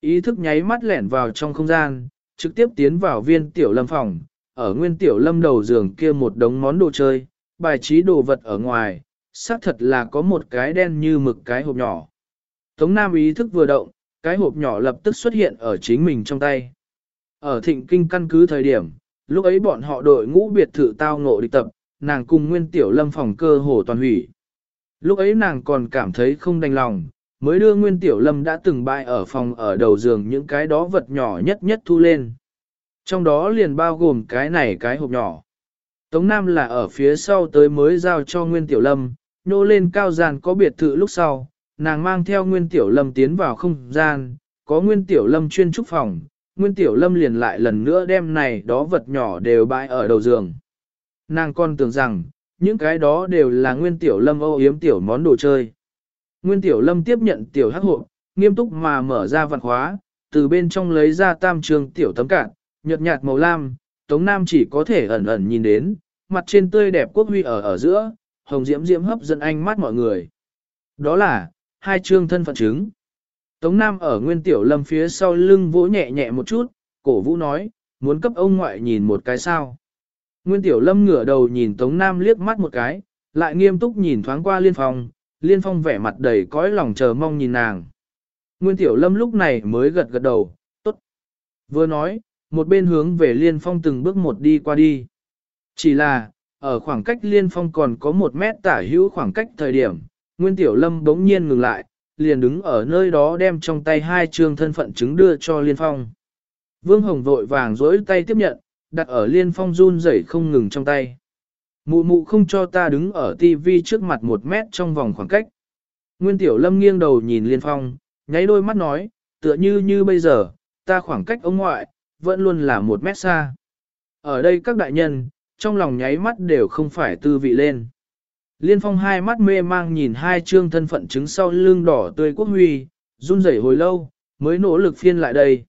Ý thức nháy mắt lẻn vào trong không gian, trực tiếp tiến vào viên tiểu lâm phòng, ở nguyên tiểu lâm đầu giường kia một đống món đồ chơi, bài trí đồ vật ở ngoài, xác thật là có một cái đen như mực cái hộp nhỏ. Tống Nam ý thức vừa động, cái hộp nhỏ lập tức xuất hiện ở chính mình trong tay. Ở thịnh kinh căn cứ thời điểm, lúc ấy bọn họ đội ngũ biệt thự tao ngộ địch tập, nàng cùng nguyên tiểu lâm phòng cơ hồ toàn hủy. Lúc ấy nàng còn cảm thấy không đành lòng, mới đưa nguyên tiểu lâm đã từng bại ở phòng ở đầu giường những cái đó vật nhỏ nhất nhất thu lên. Trong đó liền bao gồm cái này cái hộp nhỏ. Tống Nam là ở phía sau tới mới giao cho Nguyên Tiểu Lâm, nô lên cao gian có biệt thự lúc sau, nàng mang theo Nguyên Tiểu Lâm tiến vào không gian, có Nguyên Tiểu Lâm chuyên trúc phòng, Nguyên Tiểu Lâm liền lại lần nữa đem này đó vật nhỏ đều bãi ở đầu giường. Nàng con tưởng rằng, những cái đó đều là Nguyên Tiểu Lâm âu yếm tiểu món đồ chơi. Nguyên Tiểu Lâm tiếp nhận tiểu hắc hộp, nghiêm túc mà mở ra văn khóa, từ bên trong lấy ra tam trường tiểu tấm cạn, nhợt nhạt màu lam, Tống Nam chỉ có thể ẩn ẩn nhìn đến, mặt trên tươi đẹp quốc huy ở ở giữa, hồng diễm diễm hấp dẫn ánh mắt mọi người. Đó là, hai chương thân phận chứng. Tống Nam ở Nguyên Tiểu Lâm phía sau lưng vỗ nhẹ nhẹ một chút, cổ vũ nói, muốn cấp ông ngoại nhìn một cái sao. Nguyên Tiểu Lâm ngửa đầu nhìn Tống Nam liếc mắt một cái, lại nghiêm túc nhìn thoáng qua Liên Phong, Liên Phong vẻ mặt đầy cõi lòng chờ mong nhìn nàng. Nguyên Tiểu Lâm lúc này mới gật gật đầu, tốt. Vừa nói, một bên hướng về Liên Phong từng bước một đi qua đi. Chỉ là, ở khoảng cách Liên Phong còn có một mét tả hữu khoảng cách thời điểm, Nguyên Tiểu Lâm bỗng nhiên ngừng lại, liền đứng ở nơi đó đem trong tay hai trương thân phận chứng đưa cho Liên Phong. Vương Hồng vội vàng dối tay tiếp nhận, đặt ở Liên Phong run rẩy không ngừng trong tay. Mụ mụ không cho ta đứng ở tivi trước mặt một mét trong vòng khoảng cách. Nguyên Tiểu Lâm nghiêng đầu nhìn Liên Phong, nháy đôi mắt nói, tựa như như bây giờ, ta khoảng cách ông ngoại, vẫn luôn là một mét xa. Ở đây các đại nhân, trong lòng nháy mắt đều không phải tư vị lên. Liên phong hai mắt mê mang nhìn hai chương thân phận chứng sau lưng đỏ tươi quốc huy, run rẩy hồi lâu, mới nỗ lực phiên lại đây.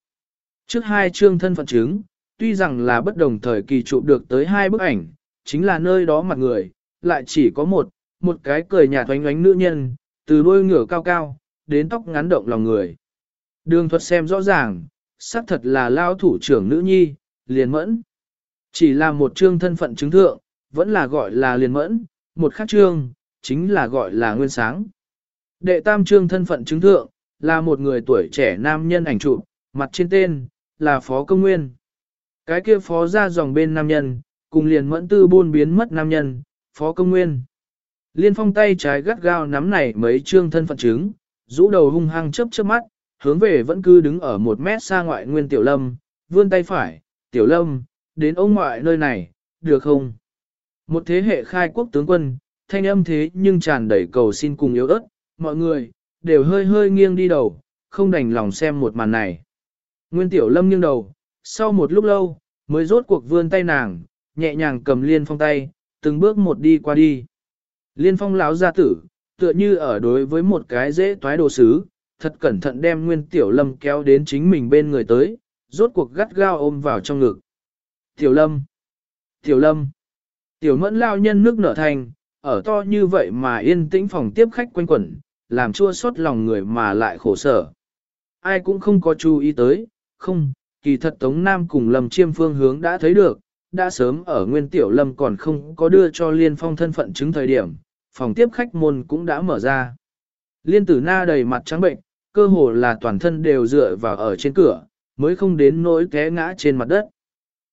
Trước hai chương thân phận chứng, tuy rằng là bất đồng thời kỳ chụp được tới hai bức ảnh, chính là nơi đó mặt người, lại chỉ có một, một cái cười nhạt thoánh ánh nữ nhân, từ đôi ngửa cao cao, đến tóc ngắn động lòng người. Đường thuật xem rõ ràng, xác thật là lao thủ trưởng nữ nhi, liền mẫn. Chỉ là một chương thân phận chứng thượng, vẫn là gọi là liền mẫn, một khác chương, chính là gọi là nguyên sáng. Đệ tam chương thân phận chứng thượng, là một người tuổi trẻ nam nhân ảnh chụp, mặt trên tên, là Phó Công Nguyên. Cái kia phó ra dòng bên nam nhân, cùng liền mẫn tư buôn biến mất nam nhân, Phó Công Nguyên. Liên phong tay trái gắt gao nắm này mấy chương thân phận chứng, rũ đầu hung hăng chớp chớp mắt, hướng về vẫn cứ đứng ở một mét xa ngoại nguyên tiểu lâm, vươn tay phải, tiểu lâm, đến ông ngoại nơi này, được không? Một thế hệ khai quốc tướng quân, thanh âm thế nhưng tràn đầy cầu xin cùng yếu ớt, mọi người, đều hơi hơi nghiêng đi đầu, không đành lòng xem một màn này. Nguyên tiểu lâm nghiêng đầu, sau một lúc lâu, mới rốt cuộc vươn tay nàng, nhẹ nhàng cầm liên phong tay, từng bước một đi qua đi. Liên phong láo gia tử, tựa như ở đối với một cái dễ toái đồ sứ, thật cẩn thận đem Nguyên Tiểu Lâm kéo đến chính mình bên người tới, rốt cuộc gắt gao ôm vào trong ngực. Tiểu Lâm! Tiểu Lâm! Tiểu mẫn lao nhân nước nở thành, ở to như vậy mà yên tĩnh phòng tiếp khách quanh quẩn, làm chua xót lòng người mà lại khổ sở. Ai cũng không có chú ý tới, không, kỳ thật Tống Nam cùng Lâm Chiêm phương hướng đã thấy được, đã sớm ở Nguyên Tiểu Lâm còn không có đưa cho Liên Phong thân phận chứng thời điểm, phòng tiếp khách môn cũng đã mở ra. Liên Tử Na đầy mặt trắng bệnh, cơ hồ là toàn thân đều dựa vào ở trên cửa, mới không đến nỗi té ngã trên mặt đất.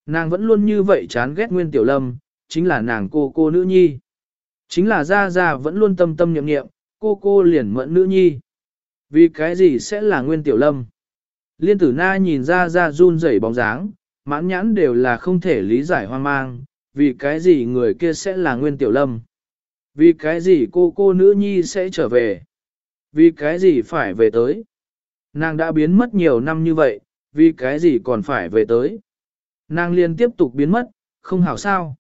Nàng vẫn luôn như vậy chán ghét Nguyên Tiểu Lâm, chính là nàng cô cô nữ nhi. Chính là Gia Gia vẫn luôn tâm tâm nhậm nghiệm, cô cô liền mẫn nữ nhi. Vì cái gì sẽ là Nguyên Tiểu Lâm? Liên tử na nhìn Gia Gia run rẩy bóng dáng, mãn nhãn đều là không thể lý giải hoang mang, vì cái gì người kia sẽ là Nguyên Tiểu Lâm? Vì cái gì cô cô nữ nhi sẽ trở về? Vì cái gì phải về tới? Nàng đã biến mất nhiều năm như vậy, vì cái gì còn phải về tới? Nàng liên tiếp tục biến mất, không hảo sao?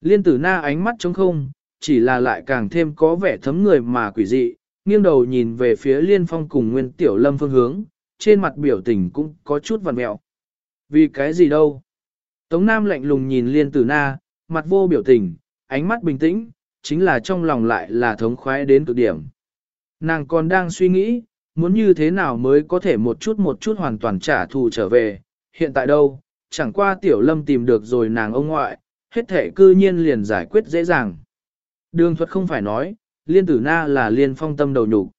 Liên tử na ánh mắt trống không, chỉ là lại càng thêm có vẻ thấm người mà quỷ dị, nghiêng đầu nhìn về phía liên phong cùng nguyên tiểu lâm phương hướng, trên mặt biểu tình cũng có chút vằn mẹo. Vì cái gì đâu? Tống Nam lạnh lùng nhìn liên tử na, mặt vô biểu tình, ánh mắt bình tĩnh, chính là trong lòng lại là thống khoái đến cực điểm. Nàng còn đang suy nghĩ, muốn như thế nào mới có thể một chút một chút hoàn toàn trả thù trở về, hiện tại đâu, chẳng qua tiểu lâm tìm được rồi nàng ông ngoại, hết thể cư nhiên liền giải quyết dễ dàng. Đường thuật không phải nói, liên tử na là liên phong tâm đầu nhục.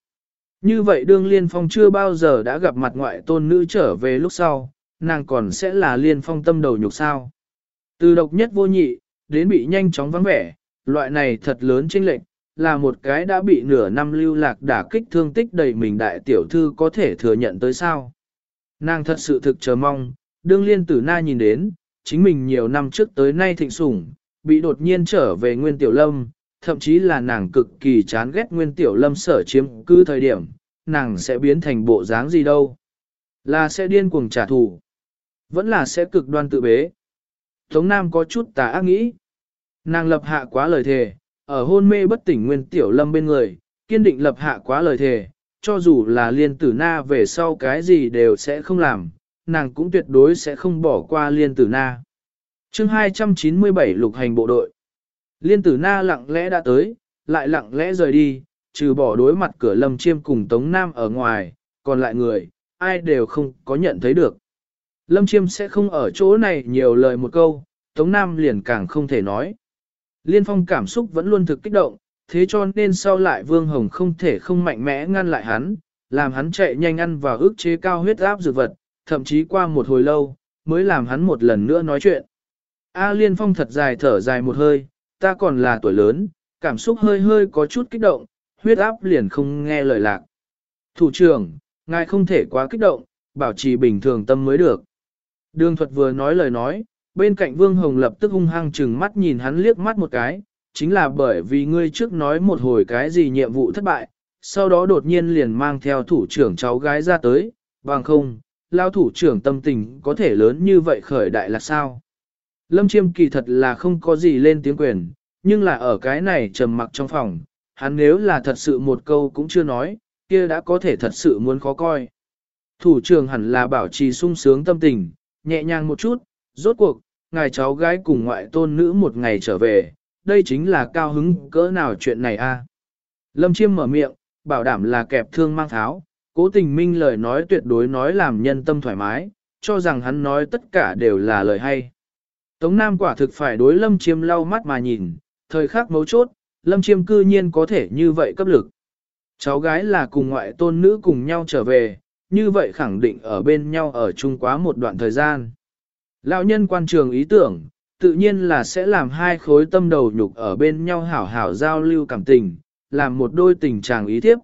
Như vậy đương liên phong chưa bao giờ đã gặp mặt ngoại tôn nữ trở về lúc sau, nàng còn sẽ là liên phong tâm đầu nhục sao. Từ độc nhất vô nhị, đến bị nhanh chóng vắng vẻ, loại này thật lớn chênh lệch, là một cái đã bị nửa năm lưu lạc đả kích thương tích đầy mình đại tiểu thư có thể thừa nhận tới sao. Nàng thật sự thực chờ mong, đương liên tử na nhìn đến, chính mình nhiều năm trước tới nay thịnh sủng, bị đột nhiên trở về nguyên tiểu lâm, thậm chí là nàng cực kỳ chán ghét nguyên tiểu lâm sở chiếm cư thời điểm, nàng sẽ biến thành bộ dáng gì đâu. Là sẽ điên cuồng trả thù, vẫn là sẽ cực đoan tự bế. Tống Nam có chút tà ác nghĩ. Nàng lập hạ quá lời thề, ở hôn mê bất tỉnh nguyên tiểu lâm bên người, kiên định lập hạ quá lời thề, cho dù là liên tử na về sau cái gì đều sẽ không làm, nàng cũng tuyệt đối sẽ không bỏ qua liên tử na. chương 297 lục hành bộ đội. Liên tử na lặng lẽ đã tới, lại lặng lẽ rời đi, trừ bỏ đối mặt cửa lâm chiêm cùng Tống Nam ở ngoài, còn lại người, ai đều không có nhận thấy được. Lâm chiêm sẽ không ở chỗ này nhiều lời một câu, Tống Nam liền càng không thể nói. Liên phong cảm xúc vẫn luôn thực kích động, thế cho nên sau lại Vương Hồng không thể không mạnh mẽ ngăn lại hắn, làm hắn chạy nhanh ăn và ức chế cao huyết áp dược vật, thậm chí qua một hồi lâu, mới làm hắn một lần nữa nói chuyện. A Liên Phong thật dài thở dài một hơi, ta còn là tuổi lớn, cảm xúc hơi hơi có chút kích động, huyết áp liền không nghe lời lạc. Thủ trưởng, ngài không thể quá kích động, bảo trì bình thường tâm mới được. Đường thuật vừa nói lời nói, bên cạnh Vương Hồng lập tức hung hăng chừng mắt nhìn hắn liếc mắt một cái, chính là bởi vì ngươi trước nói một hồi cái gì nhiệm vụ thất bại, sau đó đột nhiên liền mang theo thủ trưởng cháu gái ra tới, bằng không, lao thủ trưởng tâm tình có thể lớn như vậy khởi đại là sao? Lâm Chiêm kỳ thật là không có gì lên tiếng quyền, nhưng là ở cái này trầm mặc trong phòng, hắn nếu là thật sự một câu cũng chưa nói, kia đã có thể thật sự muốn khó coi. Thủ trưởng hẳn là bảo trì sung sướng tâm tình, nhẹ nhàng một chút, rốt cuộc, ngài cháu gái cùng ngoại tôn nữ một ngày trở về, đây chính là cao hứng cỡ nào chuyện này a Lâm Chiêm mở miệng, bảo đảm là kẹp thương mang tháo, cố tình minh lời nói tuyệt đối nói làm nhân tâm thoải mái, cho rằng hắn nói tất cả đều là lời hay. Tống Nam quả thực phải đối Lâm Chiêm lau mắt mà nhìn, thời khắc mấu chốt, Lâm Chiêm cư nhiên có thể như vậy cấp lực. Cháu gái là cùng ngoại tôn nữ cùng nhau trở về, như vậy khẳng định ở bên nhau ở chung quá một đoạn thời gian. Lão nhân quan trường ý tưởng, tự nhiên là sẽ làm hai khối tâm đầu nhục ở bên nhau hảo hảo giao lưu cảm tình, làm một đôi tình chàng ý tiếp.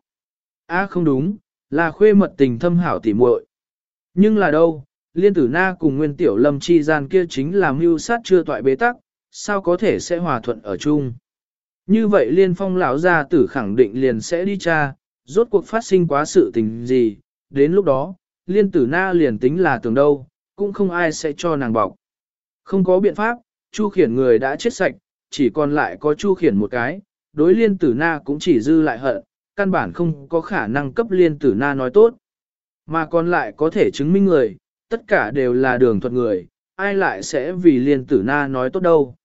À không đúng, là khuê mật tình thâm hảo tỉ muội. Nhưng là đâu, liên tử na cùng nguyên tiểu lâm chi gian kia chính là mưu sát chưa toại bế tắc, sao có thể sẽ hòa thuận ở chung. Như vậy liên phong lão gia tử khẳng định liền sẽ đi tra, rốt cuộc phát sinh quá sự tình gì, đến lúc đó, liên tử na liền tính là tưởng đâu, cũng không ai sẽ cho nàng bọc. Không có biện pháp, chu khiển người đã chết sạch, chỉ còn lại có chu khiển một cái, đối liên tử na cũng chỉ dư lại hận, căn bản không có khả năng cấp liên tử na nói tốt. Mà còn lại có thể chứng minh người, tất cả đều là đường thuật người, ai lại sẽ vì liên tử na nói tốt đâu.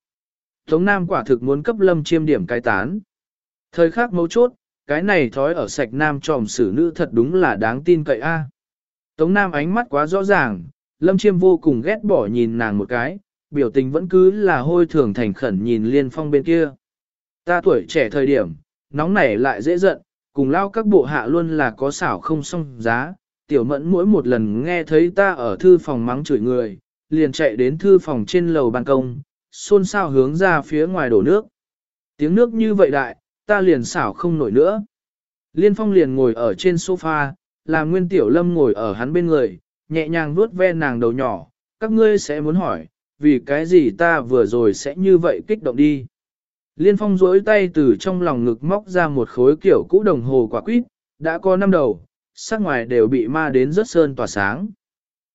Tống Nam quả thực muốn cấp lâm chiêm điểm cái tán. Thời khắc mấu chốt, cái này thói ở sạch Nam tròm xử nữ thật đúng là đáng tin cậy a. Tống Nam ánh mắt quá rõ ràng, lâm chiêm vô cùng ghét bỏ nhìn nàng một cái, biểu tình vẫn cứ là hôi thường thành khẩn nhìn liên phong bên kia. Ta tuổi trẻ thời điểm, nóng nảy lại dễ giận, cùng lao các bộ hạ luôn là có xảo không xong giá, tiểu mẫn mỗi một lần nghe thấy ta ở thư phòng mắng chửi người, liền chạy đến thư phòng trên lầu ban công, xôn xao hướng ra phía ngoài đổ nước. Tiếng nước như vậy đại, ta liền xảo không nổi nữa. Liên phong liền ngồi ở trên sofa, làm nguyên tiểu lâm ngồi ở hắn bên người, nhẹ nhàng vuốt ve nàng đầu nhỏ, các ngươi sẽ muốn hỏi, vì cái gì ta vừa rồi sẽ như vậy kích động đi. Liên phong duỗi tay từ trong lòng ngực móc ra một khối kiểu cũ đồng hồ quả quýt, đã có năm đầu, sắc ngoài đều bị ma đến rất sơn tỏa sáng.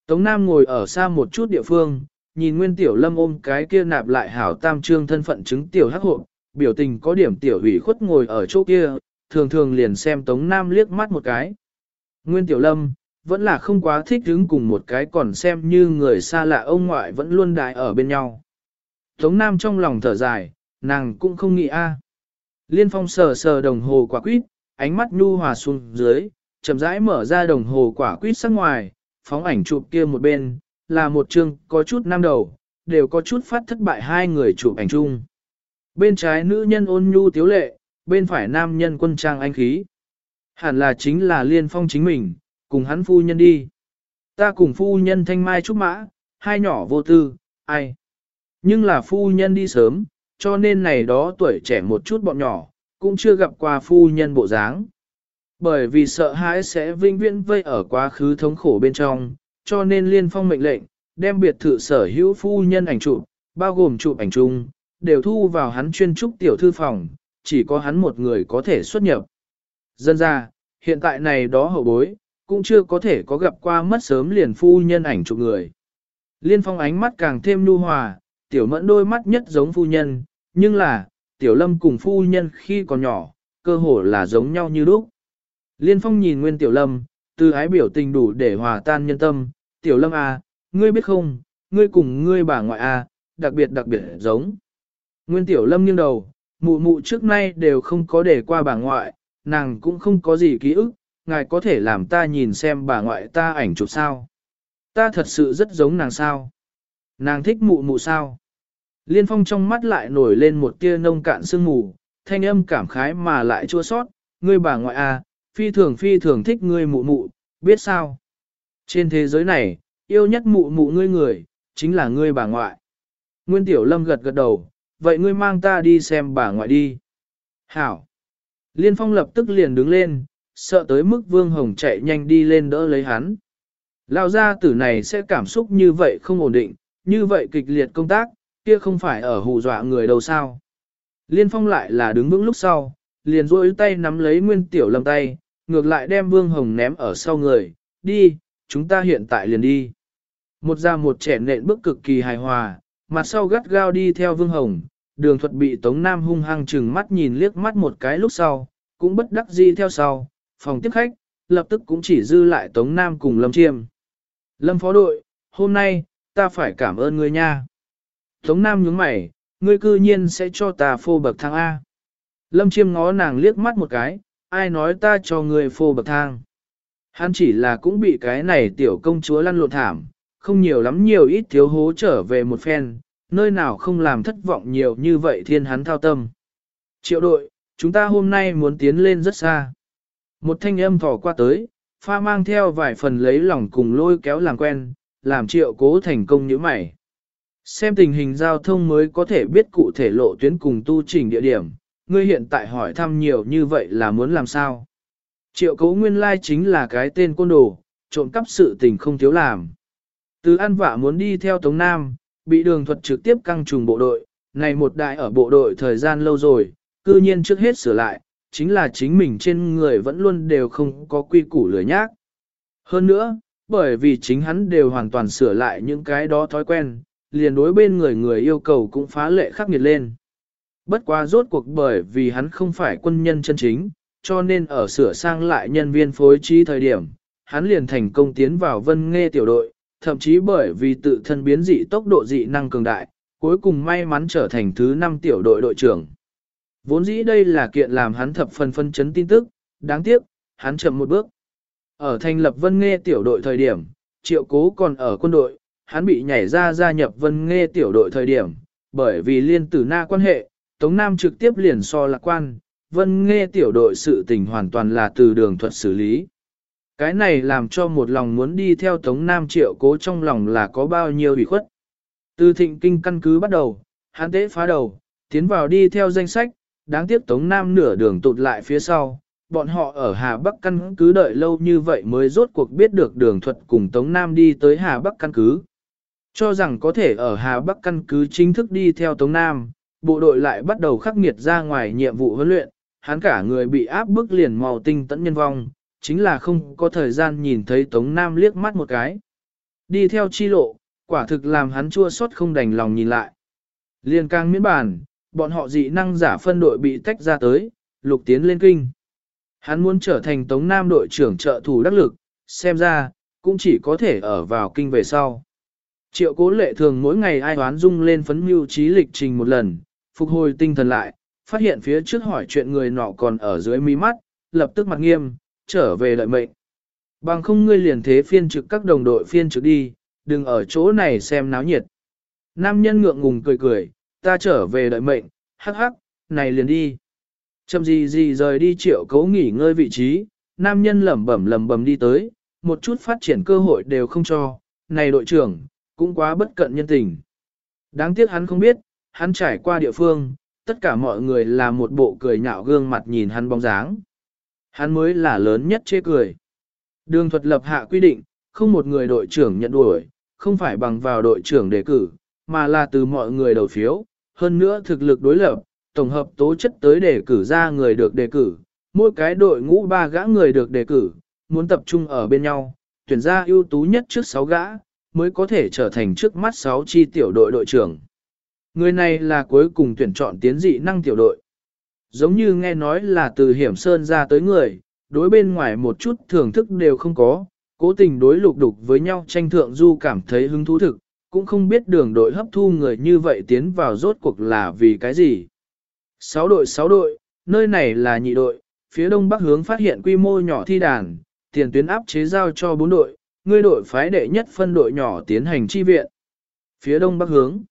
Tống Nam ngồi ở xa một chút địa phương, nhìn Nguyên Tiểu Lâm ôm cái kia nạp lại hảo tam trương thân phận chứng tiểu hắc hộ, biểu tình có điểm tiểu hủy khuất ngồi ở chỗ kia, thường thường liền xem Tống Nam liếc mắt một cái. Nguyên Tiểu Lâm, vẫn là không quá thích đứng cùng một cái còn xem như người xa lạ ông ngoại vẫn luôn đại ở bên nhau. Tống Nam trong lòng thở dài, nàng cũng không nghĩ a. Liên Phong sờ sờ đồng hồ quả quýt, ánh mắt nhu hòa xuống dưới, chậm rãi mở ra đồng hồ quả quýt sắc ngoài, phóng ảnh chụp kia một bên, là một chương có chút nam đầu, đều có chút phát thất bại hai người chụp ảnh chung. Bên trái nữ nhân ôn nhu tiếu lệ, bên phải nam nhân quân trang anh khí. Hẳn là chính là Liên Phong chính mình, cùng hắn phu nhân đi. Ta cùng phu nhân thanh mai trúc mã, hai nhỏ vô tư, ai. Nhưng là phu nhân đi sớm, cho nên này đó tuổi trẻ một chút bọn nhỏ, cũng chưa gặp qua phu nhân bộ dáng. Bởi vì sợ hãi sẽ vinh viễn vây ở quá khứ thống khổ bên trong, cho nên liên phong mệnh lệnh, đem biệt thự sở hữu phu nhân ảnh chụp, bao gồm chụp ảnh chung, đều thu vào hắn chuyên trúc tiểu thư phòng, chỉ có hắn một người có thể xuất nhập. Dân ra, hiện tại này đó hậu bối, cũng chưa có thể có gặp qua mất sớm liền phu nhân ảnh chụp người. Liên phong ánh mắt càng thêm nu hòa, tiểu mẫn đôi mắt nhất giống phu nhân, nhưng là, tiểu lâm cùng phu nhân khi còn nhỏ, cơ hồ là giống nhau như lúc. Liên phong nhìn nguyên tiểu lâm, từ ái biểu tình đủ để hòa tan nhân tâm, tiểu lâm à, ngươi biết không, ngươi cùng ngươi bà ngoại à, đặc biệt đặc biệt giống. Nguyên tiểu lâm nghiêng đầu, mụ mụ trước nay đều không có để qua bà ngoại, nàng cũng không có gì ký ức, ngài có thể làm ta nhìn xem bà ngoại ta ảnh chụp sao. Ta thật sự rất giống nàng sao. Nàng thích mụ mụ sao. Liên phong trong mắt lại nổi lên một tia nông cạn sương mù, thanh âm cảm khái mà lại chua sót, ngươi bà ngoại à, phi thường phi thường thích ngươi mụ mụ, biết sao? Trên thế giới này, yêu nhất mụ mụ ngươi người, chính là ngươi bà ngoại. Nguyên Tiểu Lâm gật gật đầu, vậy ngươi mang ta đi xem bà ngoại đi. Hảo. Liên Phong lập tức liền đứng lên, sợ tới mức Vương Hồng chạy nhanh đi lên đỡ lấy hắn. Lao gia tử này sẽ cảm xúc như vậy không ổn định, như vậy kịch liệt công tác, kia không phải ở hù dọa người đâu sao. Liên Phong lại là đứng vững lúc sau, liền rôi tay nắm lấy Nguyên Tiểu Lâm tay, ngược lại đem Vương Hồng ném ở sau người, đi, chúng ta hiện tại liền đi. Một già một trẻ nện bước cực kỳ hài hòa, mặt sau gắt gao đi theo Vương Hồng, đường thuật bị Tống Nam hung hăng chừng mắt nhìn liếc mắt một cái lúc sau, cũng bất đắc di theo sau, phòng tiếp khách, lập tức cũng chỉ dư lại Tống Nam cùng Lâm Chiêm. Lâm phó đội, hôm nay, ta phải cảm ơn ngươi nha. Tống Nam nhướng mày, ngươi cư nhiên sẽ cho ta phô bậc thang A. Lâm Chiêm ngó nàng liếc mắt một cái, ai nói ta cho ngươi phô bậc thang. Hắn chỉ là cũng bị cái này tiểu công chúa lăn lộn thảm, không nhiều lắm nhiều ít thiếu hố trở về một phen, nơi nào không làm thất vọng nhiều như vậy thiên hắn thao tâm. Triệu đội, chúng ta hôm nay muốn tiến lên rất xa. Một thanh âm thỏ qua tới, pha mang theo vài phần lấy lòng cùng lôi kéo làm quen, làm triệu cố thành công như mày. Xem tình hình giao thông mới có thể biết cụ thể lộ tuyến cùng tu trình địa điểm, ngươi hiện tại hỏi thăm nhiều như vậy là muốn làm sao? Triệu cấu nguyên lai chính là cái tên côn đồ, trộm cắp sự tình không thiếu làm. Từ an vạ muốn đi theo Tống Nam, bị đường thuật trực tiếp căng trùng bộ đội, này một đại ở bộ đội thời gian lâu rồi, cư nhiên trước hết sửa lại, chính là chính mình trên người vẫn luôn đều không có quy củ lười nhác. Hơn nữa, bởi vì chính hắn đều hoàn toàn sửa lại những cái đó thói quen, liền đối bên người người yêu cầu cũng phá lệ khắc nghiệt lên. Bất quá rốt cuộc bởi vì hắn không phải quân nhân chân chính, cho nên ở sửa sang lại nhân viên phối trí thời điểm, hắn liền thành công tiến vào vân nghe tiểu đội, thậm chí bởi vì tự thân biến dị tốc độ dị năng cường đại, cuối cùng may mắn trở thành thứ 5 tiểu đội đội trưởng. Vốn dĩ đây là kiện làm hắn thập phần phân chấn tin tức, đáng tiếc, hắn chậm một bước. Ở thành lập vân nghe tiểu đội thời điểm, triệu cố còn ở quân đội, hắn bị nhảy ra gia nhập vân nghe tiểu đội thời điểm, bởi vì liên tử na quan hệ, Tống Nam trực tiếp liền so lạc quan, vân nghe tiểu đội sự tình hoàn toàn là từ đường thuật xử lý. Cái này làm cho một lòng muốn đi theo Tống Nam triệu cố trong lòng là có bao nhiêu ủy khuất. Từ thịnh kinh căn cứ bắt đầu, hắn tế phá đầu, tiến vào đi theo danh sách, đáng tiếc Tống Nam nửa đường tụt lại phía sau. Bọn họ ở Hà Bắc căn cứ đợi lâu như vậy mới rốt cuộc biết được đường thuật cùng Tống Nam đi tới Hà Bắc căn cứ. Cho rằng có thể ở Hà Bắc căn cứ chính thức đi theo Tống Nam, bộ đội lại bắt đầu khắc nghiệt ra ngoài nhiệm vụ huấn luyện, hắn cả người bị áp bức liền màu tinh tẫn nhân vong, chính là không có thời gian nhìn thấy Tống Nam liếc mắt một cái. Đi theo chi lộ, quả thực làm hắn chua xót không đành lòng nhìn lại. Liên càng miễn bản, bọn họ dị năng giả phân đội bị tách ra tới, lục tiến lên kinh. Hắn muốn trở thành Tống Nam đội trưởng trợ thủ đắc lực, xem ra, cũng chỉ có thể ở vào kinh về sau. Triệu cố lệ thường mỗi ngày ai đoán dung lên phấn mưu trí lịch trình một lần, phục hồi tinh thần lại, phát hiện phía trước hỏi chuyện người nọ còn ở dưới mí mắt, lập tức mặt nghiêm, trở về lợi mệnh. Bằng không ngươi liền thế phiên trực các đồng đội phiên trực đi, đừng ở chỗ này xem náo nhiệt. Nam nhân ngượng ngùng cười cười, ta trở về đợi mệnh, hắc hắc, này liền đi. Chậm gì gì rời đi triệu cấu nghỉ ngơi vị trí, nam nhân lẩm bẩm lẩm bẩm đi tới, một chút phát triển cơ hội đều không cho, này đội trưởng, cũng quá bất cận nhân tình. Đáng tiếc hắn không biết, hắn trải qua địa phương, tất cả mọi người là một bộ cười nhạo gương mặt nhìn hắn bóng dáng. Hắn mới là lớn nhất chê cười. Đường thuật lập hạ quy định, không một người đội trưởng nhận đuổi, không phải bằng vào đội trưởng đề cử, mà là từ mọi người đầu phiếu, hơn nữa thực lực đối lập, tổng hợp tố chất tới đề cử ra người được đề cử, mỗi cái đội ngũ ba gã người được đề cử, muốn tập trung ở bên nhau, tuyển ra ưu tú nhất trước sáu gã, mới có thể trở thành trước mắt 6 chi tiểu đội đội trưởng. Người này là cuối cùng tuyển chọn tiến dị năng tiểu đội. Giống như nghe nói là từ hiểm sơn ra tới người, đối bên ngoài một chút thưởng thức đều không có, cố tình đối lục đục với nhau tranh thượng du cảm thấy hứng thú thực, cũng không biết đường đội hấp thu người như vậy tiến vào rốt cuộc là vì cái gì. Sáu đội sáu đội, nơi này là nhị đội, phía đông bắc hướng phát hiện quy mô nhỏ thi đàn, tiền tuyến áp chế giao cho bốn đội, ngươi đội phái đệ nhất phân đội nhỏ tiến hành chi viện. Phía đông bắc hướng,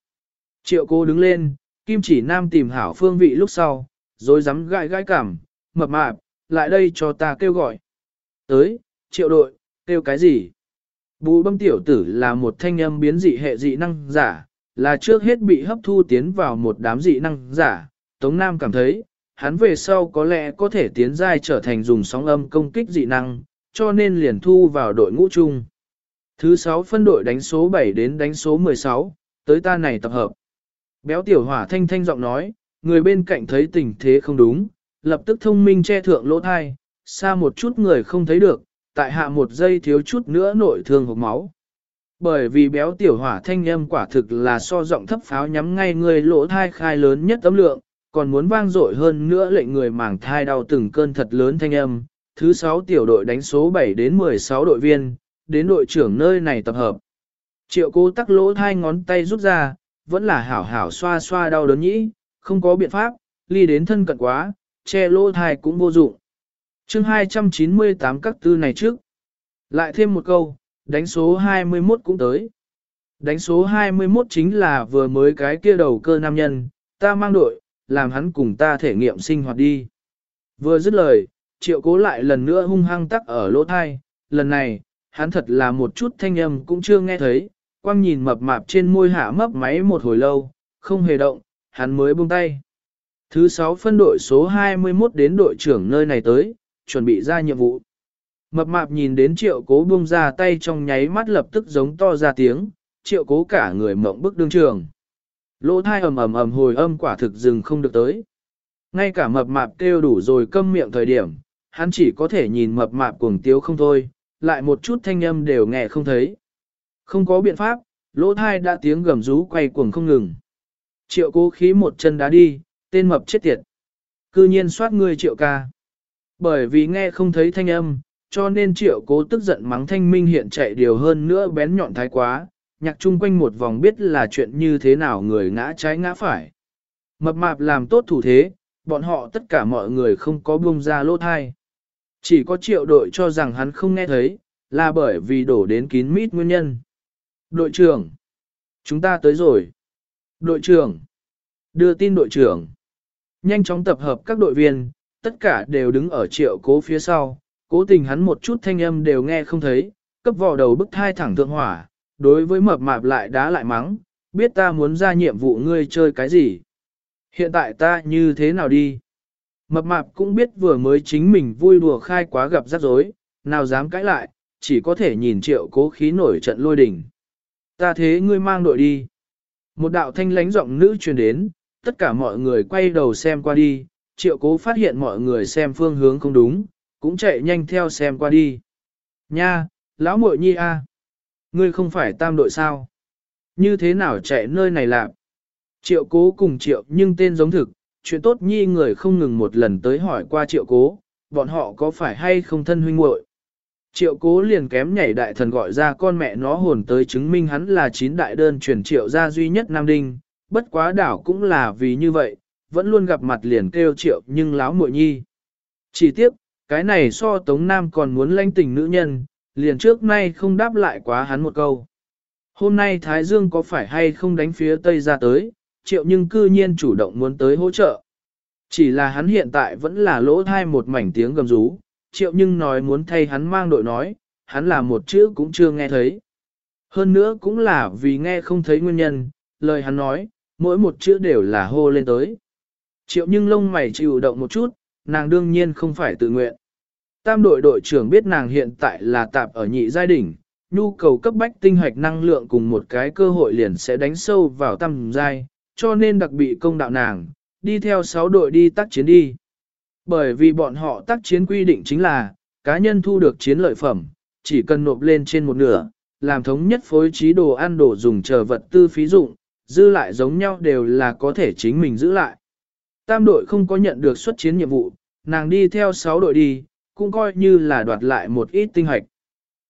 triệu cô đứng lên, kim chỉ nam tìm hảo phương vị lúc sau, rồi dám gãi gãi cảm, mập mạp, lại đây cho ta kêu gọi. Tới, triệu đội, kêu cái gì? Bù bâm tiểu tử là một thanh âm biến dị hệ dị năng giả, là trước hết bị hấp thu tiến vào một đám dị năng giả. Tống Nam cảm thấy, hắn về sau có lẽ có thể tiến giai trở thành dùng sóng âm công kích dị năng, cho nên liền thu vào đội ngũ chung. Thứ 6 phân đội đánh số 7 đến đánh số 16, tới ta này tập hợp. Béo tiểu hỏa thanh thanh giọng nói, người bên cạnh thấy tình thế không đúng, lập tức thông minh che thượng lỗ thai, xa một chút người không thấy được, tại hạ một giây thiếu chút nữa nội thương hộp máu. Bởi vì béo tiểu hỏa thanh âm quả thực là so giọng thấp pháo nhắm ngay người lỗ thai khai lớn nhất tấm lượng, còn muốn vang dội hơn nữa lệnh người màng thai đau từng cơn thật lớn thanh âm. Thứ 6 tiểu đội đánh số 7 đến 16 đội viên, đến đội trưởng nơi này tập hợp. Triệu cố tắc lỗ hai ngón tay rút ra, vẫn là hảo hảo xoa xoa đau đớn nhĩ, không có biện pháp, ly đến thân cận quá, che lỗ thai cũng vô dụng chương 298 các tư này trước. Lại thêm một câu, đánh số 21 cũng tới. Đánh số 21 chính là vừa mới cái kia đầu cơ nam nhân, ta mang đội, làm hắn cùng ta thể nghiệm sinh hoạt đi. Vừa dứt lời, triệu cố lại lần nữa hung hăng tắc ở lỗ thai, lần này, hắn thật là một chút thanh âm cũng chưa nghe thấy, quang nhìn mập mạp trên môi hạ mấp máy một hồi lâu, không hề động, hắn mới buông tay. Thứ 6 phân đội số 21 đến đội trưởng nơi này tới, chuẩn bị ra nhiệm vụ. Mập mạp nhìn đến triệu cố buông ra tay trong nháy mắt lập tức giống to ra tiếng, triệu cố cả người mộng bức đương trường. Lỗ thai ầm ầm ầm hồi âm quả thực dừng không được tới. Ngay cả mập mạp kêu đủ rồi câm miệng thời điểm, hắn chỉ có thể nhìn mập mạp cuồng tiếu không thôi, lại một chút thanh âm đều nghe không thấy. Không có biện pháp, lỗ thai đã tiếng gầm rú quay cuồng không ngừng. Triệu cố khí một chân đá đi, tên mập chết tiệt. Cư nhiên soát ngươi triệu ca. Bởi vì nghe không thấy thanh âm, cho nên triệu cố tức giận mắng thanh minh hiện chạy điều hơn nữa bén nhọn thái quá, nhạc chung quanh một vòng biết là chuyện như thế nào người ngã trái ngã phải. Mập mạp làm tốt thủ thế, bọn họ tất cả mọi người không có buông ra lỗ thai. Chỉ có triệu đội cho rằng hắn không nghe thấy, là bởi vì đổ đến kín mít nguyên nhân. Đội trưởng, chúng ta tới rồi. Đội trưởng, đưa tin đội trưởng. Nhanh chóng tập hợp các đội viên, tất cả đều đứng ở triệu cố phía sau, cố tình hắn một chút thanh âm đều nghe không thấy, cấp vò đầu bức thai thẳng thượng hỏa, đối với mập mạp lại đá lại mắng, biết ta muốn ra nhiệm vụ ngươi chơi cái gì. Hiện tại ta như thế nào đi? Mập mạp cũng biết vừa mới chính mình vui đùa khai quá gặp rắc rối, nào dám cãi lại, chỉ có thể nhìn triệu cố khí nổi trận lôi đỉnh. Ta thế ngươi mang đội đi. Một đạo thanh lánh giọng nữ truyền đến, tất cả mọi người quay đầu xem qua đi, triệu cố phát hiện mọi người xem phương hướng không đúng, cũng chạy nhanh theo xem qua đi. Nha, lão muội nhi a, ngươi không phải tam đội sao? Như thế nào chạy nơi này làm? Triệu cố cùng triệu nhưng tên giống thực, chuyện tốt nhi người không ngừng một lần tới hỏi qua triệu cố, bọn họ có phải hay không thân huynh muội? Triệu cố liền kém nhảy đại thần gọi ra con mẹ nó hồn tới chứng minh hắn là chín đại đơn truyền triệu gia duy nhất Nam Đinh, bất quá đảo cũng là vì như vậy, vẫn luôn gặp mặt liền kêu triệu nhưng láo muội nhi. Chỉ tiếc, cái này so Tống Nam còn muốn lanh tình nữ nhân, liền trước nay không đáp lại quá hắn một câu. Hôm nay Thái Dương có phải hay không đánh phía Tây ra tới, triệu nhưng cư nhiên chủ động muốn tới hỗ trợ. Chỉ là hắn hiện tại vẫn là lỗ thai một mảnh tiếng gầm rú, triệu nhưng nói muốn thay hắn mang đội nói, hắn là một chữ cũng chưa nghe thấy. Hơn nữa cũng là vì nghe không thấy nguyên nhân, lời hắn nói, mỗi một chữ đều là hô lên tới. Triệu nhưng lông mày chịu động một chút, nàng đương nhiên không phải tự nguyện. Tam đội đội trưởng biết nàng hiện tại là tạp ở nhị giai đỉnh, nhu cầu cấp bách tinh hoạch năng lượng cùng một cái cơ hội liền sẽ đánh sâu vào tam giai, cho nên đặc bị công đạo nàng, đi theo 6 đội đi tác chiến đi. Bởi vì bọn họ tác chiến quy định chính là, cá nhân thu được chiến lợi phẩm, chỉ cần nộp lên trên một nửa, làm thống nhất phối trí đồ ăn đồ dùng chờ vật tư phí dụng, dư lại giống nhau đều là có thể chính mình giữ lại. Tam đội không có nhận được xuất chiến nhiệm vụ, nàng đi theo 6 đội đi, cũng coi như là đoạt lại một ít tinh hoạch.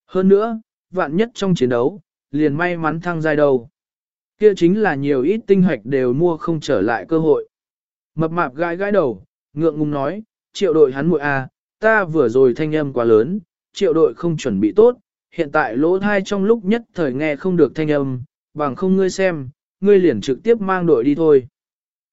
Hơn nữa, vạn nhất trong chiến đấu, liền may mắn thăng giai đầu. Kia chính là nhiều ít tinh hoạch đều mua không trở lại cơ hội. Mập mạp gãi gãi đầu, ngượng ngùng nói, triệu đội hắn muội a, à, ta vừa rồi thanh âm quá lớn, triệu đội không chuẩn bị tốt, hiện tại lỗ thai trong lúc nhất thời nghe không được thanh âm, bằng không ngươi xem, ngươi liền trực tiếp mang đội đi thôi.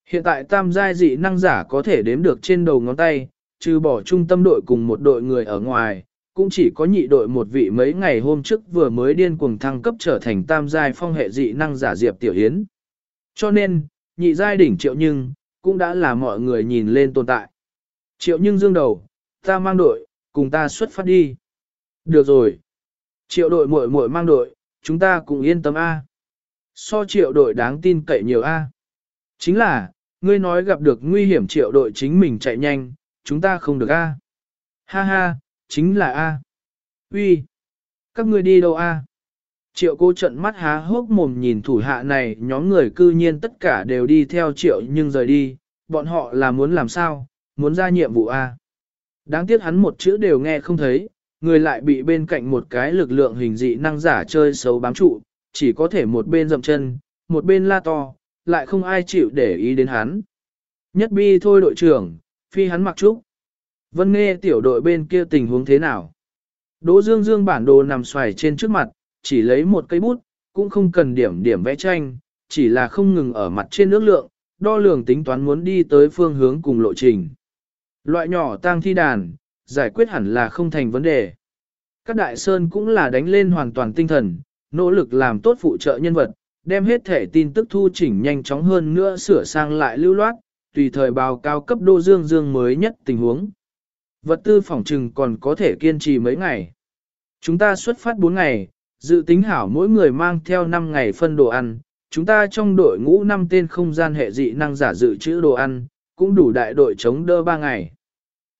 Hiện tại tam giai dị năng giả có thể đếm được trên đầu ngón tay, trừ bỏ trung tâm đội cùng một đội người ở ngoài, cũng chỉ có nhị đội một vị mấy ngày hôm trước vừa mới điên cuồng thăng cấp trở thành tam giai phong hệ dị năng giả Diệp Tiểu Hiến. Cho nên, nhị giai đỉnh triệu nhưng, cũng đã là mọi người nhìn lên tồn tại. Triệu nhưng dương đầu, ta mang đội, cùng ta xuất phát đi. Được rồi. Triệu đội muội muội mang đội, chúng ta cùng yên tâm A. So triệu đội đáng tin cậy nhiều A. Chính là, ngươi nói gặp được nguy hiểm triệu đội chính mình chạy nhanh, chúng ta không được A. Ha ha, chính là A. Uy, các ngươi đi đâu A? Triệu cô trận mắt há hốc mồm nhìn thủ hạ này nhóm người cư nhiên tất cả đều đi theo triệu nhưng rời đi, bọn họ là muốn làm sao, muốn ra nhiệm vụ A. Đáng tiếc hắn một chữ đều nghe không thấy, người lại bị bên cạnh một cái lực lượng hình dị năng giả chơi xấu bám trụ, chỉ có thể một bên dậm chân, một bên la to, lại không ai chịu để ý đến hắn. Nhất bi thôi đội trưởng, phi hắn mặc trúc. Vân nghe tiểu đội bên kia tình huống thế nào. Đỗ Dương Dương bản đồ nằm xoài trên trước mặt, chỉ lấy một cây bút, cũng không cần điểm điểm vẽ tranh, chỉ là không ngừng ở mặt trên nước lượng, đo lường tính toán muốn đi tới phương hướng cùng lộ trình. Loại nhỏ tang thi đàn, giải quyết hẳn là không thành vấn đề. Các đại sơn cũng là đánh lên hoàn toàn tinh thần, nỗ lực làm tốt phụ trợ nhân vật, đem hết thể tin tức thu chỉnh nhanh chóng hơn nữa sửa sang lại lưu loát, tùy thời báo cao cấp đô dương dương mới nhất tình huống. Vật tư phòng trừng còn có thể kiên trì mấy ngày. Chúng ta xuất phát 4 ngày, dự tính hảo mỗi người mang theo 5 ngày phân đồ ăn. Chúng ta trong đội ngũ 5 tên không gian hệ dị năng giả dự trữ đồ ăn, cũng đủ đại đội chống đỡ 3 ngày.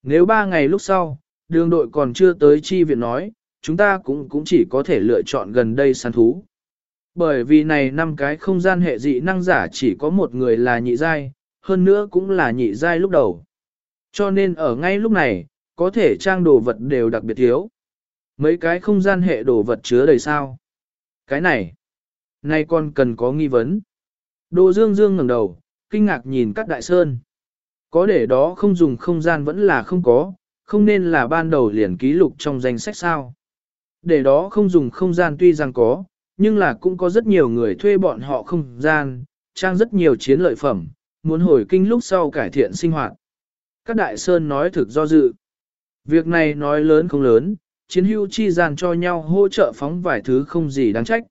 Nếu 3 ngày lúc sau, đường đội còn chưa tới chi viện nói, chúng ta cũng cũng chỉ có thể lựa chọn gần đây săn thú. Bởi vì này năm cái không gian hệ dị năng giả chỉ có một người là nhị giai, hơn nữa cũng là nhị giai lúc đầu. Cho nên ở ngay lúc này, có thể trang đồ vật đều đặc biệt thiếu. Mấy cái không gian hệ đồ vật chứa đầy sao. Cái này, này con cần có nghi vấn. Đồ dương dương ngẩng đầu, kinh ngạc nhìn các đại sơn. Có để đó không dùng không gian vẫn là không có, không nên là ban đầu liền ký lục trong danh sách sao. Để đó không dùng không gian tuy rằng có, nhưng là cũng có rất nhiều người thuê bọn họ không gian, trang rất nhiều chiến lợi phẩm, muốn hồi kinh lúc sau cải thiện sinh hoạt. Các đại sơn nói thực do dự. Việc này nói lớn không lớn, chiến hữu chi gian cho nhau hỗ trợ phóng vài thứ không gì đáng trách.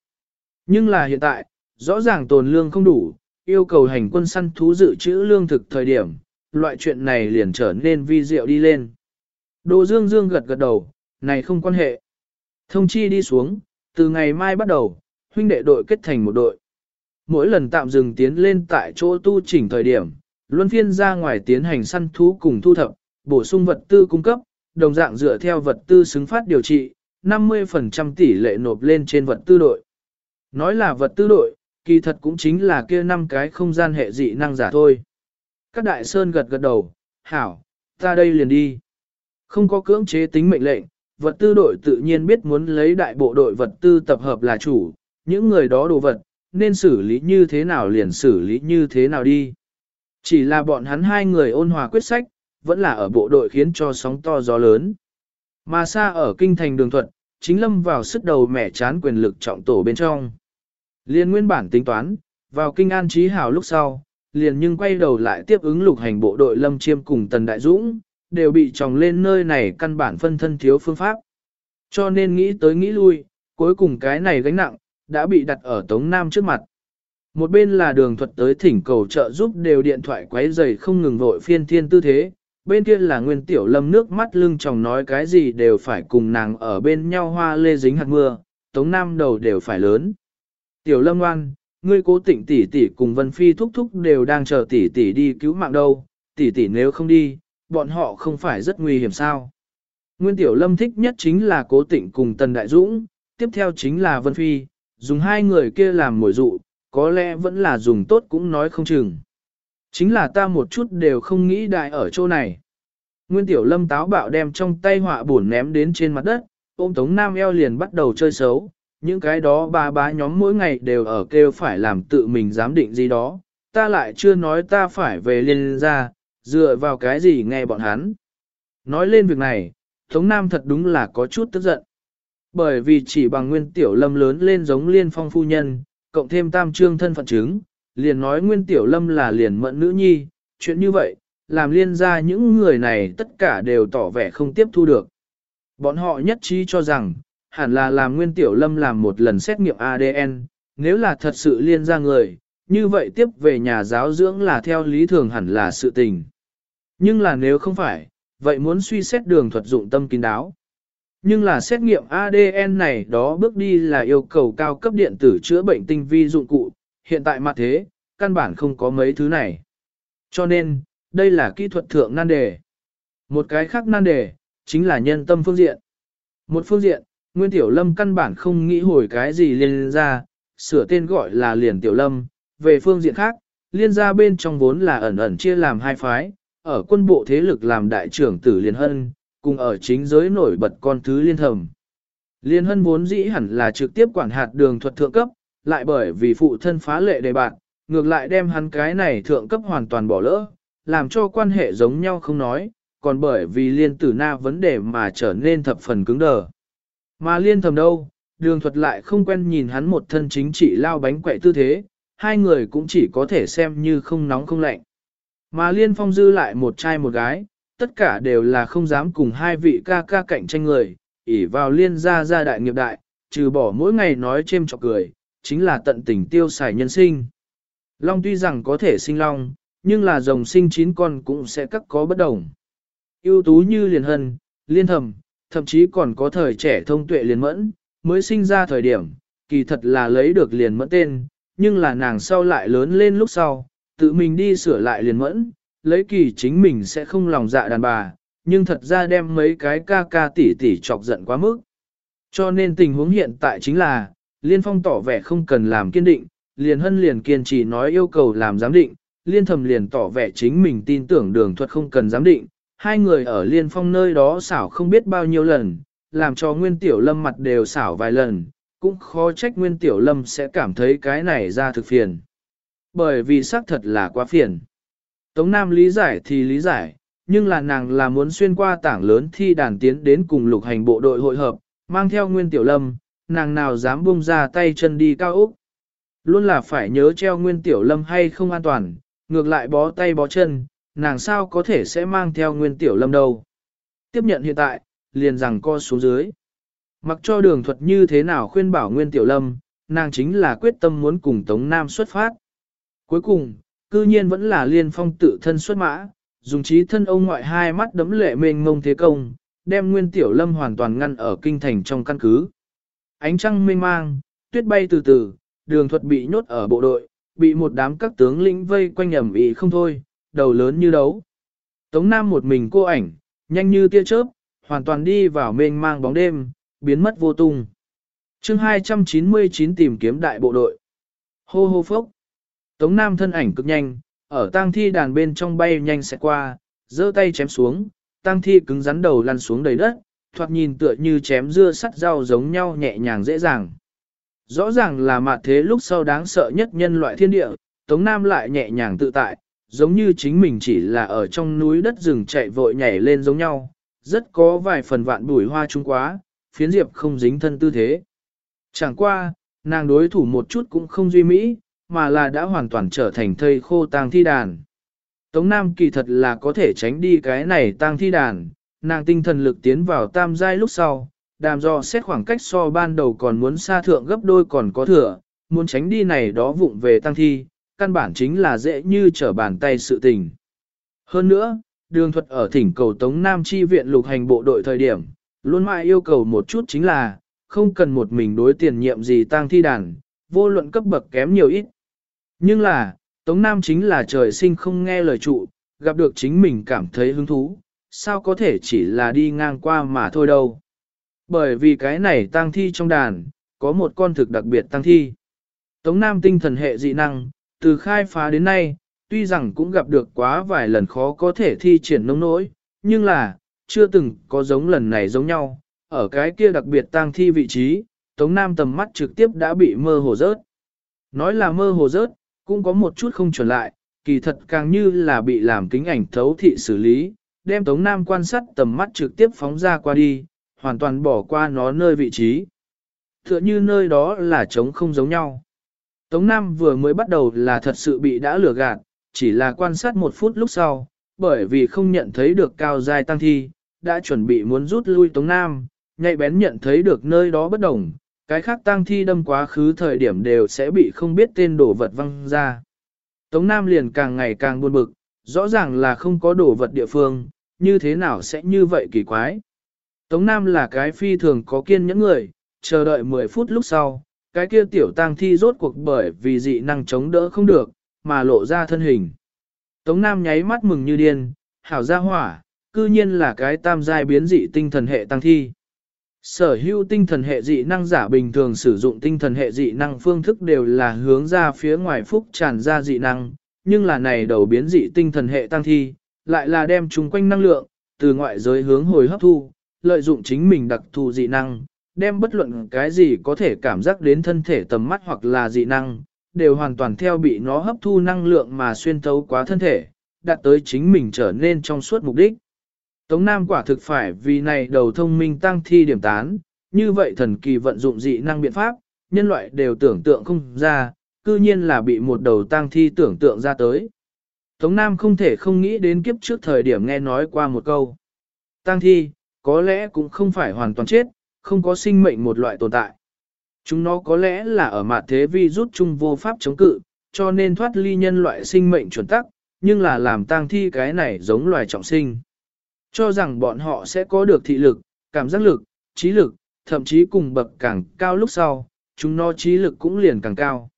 Nhưng là hiện tại, rõ ràng tồn lương không đủ, yêu cầu hành quân săn thú dự trữ lương thực thời điểm, loại chuyện này liền trở nên vi diệu đi lên. Đồ Dương Dương gật gật đầu, này không quan hệ. Thông chi đi xuống, từ ngày mai bắt đầu, huynh đệ đội kết thành một đội. Mỗi lần tạm dừng tiến lên tại chỗ tu chỉnh thời điểm, luân phiên ra ngoài tiến hành săn thú cùng thu thập, bổ sung vật tư cung cấp, đồng dạng dựa theo vật tư xứng phát điều trị, 50% tỷ lệ nộp lên trên vật tư đội. Nói là vật tư đội, kỳ thật cũng chính là kia năm cái không gian hệ dị năng giả thôi. Các đại sơn gật gật đầu, hảo, ta đây liền đi. Không có cưỡng chế tính mệnh lệnh, vật tư đội tự nhiên biết muốn lấy đại bộ đội vật tư tập hợp là chủ, những người đó đồ vật, nên xử lý như thế nào liền xử lý như thế nào đi. Chỉ là bọn hắn hai người ôn hòa quyết sách, vẫn là ở bộ đội khiến cho sóng to gió lớn. Mà xa ở kinh thành đường thuận, chính lâm vào sức đầu mẻ chán quyền lực trọng tổ bên trong. Liên nguyên bản tính toán, vào kinh an trí hào lúc sau, liền nhưng quay đầu lại tiếp ứng lục hành bộ đội lâm chiêm cùng tần đại dũng, đều bị tròng lên nơi này căn bản phân thân thiếu phương pháp. Cho nên nghĩ tới nghĩ lui, cuối cùng cái này gánh nặng, đã bị đặt ở Tống Nam trước mặt. Một bên là đường thuật tới thỉnh cầu trợ giúp đều điện thoại quấy giày không ngừng vội phiên thiên tư thế, bên kia là nguyên tiểu lâm nước mắt lưng chồng nói cái gì đều phải cùng nàng ở bên nhau hoa lê dính hạt mưa, Tống Nam đầu đều phải lớn. Tiểu lâm ngoan, ngươi cố tịnh tỷ tỷ cùng Vân Phi thúc thúc đều đang chờ tỷ tỷ đi cứu mạng đâu, tỷ tỷ nếu không đi, bọn họ không phải rất nguy hiểm sao. Nguyên Tiểu Lâm thích nhất chính là cố tịnh cùng Tần Đại Dũng, tiếp theo chính là Vân Phi, dùng hai người kia làm mồi dụ, có lẽ vẫn là dùng tốt cũng nói không chừng. Chính là ta một chút đều không nghĩ đại ở chỗ này. Nguyên Tiểu Lâm táo bạo đem trong tay họa bổn ném đến trên mặt đất, ôm Tống Nam eo liền bắt đầu chơi xấu, những cái đó ba bá nhóm mỗi ngày đều ở kêu phải làm tự mình giám định gì đó, ta lại chưa nói ta phải về liên ra, dựa vào cái gì nghe bọn hắn. Nói lên việc này, Tống Nam thật đúng là có chút tức giận. Bởi vì chỉ bằng nguyên tiểu lâm lớn lên giống liên phong phu nhân, cộng thêm tam trương thân phận chứng, liền nói nguyên tiểu lâm là liền mận nữ nhi, chuyện như vậy, làm liên ra những người này tất cả đều tỏ vẻ không tiếp thu được. Bọn họ nhất trí cho rằng, hẳn là làm nguyên tiểu lâm làm một lần xét nghiệm ADN, nếu là thật sự liên ra người, như vậy tiếp về nhà giáo dưỡng là theo lý thường hẳn là sự tình. Nhưng là nếu không phải, vậy muốn suy xét đường thuật dụng tâm kín đáo. Nhưng là xét nghiệm ADN này đó bước đi là yêu cầu cao cấp điện tử chữa bệnh tinh vi dụng cụ, hiện tại mặt thế, căn bản không có mấy thứ này. Cho nên, đây là kỹ thuật thượng nan đề. Một cái khác nan đề, chính là nhân tâm phương diện. Một phương diện, Nguyên Tiểu Lâm căn bản không nghĩ hồi cái gì liên ra, sửa tên gọi là liền Tiểu Lâm. Về phương diện khác, liên gia bên trong vốn là ẩn ẩn chia làm hai phái, ở quân bộ thế lực làm đại trưởng tử Liên Hân, cùng ở chính giới nổi bật con thứ Liên Thầm. Liên Hân vốn dĩ hẳn là trực tiếp quản hạt đường thuật thượng cấp, lại bởi vì phụ thân phá lệ đề bạn, ngược lại đem hắn cái này thượng cấp hoàn toàn bỏ lỡ, làm cho quan hệ giống nhau không nói, còn bởi vì liên tử na vấn đề mà trở nên thập phần cứng đờ. Mà liên thầm đâu, đường thuật lại không quen nhìn hắn một thân chính trị lao bánh quậy tư thế, hai người cũng chỉ có thể xem như không nóng không lạnh. Mà liên phong dư lại một trai một gái, tất cả đều là không dám cùng hai vị ca ca cạnh tranh người, ỉ vào liên gia gia đại nghiệp đại, trừ bỏ mỗi ngày nói chêm chọc cười, chính là tận tình tiêu xài nhân sinh. Long tuy rằng có thể sinh long, nhưng là rồng sinh chín con cũng sẽ cắt có bất đồng. ưu tú như liền hân, liên thầm, thậm chí còn có thời trẻ thông tuệ liền mẫn, mới sinh ra thời điểm, kỳ thật là lấy được liền mẫn tên, nhưng là nàng sau lại lớn lên lúc sau, tự mình đi sửa lại liền mẫn, lấy kỳ chính mình sẽ không lòng dạ đàn bà, nhưng thật ra đem mấy cái ca ca tỷ tỷ chọc giận quá mức. Cho nên tình huống hiện tại chính là, Liên Phong tỏ vẻ không cần làm kiên định, liền hân liền kiên trì nói yêu cầu làm giám định, Liên thầm liền tỏ vẻ chính mình tin tưởng đường thuật không cần giám định, hai người ở Liên Phong nơi đó xảo không biết bao nhiêu lần, làm cho Nguyên Tiểu Lâm mặt đều xảo vài lần, cũng khó trách Nguyên Tiểu Lâm sẽ cảm thấy cái này ra thực phiền. Bởi vì xác thật là quá phiền. Tống Nam lý giải thì lý giải, nhưng là nàng là muốn xuyên qua tảng lớn thi đàn tiến đến cùng lục hành bộ đội hội hợp, mang theo Nguyên Tiểu Lâm, nàng nào dám buông ra tay chân đi cao Úc. Luôn là phải nhớ treo Nguyên Tiểu Lâm hay không an toàn, ngược lại bó tay bó chân, nàng sao có thể sẽ mang theo Nguyên Tiểu Lâm đâu. Tiếp nhận hiện tại, liền rằng co xuống dưới. Mặc cho đường thuật như thế nào khuyên bảo Nguyên Tiểu Lâm, nàng chính là quyết tâm muốn cùng Tống Nam xuất phát. Cuối cùng, cư nhiên vẫn là liên phong tự thân xuất mã, dùng trí thân ông ngoại hai mắt đấm lệ mênh ngông thế công, đem Nguyên Tiểu Lâm hoàn toàn ngăn ở kinh thành trong căn cứ. Ánh trăng mênh mang, tuyết bay từ từ, đường thuật bị nhốt ở bộ đội, bị một đám các tướng lĩnh vây quanh ẩm ý không thôi, đầu lớn như đấu. Tống Nam một mình cô ảnh, nhanh như tia chớp, hoàn toàn đi vào mênh mang bóng đêm, biến mất vô tung. chương 299 tìm kiếm đại bộ đội. Hô hô phốc. Tống Nam thân ảnh cực nhanh, ở tang thi đàn bên trong bay nhanh sẽ qua, giơ tay chém xuống, tang thi cứng rắn đầu lăn xuống đầy đất, thoạt nhìn tựa như chém dưa sắt rau giống nhau nhẹ nhàng dễ dàng. Rõ ràng là mặt thế lúc sau đáng sợ nhất nhân loại thiên địa, Tống Nam lại nhẹ nhàng tự tại, giống như chính mình chỉ là ở trong núi đất rừng chạy vội nhảy lên giống nhau, rất có vài phần vạn bùi hoa trung quá, phiến diệp không dính thân tư thế. Chẳng qua, nàng đối thủ một chút cũng không duy mỹ, mà là đã hoàn toàn trở thành thây khô tang thi đàn. Tống Nam kỳ thật là có thể tránh đi cái này tang thi đàn, nàng tinh thần lực tiến vào tam giai lúc sau, đàm do xét khoảng cách so ban đầu còn muốn xa thượng gấp đôi còn có thừa, muốn tránh đi này đó vụng về tăng thi, căn bản chính là dễ như trở bàn tay sự tình. Hơn nữa, đường thuật ở thỉnh cầu Tống Nam chi viện lục hành bộ đội thời điểm, luôn mãi yêu cầu một chút chính là, không cần một mình đối tiền nhiệm gì tăng thi đàn, vô luận cấp bậc kém nhiều ít. Nhưng là, Tống Nam chính là trời sinh không nghe lời trụ, gặp được chính mình cảm thấy hứng thú, sao có thể chỉ là đi ngang qua mà thôi đâu. Bởi vì cái này tăng thi trong đàn, có một con thực đặc biệt tăng thi. Tống Nam tinh thần hệ dị năng, từ khai phá đến nay, tuy rằng cũng gặp được quá vài lần khó có thể thi triển nông nỗi, nhưng là, chưa từng có giống lần này giống nhau. Ở cái kia đặc biệt tang thi vị trí, Tống Nam tầm mắt trực tiếp đã bị mơ hồ rớt. Nói là mơ hồ rớt, cũng có một chút không chuẩn lại, kỳ thật càng như là bị làm kính ảnh thấu thị xử lý, đem Tống Nam quan sát tầm mắt trực tiếp phóng ra qua đi, hoàn toàn bỏ qua nó nơi vị trí. Tựa như nơi đó là trống không giống nhau. Tống Nam vừa mới bắt đầu là thật sự bị đã lừa gạt, chỉ là quan sát một phút lúc sau, bởi vì không nhận thấy được cao dài tăng thi, đã chuẩn bị muốn rút lui Tống Nam, nhạy bén nhận thấy được nơi đó bất đồng, cái khác tăng thi đâm quá khứ thời điểm đều sẽ bị không biết tên đồ vật văng ra. Tống Nam liền càng ngày càng buồn bực, rõ ràng là không có đồ vật địa phương, như thế nào sẽ như vậy kỳ quái. Tống Nam là cái phi thường có kiên nhẫn người, chờ đợi 10 phút lúc sau, cái kia tiểu tang thi rốt cuộc bởi vì dị năng chống đỡ không được, mà lộ ra thân hình. Tống Nam nháy mắt mừng như điên, hảo ra hỏa, cư nhiên là cái tam giai biến dị tinh thần hệ tăng thi. Sở hữu tinh thần hệ dị năng giả bình thường sử dụng tinh thần hệ dị năng phương thức đều là hướng ra phía ngoài phúc tràn ra dị năng, nhưng là này đầu biến dị tinh thần hệ tăng thi, lại là đem chung quanh năng lượng, từ ngoại giới hướng hồi hấp thu, lợi dụng chính mình đặc thù dị năng, đem bất luận cái gì có thể cảm giác đến thân thể tầm mắt hoặc là dị năng, đều hoàn toàn theo bị nó hấp thu năng lượng mà xuyên thấu quá thân thể, đạt tới chính mình trở nên trong suốt mục đích. Tống Nam quả thực phải vì này đầu thông minh tăng thi điểm tán, như vậy thần kỳ vận dụng dị năng biện pháp, nhân loại đều tưởng tượng không ra, cư nhiên là bị một đầu tăng thi tưởng tượng ra tới. Tống Nam không thể không nghĩ đến kiếp trước thời điểm nghe nói qua một câu. Tăng thi, có lẽ cũng không phải hoàn toàn chết, không có sinh mệnh một loại tồn tại. Chúng nó có lẽ là ở mặt thế vi rút chung vô pháp chống cự, cho nên thoát ly nhân loại sinh mệnh chuẩn tắc, nhưng là làm tang thi cái này giống loài trọng sinh. Cho rằng bọn họ sẽ có được thị lực, cảm giác lực, trí lực, thậm chí cùng bậc càng cao lúc sau, chúng nó trí lực cũng liền càng cao.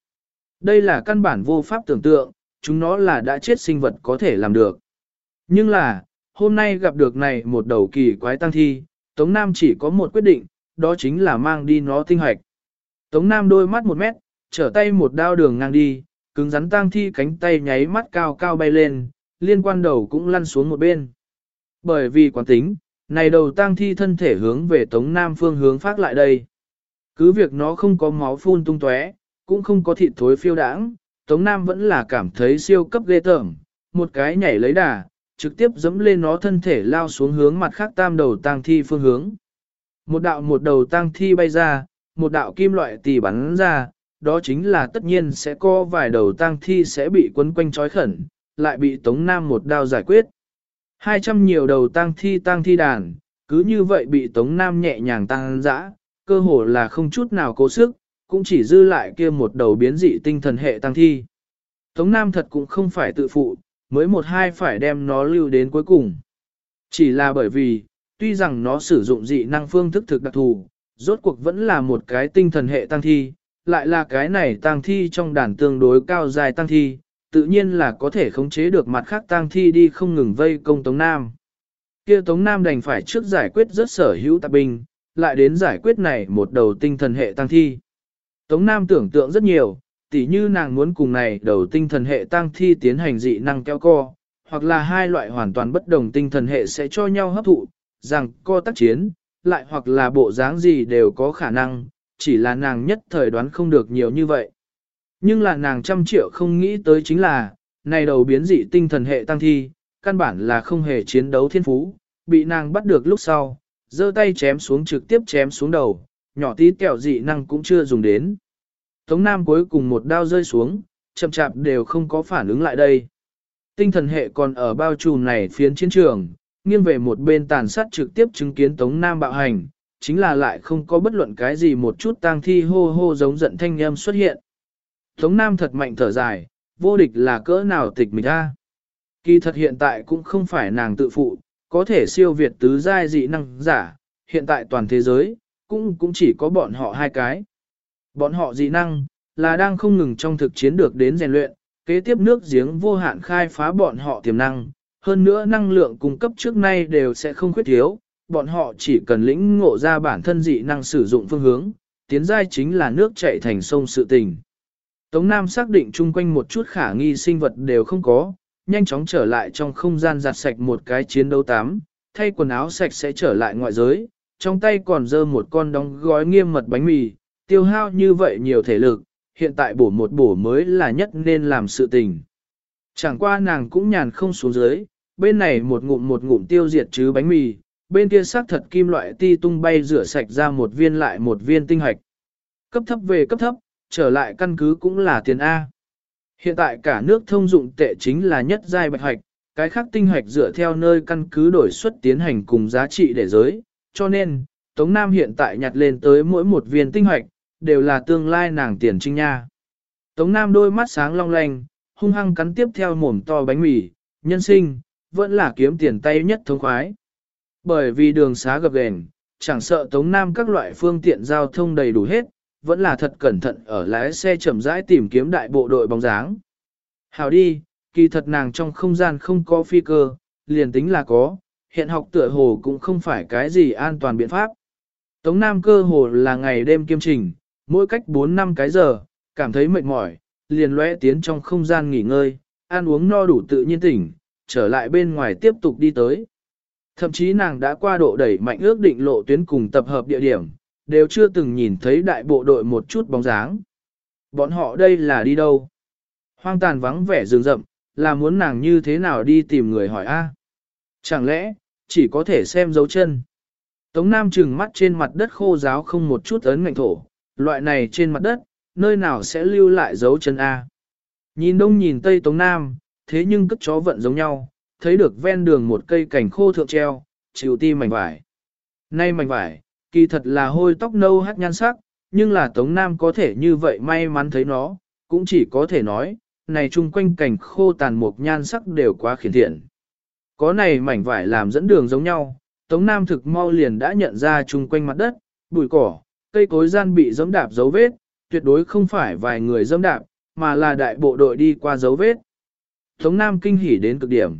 Đây là căn bản vô pháp tưởng tượng, chúng nó là đã chết sinh vật có thể làm được. Nhưng là, hôm nay gặp được này một đầu kỳ quái tăng thi, Tống Nam chỉ có một quyết định, đó chính là mang đi nó tinh hoạch. Tống Nam đôi mắt một mét, trở tay một đao đường ngang đi, cứng rắn tang thi cánh tay nháy mắt cao cao bay lên, liên quan đầu cũng lăn xuống một bên. Bởi vì quán tính, này đầu tang thi thân thể hướng về Tống Nam phương hướng phát lại đây. Cứ việc nó không có máu phun tung tóe, cũng không có thịt thối phiêu đãng, Tống Nam vẫn là cảm thấy siêu cấp ghê tởm, một cái nhảy lấy đà, trực tiếp dẫm lên nó thân thể lao xuống hướng mặt khác tam đầu tang thi phương hướng. Một đạo một đầu tang thi bay ra, một đạo kim loại tì bắn ra, đó chính là tất nhiên sẽ có vài đầu tang thi sẽ bị quấn quanh trói khẩn, lại bị Tống Nam một đao giải quyết. Hai trăm nhiều đầu tang thi tang thi đàn, cứ như vậy bị Tống Nam nhẹ nhàng tăng dã, cơ hồ là không chút nào cố sức, cũng chỉ dư lại kia một đầu biến dị tinh thần hệ tăng thi. Tống Nam thật cũng không phải tự phụ, mới một hai phải đem nó lưu đến cuối cùng. Chỉ là bởi vì, tuy rằng nó sử dụng dị năng phương thức thực đặc thù, rốt cuộc vẫn là một cái tinh thần hệ tăng thi, lại là cái này tăng thi trong đàn tương đối cao dài tăng thi, tự nhiên là có thể khống chế được mặt khác tăng thi đi không ngừng vây công Tống Nam. Kia Tống Nam đành phải trước giải quyết rất sở hữu tạp binh, lại đến giải quyết này một đầu tinh thần hệ tăng thi. Tống Nam tưởng tượng rất nhiều, tỉ như nàng muốn cùng này đầu tinh thần hệ tăng thi tiến hành dị năng kéo co, hoặc là hai loại hoàn toàn bất đồng tinh thần hệ sẽ cho nhau hấp thụ, rằng co tác chiến, lại hoặc là bộ dáng gì đều có khả năng, chỉ là nàng nhất thời đoán không được nhiều như vậy. Nhưng là nàng trăm triệu không nghĩ tới chính là, này đầu biến dị tinh thần hệ tăng thi, căn bản là không hề chiến đấu thiên phú, bị nàng bắt được lúc sau, giơ tay chém xuống trực tiếp chém xuống đầu, nhỏ tí kẹo dị năng cũng chưa dùng đến. Tống Nam cuối cùng một đao rơi xuống, chậm chạp đều không có phản ứng lại đây. Tinh thần hệ còn ở bao trùm này phiến chiến trường, nghiêng về một bên tàn sát trực tiếp chứng kiến Tống Nam bạo hành, chính là lại không có bất luận cái gì một chút tang thi hô hô giống giận thanh âm xuất hiện. Tống Nam thật mạnh thở dài, vô địch là cỡ nào tịch mình ta. Kỳ thật hiện tại cũng không phải nàng tự phụ, có thể siêu việt tứ giai dị năng giả, hiện tại toàn thế giới, cũng cũng chỉ có bọn họ hai cái. Bọn họ dị năng, là đang không ngừng trong thực chiến được đến rèn luyện, kế tiếp nước giếng vô hạn khai phá bọn họ tiềm năng, hơn nữa năng lượng cung cấp trước nay đều sẽ không khuyết thiếu, bọn họ chỉ cần lĩnh ngộ ra bản thân dị năng sử dụng phương hướng, tiến giai chính là nước chảy thành sông sự tình. Tống Nam xác định chung quanh một chút khả nghi sinh vật đều không có, nhanh chóng trở lại trong không gian giặt sạch một cái chiến đấu tám, thay quần áo sạch sẽ trở lại ngoại giới, trong tay còn dơ một con đóng gói nghiêm mật bánh mì, tiêu hao như vậy nhiều thể lực, hiện tại bổ một bổ mới là nhất nên làm sự tình. Chẳng qua nàng cũng nhàn không xuống dưới, bên này một ngụm một ngụm tiêu diệt chứ bánh mì, bên kia xác thật kim loại ti tung bay rửa sạch ra một viên lại một viên tinh hoạch. Cấp thấp về cấp thấp, trở lại căn cứ cũng là tiền A. Hiện tại cả nước thông dụng tệ chính là nhất giai bạch hoạch, cái khác tinh hoạch dựa theo nơi căn cứ đổi xuất tiến hành cùng giá trị để giới, cho nên, Tống Nam hiện tại nhặt lên tới mỗi một viên tinh hoạch, đều là tương lai nàng tiền trinh nha. Tống Nam đôi mắt sáng long lanh, hung hăng cắn tiếp theo mồm to bánh mì, nhân sinh, vẫn là kiếm tiền tay nhất thống khoái. Bởi vì đường xá gập ghềnh, chẳng sợ Tống Nam các loại phương tiện giao thông đầy đủ hết, vẫn là thật cẩn thận ở lái xe chậm rãi tìm kiếm đại bộ đội bóng dáng. Hào đi, kỳ thật nàng trong không gian không có phi cơ, liền tính là có, hiện học tựa hồ cũng không phải cái gì an toàn biện pháp. Tống Nam cơ hồ là ngày đêm kiêm trình, mỗi cách 4 năm cái giờ, cảm thấy mệt mỏi, liền lóe tiến trong không gian nghỉ ngơi, ăn uống no đủ tự nhiên tỉnh, trở lại bên ngoài tiếp tục đi tới. Thậm chí nàng đã qua độ đẩy mạnh ước định lộ tuyến cùng tập hợp địa điểm, đều chưa từng nhìn thấy đại bộ đội một chút bóng dáng. Bọn họ đây là đi đâu? Hoang tàn vắng vẻ rừng rậm, là muốn nàng như thế nào đi tìm người hỏi a? Chẳng lẽ, chỉ có thể xem dấu chân? Tống Nam trừng mắt trên mặt đất khô giáo không một chút ấn ngạnh thổ, loại này trên mặt đất, nơi nào sẽ lưu lại dấu chân A. Nhìn đông nhìn tây Tống Nam, thế nhưng cất chó vận giống nhau, thấy được ven đường một cây cảnh khô thượng treo, chịu ti mảnh vải. Nay mảnh vải, kỳ thật là hôi tóc nâu hát nhan sắc, nhưng là Tống Nam có thể như vậy may mắn thấy nó, cũng chỉ có thể nói, này chung quanh cảnh khô tàn mục nhan sắc đều quá khiển thiện. Có này mảnh vải làm dẫn đường giống nhau, Tống Nam thực mau liền đã nhận ra chung quanh mặt đất, bụi cỏ, cây cối gian bị dẫm đạp dấu vết, tuyệt đối không phải vài người dẫm đạp, mà là đại bộ đội đi qua dấu vết. Tống Nam kinh hỉ đến cực điểm.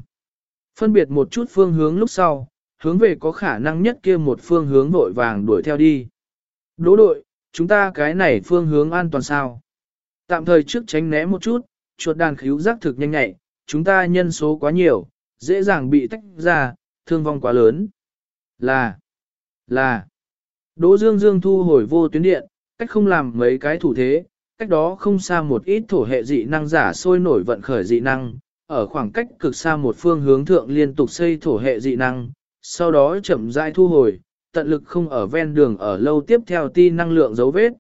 Phân biệt một chút phương hướng lúc sau, hướng về có khả năng nhất kia một phương hướng vội vàng đuổi theo đi. Đỗ đội, chúng ta cái này phương hướng an toàn sao? Tạm thời trước tránh né một chút, chuột đàn khíu giác thực nhanh nhạy, chúng ta nhân số quá nhiều, dễ dàng bị tách ra, thương vong quá lớn. Là, là, Đỗ Dương Dương thu hồi vô tuyến điện, cách không làm mấy cái thủ thế, cách đó không xa một ít thổ hệ dị năng giả sôi nổi vận khởi dị năng, ở khoảng cách cực xa một phương hướng thượng liên tục xây thổ hệ dị năng, sau đó chậm rãi thu hồi, tận lực không ở ven đường ở lâu tiếp theo ti năng lượng dấu vết.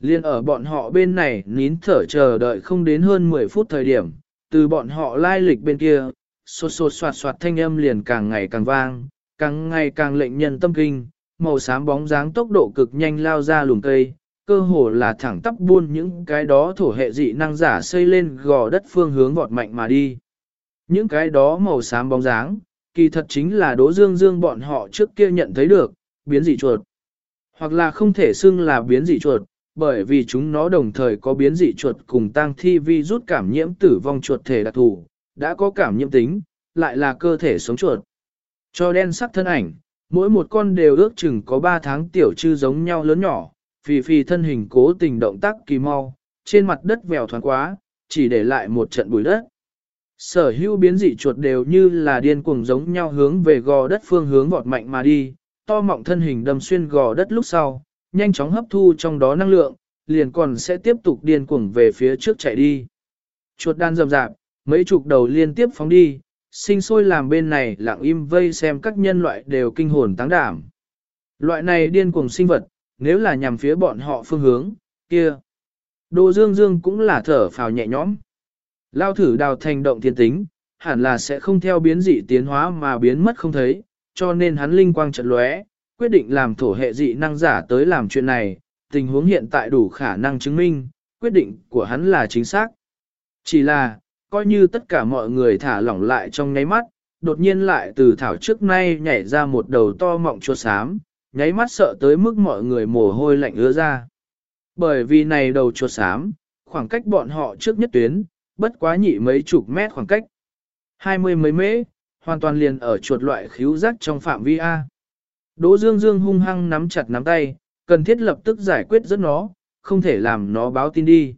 Liên ở bọn họ bên này nín thở chờ đợi không đến hơn 10 phút thời điểm, từ bọn họ lai lịch bên kia, sột sột soạt soạt thanh âm liền càng ngày càng vang, càng ngày càng lệnh nhân tâm kinh, màu xám bóng dáng tốc độ cực nhanh lao ra lùm cây, cơ hồ là thẳng tắp buôn những cái đó thổ hệ dị năng giả xây lên gò đất phương hướng vọt mạnh mà đi. Những cái đó màu xám bóng dáng, kỳ thật chính là đố dương dương bọn họ trước kia nhận thấy được, biến dị chuột. Hoặc là không thể xưng là biến dị chuột, bởi vì chúng nó đồng thời có biến dị chuột cùng tăng thi vi rút cảm nhiễm tử vong chuột thể đặc thù, đã có cảm nhiễm tính, lại là cơ thể sống chuột. Cho đen sắc thân ảnh, mỗi một con đều ước chừng có 3 tháng tiểu chư giống nhau lớn nhỏ, phì phì thân hình cố tình động tác kỳ mau, trên mặt đất vèo thoáng quá, chỉ để lại một trận bụi đất. Sở hữu biến dị chuột đều như là điên cuồng giống nhau hướng về gò đất phương hướng vọt mạnh mà đi, to mọng thân hình đâm xuyên gò đất lúc sau, nhanh chóng hấp thu trong đó năng lượng, liền còn sẽ tiếp tục điên cuồng về phía trước chạy đi. Chuột đan rầm rạp, mấy chục đầu liên tiếp phóng đi, sinh sôi làm bên này lặng im vây xem các nhân loại đều kinh hồn táng đảm. Loại này điên cuồng sinh vật, nếu là nhằm phía bọn họ phương hướng, kia. Đồ dương dương cũng là thở phào nhẹ nhõm. Lao thử đào thành động thiên tính, hẳn là sẽ không theo biến dị tiến hóa mà biến mất không thấy, cho nên hắn linh quang trận lóe, quyết định làm thổ hệ dị năng giả tới làm chuyện này, tình huống hiện tại đủ khả năng chứng minh, quyết định của hắn là chính xác. Chỉ là, coi như tất cả mọi người thả lỏng lại trong nháy mắt, đột nhiên lại từ thảo trước nay nhảy ra một đầu to mọng chuột xám, nháy mắt sợ tới mức mọi người mồ hôi lạnh ứa ra. Bởi vì này đầu chuột xám, khoảng cách bọn họ trước nhất tuyến, bất quá nhị mấy chục mét khoảng cách. Hai mươi mấy mễ, hoàn toàn liền ở chuột loại khíu giác trong phạm vi A. Đỗ Dương Dương hung hăng nắm chặt nắm tay, cần thiết lập tức giải quyết rất nó, không thể làm nó báo tin đi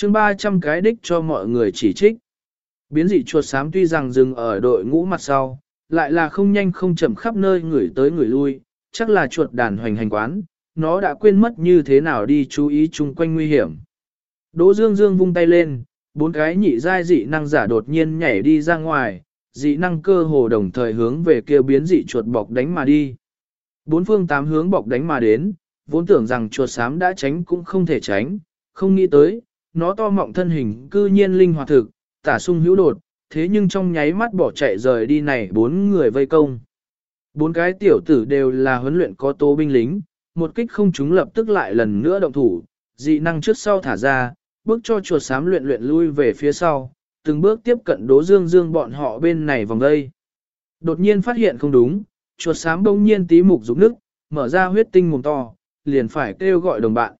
chương 300 cái đích cho mọi người chỉ trích. Biến dị chuột xám tuy rằng dừng ở đội ngũ mặt sau, lại là không nhanh không chậm khắp nơi người tới người lui, chắc là chuột đàn hoành hành quán, nó đã quên mất như thế nào đi chú ý chung quanh nguy hiểm. Đỗ Dương Dương vung tay lên, bốn cái nhị giai dị năng giả đột nhiên nhảy đi ra ngoài, dị năng cơ hồ đồng thời hướng về kia biến dị chuột bọc đánh mà đi. Bốn phương tám hướng bọc đánh mà đến, vốn tưởng rằng chuột xám đã tránh cũng không thể tránh, không nghĩ tới, nó to mọng thân hình cư nhiên linh hoạt thực, tả sung hữu đột, thế nhưng trong nháy mắt bỏ chạy rời đi này bốn người vây công. Bốn cái tiểu tử đều là huấn luyện có tố binh lính, một kích không chúng lập tức lại lần nữa động thủ, dị năng trước sau thả ra, bước cho chuột sám luyện luyện lui về phía sau, từng bước tiếp cận đố dương dương bọn họ bên này vòng đây. Đột nhiên phát hiện không đúng, chuột sám bỗng nhiên tí mục rụng nước, mở ra huyết tinh mồm to, liền phải kêu gọi đồng bạn.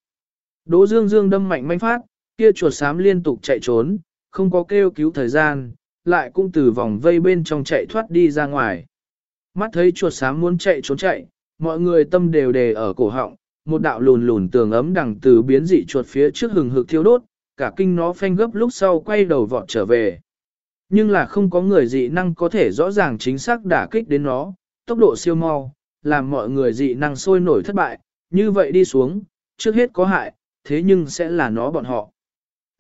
Đỗ Dương Dương đâm mạnh manh phát, kia chuột xám liên tục chạy trốn, không có kêu cứu thời gian, lại cũng từ vòng vây bên trong chạy thoát đi ra ngoài. Mắt thấy chuột xám muốn chạy trốn chạy, mọi người tâm đều đề ở cổ họng, một đạo lùn lùn tường ấm đằng từ biến dị chuột phía trước hừng hực thiêu đốt, cả kinh nó phanh gấp lúc sau quay đầu vọt trở về. Nhưng là không có người dị năng có thể rõ ràng chính xác đả kích đến nó, tốc độ siêu mau, làm mọi người dị năng sôi nổi thất bại, như vậy đi xuống, trước hết có hại, thế nhưng sẽ là nó bọn họ.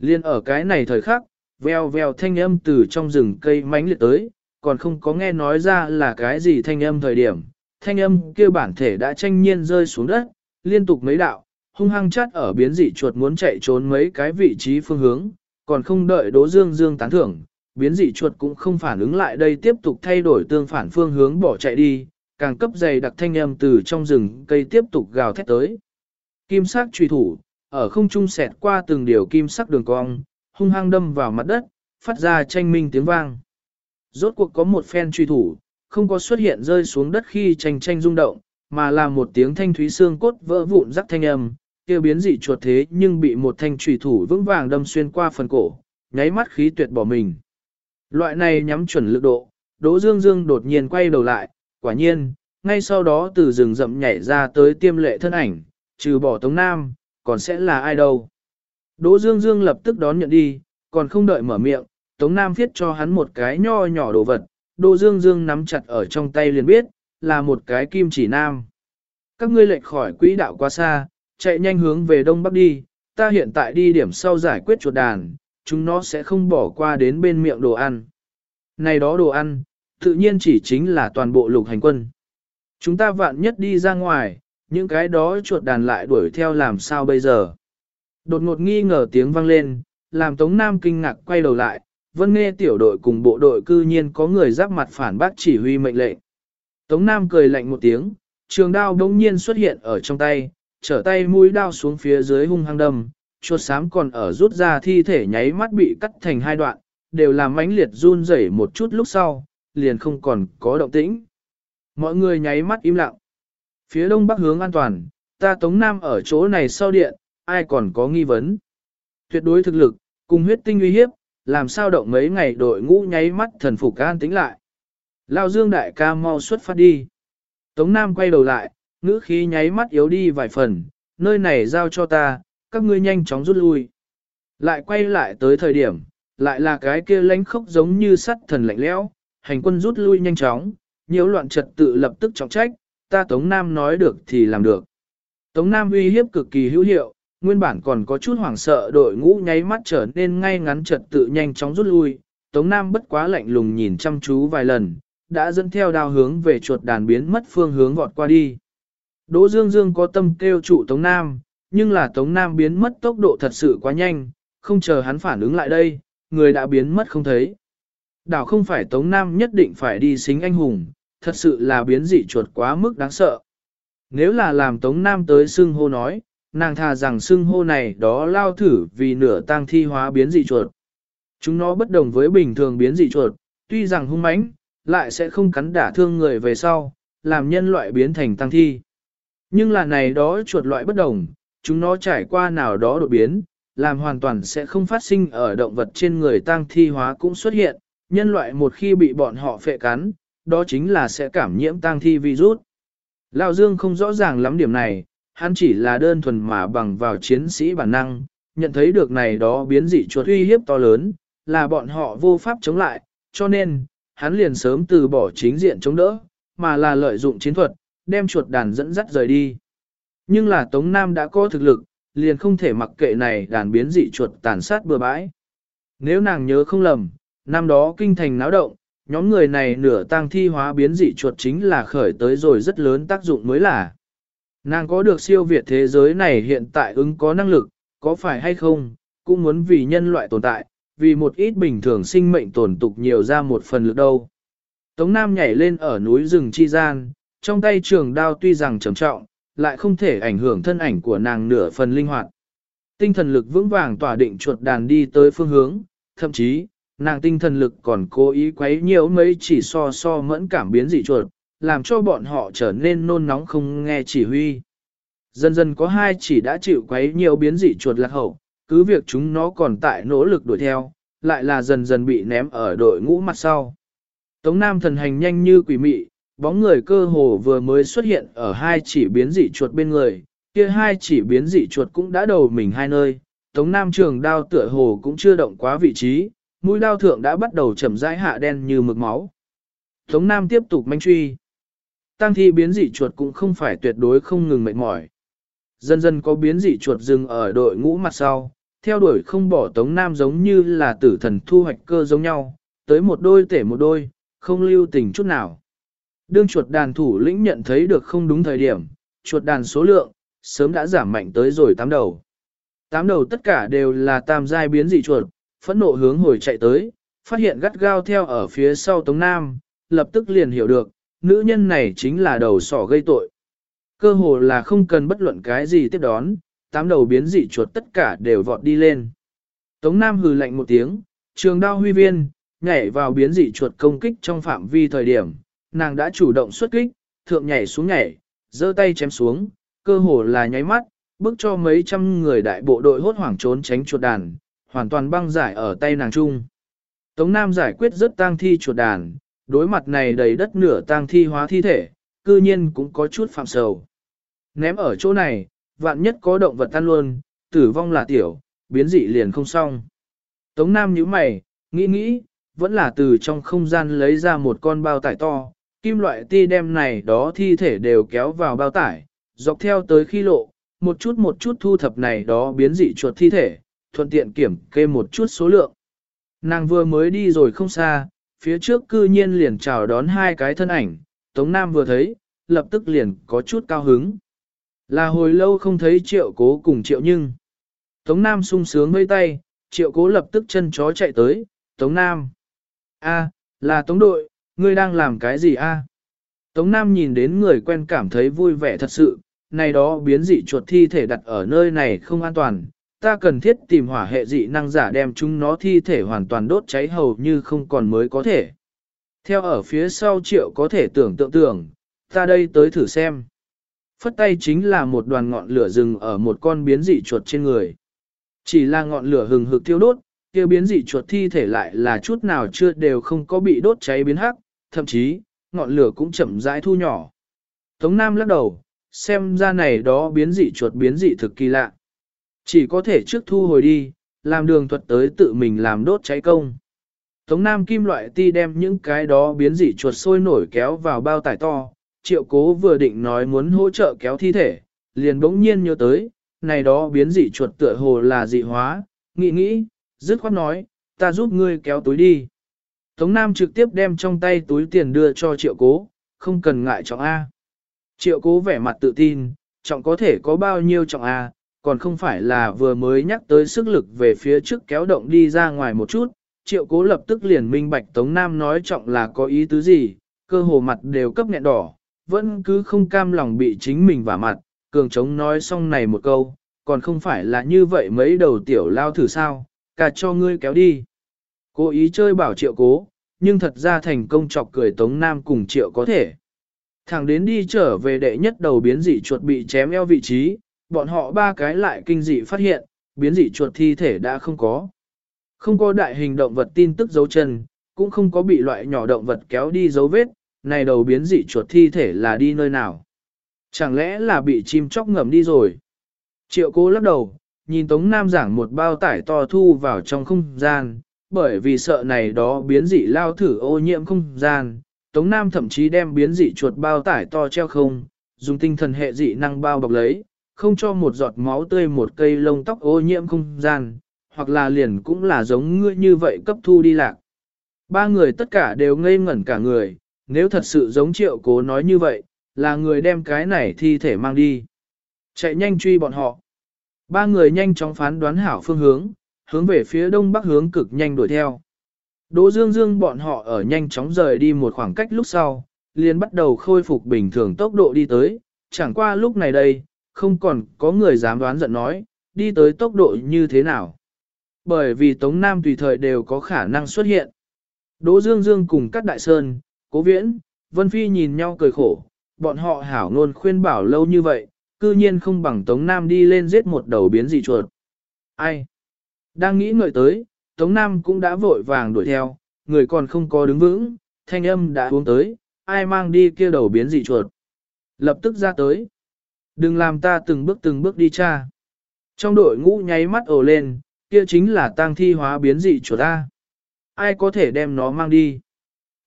Liên ở cái này thời khắc, veo veo thanh âm từ trong rừng cây mánh liệt tới, còn không có nghe nói ra là cái gì thanh âm thời điểm. Thanh âm kia bản thể đã tranh nhiên rơi xuống đất, liên tục mấy đạo, hung hăng chát ở biến dị chuột muốn chạy trốn mấy cái vị trí phương hướng, còn không đợi đố Dương Dương tán thưởng, biến dị chuột cũng không phản ứng lại đây tiếp tục thay đổi tương phản phương hướng bỏ chạy đi, càng cấp dày đặc thanh âm từ trong rừng cây tiếp tục gào thét tới. Kim sắc truy thủ, ở không trung xẹt qua từng điều kim sắc đường cong, hung hăng đâm vào mặt đất, phát ra tranh minh tiếng vang. Rốt cuộc có một phen truy thủ, không có xuất hiện rơi xuống đất khi tranh tranh rung động, mà là một tiếng thanh thúy xương cốt vỡ vụn rắc thanh âm, kêu biến dị chuột thế nhưng bị một thanh truy thủ vững vàng đâm xuyên qua phần cổ, nháy mắt khí tuyệt bỏ mình. Loại này nhắm chuẩn lực độ, Đỗ Dương Dương đột nhiên quay đầu lại, quả nhiên, ngay sau đó từ rừng rậm nhảy ra tới tiêm lệ thân ảnh, trừ bỏ Tống Nam, còn sẽ là ai đâu. Đỗ Dương Dương lập tức đón nhận đi, còn không đợi mở miệng, Tống Nam viết cho hắn một cái nho nhỏ đồ vật, Đỗ Dương Dương nắm chặt ở trong tay liền biết, là một cái kim chỉ nam. Các ngươi lệch khỏi quỹ đạo quá xa, chạy nhanh hướng về đông bắc đi, ta hiện tại đi điểm sau giải quyết chuột đàn, chúng nó sẽ không bỏ qua đến bên miệng đồ ăn. Này đó đồ ăn, tự nhiên chỉ chính là toàn bộ lục hành quân. Chúng ta vạn nhất đi ra ngoài, những cái đó chuột đàn lại đuổi theo làm sao bây giờ. Đột ngột nghi ngờ tiếng vang lên, làm Tống Nam kinh ngạc quay đầu lại, vân nghe tiểu đội cùng bộ đội cư nhiên có người giáp mặt phản bác chỉ huy mệnh lệnh. Tống Nam cười lạnh một tiếng, trường đao đống nhiên xuất hiện ở trong tay, trở tay mũi đao xuống phía dưới hung hăng đâm, chuột xám còn ở rút ra thi thể nháy mắt bị cắt thành hai đoạn, đều làm mãnh liệt run rẩy một chút lúc sau, liền không còn có động tĩnh. Mọi người nháy mắt im lặng. Phía đông bắc hướng an toàn, ta Tống Nam ở chỗ này sau điện, ai còn có nghi vấn. Tuyệt đối thực lực, cùng huyết tinh uy hiếp, làm sao động mấy ngày đội ngũ nháy mắt thần phục an tính lại. Lao Dương đại ca mau xuất phát đi. Tống Nam quay đầu lại, ngữ khí nháy mắt yếu đi vài phần, nơi này giao cho ta, các ngươi nhanh chóng rút lui. Lại quay lại tới thời điểm, lại là cái kia lánh khốc giống như sắt thần lạnh lẽo, hành quân rút lui nhanh chóng, nhiễu loạn trật tự lập tức trọng trách, ta Tống Nam nói được thì làm được. Tống Nam uy hiếp cực kỳ hữu hiệu, nguyên bản còn có chút hoảng sợ đội ngũ nháy mắt trở nên ngay ngắn trật tự nhanh chóng rút lui. Tống Nam bất quá lạnh lùng nhìn chăm chú vài lần, đã dẫn theo đao hướng về chuột đàn biến mất phương hướng vọt qua đi. Đỗ Dương Dương có tâm kêu trụ Tống Nam, nhưng là Tống Nam biến mất tốc độ thật sự quá nhanh, không chờ hắn phản ứng lại đây, người đã biến mất không thấy. Đảo không phải Tống Nam nhất định phải đi xính anh hùng, thật sự là biến dị chuột quá mức đáng sợ. Nếu là làm Tống Nam tới xưng hô nói, nàng thà rằng xưng hô này đó lao thử vì nửa tang thi hóa biến dị chuột. Chúng nó bất đồng với bình thường biến dị chuột, tuy rằng hung mãnh, lại sẽ không cắn đả thương người về sau, làm nhân loại biến thành tăng thi. Nhưng là này đó chuột loại bất đồng, chúng nó trải qua nào đó đột biến, làm hoàn toàn sẽ không phát sinh ở động vật trên người tăng thi hóa cũng xuất hiện, nhân loại một khi bị bọn họ phệ cắn, đó chính là sẽ cảm nhiễm tăng thi virus. Lão Dương không rõ ràng lắm điểm này, hắn chỉ là đơn thuần mà bằng vào chiến sĩ bản năng, nhận thấy được này đó biến dị chuột uy hiếp to lớn, là bọn họ vô pháp chống lại, cho nên, hắn liền sớm từ bỏ chính diện chống đỡ, mà là lợi dụng chiến thuật, đem chuột đàn dẫn dắt rời đi. Nhưng là Tống Nam đã có thực lực, liền không thể mặc kệ này đàn biến dị chuột tàn sát bừa bãi. Nếu nàng nhớ không lầm, năm đó kinh thành náo động, nhóm người này nửa tang thi hóa biến dị chuột chính là khởi tới rồi rất lớn tác dụng mới là. Nàng có được siêu việt thế giới này hiện tại ứng có năng lực, có phải hay không, cũng muốn vì nhân loại tồn tại, vì một ít bình thường sinh mệnh tồn tục nhiều ra một phần lực đâu. Tống Nam nhảy lên ở núi rừng chi gian, trong tay trường đao tuy rằng trầm trọng, lại không thể ảnh hưởng thân ảnh của nàng nửa phần linh hoạt. Tinh thần lực vững vàng tỏa định chuột đàn đi tới phương hướng, thậm chí, nàng tinh thần lực còn cố ý quấy nhiễu mấy chỉ so so mẫn cảm biến dị chuột, làm cho bọn họ trở nên nôn nóng không nghe chỉ huy. Dần dần có hai chỉ đã chịu quấy nhiều biến dị chuột lạc hậu, cứ việc chúng nó còn tại nỗ lực đuổi theo, lại là dần dần bị ném ở đội ngũ mặt sau. Tống Nam thần hành nhanh như quỷ mị, bóng người cơ hồ vừa mới xuất hiện ở hai chỉ biến dị chuột bên người, kia hai chỉ biến dị chuột cũng đã đầu mình hai nơi. Tống Nam trường đao tựa hồ cũng chưa động quá vị trí, mũi đao thượng đã bắt đầu chậm rãi hạ đen như mực máu. Tống Nam tiếp tục manh truy. Tăng thi biến dị chuột cũng không phải tuyệt đối không ngừng mệt mỏi. Dần dần có biến dị chuột dừng ở đội ngũ mặt sau, theo đuổi không bỏ Tống Nam giống như là tử thần thu hoạch cơ giống nhau, tới một đôi tể một đôi, không lưu tình chút nào. Đương chuột đàn thủ lĩnh nhận thấy được không đúng thời điểm, chuột đàn số lượng, sớm đã giảm mạnh tới rồi tám đầu. Tám đầu tất cả đều là tam giai biến dị chuột, phẫn nộ hướng hồi chạy tới, phát hiện gắt gao theo ở phía sau Tống Nam, lập tức liền hiểu được, nữ nhân này chính là đầu sỏ gây tội. Cơ hồ là không cần bất luận cái gì tiếp đón, tám đầu biến dị chuột tất cả đều vọt đi lên. Tống Nam hừ lạnh một tiếng, trường đao huy viên, nhảy vào biến dị chuột công kích trong phạm vi thời điểm, nàng đã chủ động xuất kích, thượng nhảy xuống nhảy, giơ tay chém xuống, cơ hồ là nháy mắt, bước cho mấy trăm người đại bộ đội hốt hoảng trốn tránh chuột đàn, hoàn toàn băng giải ở tay nàng trung. Tống Nam giải quyết rất tang thi chuột đàn, đối mặt này đầy đất nửa tang thi hóa thi thể, cư nhiên cũng có chút phạm sầu. Ném ở chỗ này, vạn nhất có động vật tan luôn, tử vong là tiểu, biến dị liền không xong. Tống Nam nhíu mày, nghĩ nghĩ, vẫn là từ trong không gian lấy ra một con bao tải to, kim loại ti đem này đó thi thể đều kéo vào bao tải, dọc theo tới khi lộ, một chút một chút thu thập này đó biến dị chuột thi thể, thuận tiện kiểm kê một chút số lượng. Nàng vừa mới đi rồi không xa, phía trước cư nhiên liền chào đón hai cái thân ảnh, Tống Nam vừa thấy, lập tức liền có chút cao hứng. Là hồi lâu không thấy triệu cố cùng triệu nhưng. Tống Nam sung sướng mấy tay, triệu cố lập tức chân chó chạy tới, Tống Nam. a là Tống đội, ngươi đang làm cái gì a Tống Nam nhìn đến người quen cảm thấy vui vẻ thật sự, này đó biến dị chuột thi thể đặt ở nơi này không an toàn, ta cần thiết tìm hỏa hệ dị năng giả đem chúng nó thi thể hoàn toàn đốt cháy hầu như không còn mới có thể. Theo ở phía sau triệu có thể tưởng tượng tưởng, ta đây tới thử xem. Phất tay chính là một đoàn ngọn lửa rừng ở một con biến dị chuột trên người. Chỉ là ngọn lửa hừng hực thiêu đốt, kia biến dị chuột thi thể lại là chút nào chưa đều không có bị đốt cháy biến hắc, thậm chí, ngọn lửa cũng chậm rãi thu nhỏ. Tống Nam lắc đầu, xem ra này đó biến dị chuột biến dị thực kỳ lạ. Chỉ có thể trước thu hồi đi, làm đường thuật tới tự mình làm đốt cháy công. Tống Nam kim loại ti đem những cái đó biến dị chuột sôi nổi kéo vào bao tải to, triệu cố vừa định nói muốn hỗ trợ kéo thi thể, liền bỗng nhiên nhớ tới, này đó biến dị chuột tựa hồ là dị hóa, nghĩ nghĩ, dứt khoát nói, ta giúp ngươi kéo túi đi. Tống Nam trực tiếp đem trong tay túi tiền đưa cho triệu cố, không cần ngại trọng A. Triệu cố vẻ mặt tự tin, trọng có thể có bao nhiêu trọng A, còn không phải là vừa mới nhắc tới sức lực về phía trước kéo động đi ra ngoài một chút. Triệu cố lập tức liền minh bạch Tống Nam nói trọng là có ý tứ gì, cơ hồ mặt đều cấp nghẹn đỏ, vẫn cứ không cam lòng bị chính mình vả mặt, cường trống nói xong này một câu, còn không phải là như vậy mấy đầu tiểu lao thử sao, cả cho ngươi kéo đi. Cố ý chơi bảo triệu cố, nhưng thật ra thành công chọc cười Tống Nam cùng triệu có thể. Thẳng đến đi trở về đệ nhất đầu biến dị chuột bị chém eo vị trí, bọn họ ba cái lại kinh dị phát hiện, biến dị chuột thi thể đã không có. Không có đại hình động vật tin tức dấu chân, cũng không có bị loại nhỏ động vật kéo đi dấu vết, này đầu biến dị chuột thi thể là đi nơi nào. Chẳng lẽ là bị chim chóc ngầm đi rồi? Triệu cố lắc đầu, nhìn Tống Nam giảng một bao tải to thu vào trong không gian, bởi vì sợ này đó biến dị lao thử ô nhiễm không gian. Tống Nam thậm chí đem biến dị chuột bao tải to treo không, dùng tinh thần hệ dị năng bao bọc lấy, không cho một giọt máu tươi một cây lông tóc ô nhiễm không gian, hoặc là liền cũng là giống ngươi như vậy cấp thu đi lạc. Ba người tất cả đều ngây ngẩn cả người, nếu thật sự giống triệu cố nói như vậy, là người đem cái này thi thể mang đi. Chạy nhanh truy bọn họ. Ba người nhanh chóng phán đoán hảo phương hướng, hướng về phía đông bắc hướng cực nhanh đuổi theo. Đỗ Dương Dương bọn họ ở nhanh chóng rời đi một khoảng cách lúc sau, liền bắt đầu khôi phục bình thường tốc độ đi tới, chẳng qua lúc này đây, không còn có người dám đoán giận nói, đi tới tốc độ như thế nào. Bởi vì Tống Nam tùy thời đều có khả năng xuất hiện. Đỗ Dương Dương cùng các đại sơn, cố viễn, Vân Phi nhìn nhau cười khổ, bọn họ hảo ngôn khuyên bảo lâu như vậy, cư nhiên không bằng Tống Nam đi lên giết một đầu biến dị chuột. Ai? Đang nghĩ ngợi tới, Tống Nam cũng đã vội vàng đuổi theo, người còn không có đứng vững, thanh âm đã uống tới, ai mang đi kia đầu biến dị chuột. Lập tức ra tới. Đừng làm ta từng bước từng bước đi cha. Trong đội ngũ nháy mắt ồ lên, kia chính là tang thi hóa biến dị chuột ta. Ai có thể đem nó mang đi?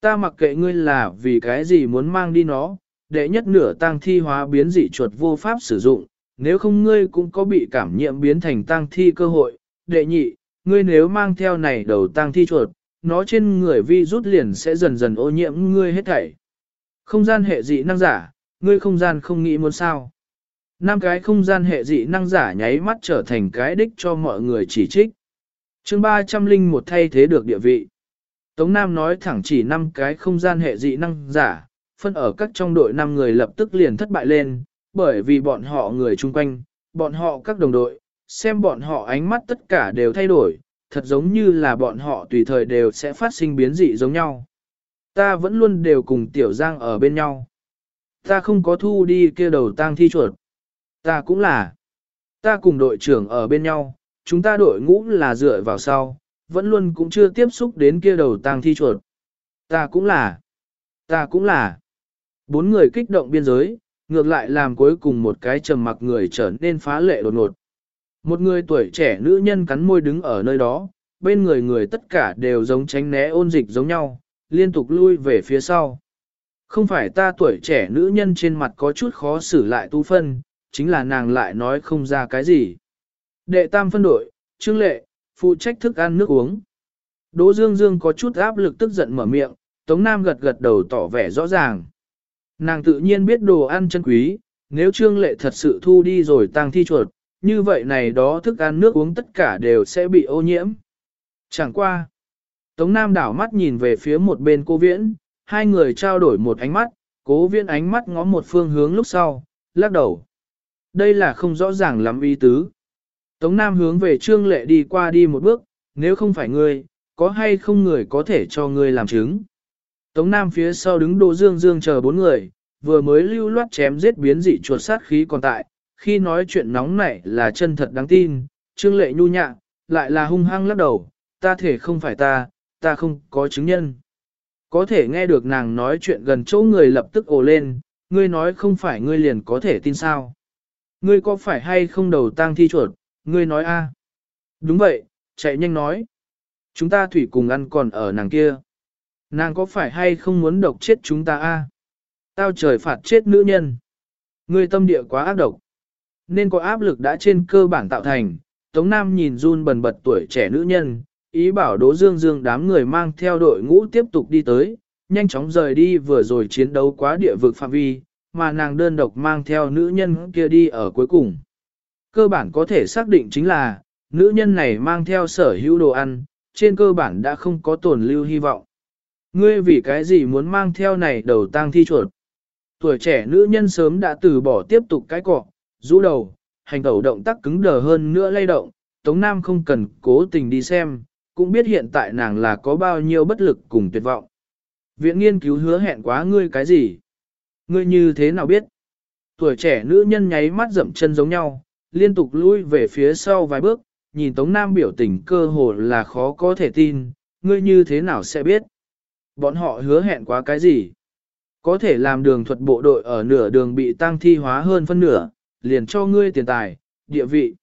Ta mặc kệ ngươi là vì cái gì muốn mang đi nó, đệ nhất nửa tang thi hóa biến dị chuột vô pháp sử dụng, nếu không ngươi cũng có bị cảm nhiễm biến thành tang thi cơ hội. Đệ nhị, ngươi nếu mang theo này đầu tang thi chuột, nó trên người vi rút liền sẽ dần dần ô nhiễm ngươi hết thảy. Không gian hệ dị năng giả, ngươi không gian không nghĩ muốn sao. Năm cái không gian hệ dị năng giả nháy mắt trở thành cái đích cho mọi người chỉ trích. chương 300 linh một thay thế được địa vị. Tống Nam nói thẳng chỉ năm cái không gian hệ dị năng giả, phân ở các trong đội 5 người lập tức liền thất bại lên, bởi vì bọn họ người chung quanh, bọn họ các đồng đội, xem bọn họ ánh mắt tất cả đều thay đổi, thật giống như là bọn họ tùy thời đều sẽ phát sinh biến dị giống nhau. Ta vẫn luôn đều cùng Tiểu Giang ở bên nhau. Ta không có thu đi kia đầu tang thi chuột. Ta cũng là. Ta cùng đội trưởng ở bên nhau, chúng ta đội ngũ là dựa vào sau, vẫn luôn cũng chưa tiếp xúc đến kia đầu tang thi chuột. Ta cũng là. Ta cũng là. Bốn người kích động biên giới, ngược lại làm cuối cùng một cái trầm mặc người trở nên phá lệ đột ngột. Một người tuổi trẻ nữ nhân cắn môi đứng ở nơi đó, bên người người tất cả đều giống tránh né ôn dịch giống nhau, liên tục lui về phía sau. Không phải ta tuổi trẻ nữ nhân trên mặt có chút khó xử lại tu phân, chính là nàng lại nói không ra cái gì. Đệ tam phân đội, Trương Lệ, phụ trách thức ăn nước uống. Đỗ Dương Dương có chút áp lực tức giận mở miệng, Tống Nam gật gật đầu tỏ vẻ rõ ràng. Nàng tự nhiên biết đồ ăn chân quý, nếu Trương Lệ thật sự thu đi rồi tăng thi chuột, như vậy này đó thức ăn nước uống tất cả đều sẽ bị ô nhiễm. Chẳng qua. Tống Nam đảo mắt nhìn về phía một bên cô Viễn, hai người trao đổi một ánh mắt, cố Viễn ánh mắt ngó một phương hướng lúc sau, lắc đầu. Đây là không rõ ràng lắm ý tứ. Tống Nam hướng về Trương Lệ đi qua đi một bước, nếu không phải ngươi, có hay không người có thể cho ngươi làm chứng. Tống Nam phía sau đứng Đỗ Dương Dương chờ bốn người, vừa mới lưu loát chém giết biến dị chuột sát khí còn tại, khi nói chuyện nóng nảy là chân thật đáng tin, Trương Lệ nhu nhạ, lại là hung hăng lắc đầu, ta thể không phải ta, ta không có chứng nhân. Có thể nghe được nàng nói chuyện gần chỗ người lập tức ồ lên, ngươi nói không phải ngươi liền có thể tin sao. Ngươi có phải hay không đầu tang thi chuột, ngươi nói a? Đúng vậy, chạy nhanh nói. Chúng ta thủy cùng ăn còn ở nàng kia. Nàng có phải hay không muốn độc chết chúng ta a? Tao trời phạt chết nữ nhân. Ngươi tâm địa quá ác độc. Nên có áp lực đã trên cơ bản tạo thành. Tống Nam nhìn run bần bật tuổi trẻ nữ nhân, ý bảo Đỗ Dương Dương đám người mang theo đội ngũ tiếp tục đi tới, nhanh chóng rời đi vừa rồi chiến đấu quá địa vực phạm vi, mà nàng đơn độc mang theo nữ nhân kia đi ở cuối cùng. Cơ bản có thể xác định chính là, nữ nhân này mang theo sở hữu đồ ăn, trên cơ bản đã không có tồn lưu hy vọng. Ngươi vì cái gì muốn mang theo này đầu tang thi chuột? Tuổi trẻ nữ nhân sớm đã từ bỏ tiếp tục cái cọ, rũ đầu, hành tẩu động tác cứng đờ hơn nữa lay động, Tống Nam không cần cố tình đi xem, cũng biết hiện tại nàng là có bao nhiêu bất lực cùng tuyệt vọng. Viện nghiên cứu hứa hẹn quá ngươi cái gì? Ngươi như thế nào biết? Tuổi trẻ nữ nhân nháy mắt dậm chân giống nhau, liên tục lui về phía sau vài bước, nhìn Tống Nam biểu tình cơ hồ là khó có thể tin, ngươi như thế nào sẽ biết? Bọn họ hứa hẹn quá cái gì? Có thể làm đường thuật bộ đội ở nửa đường bị tăng thi hóa hơn phân nửa, liền cho ngươi tiền tài, địa vị.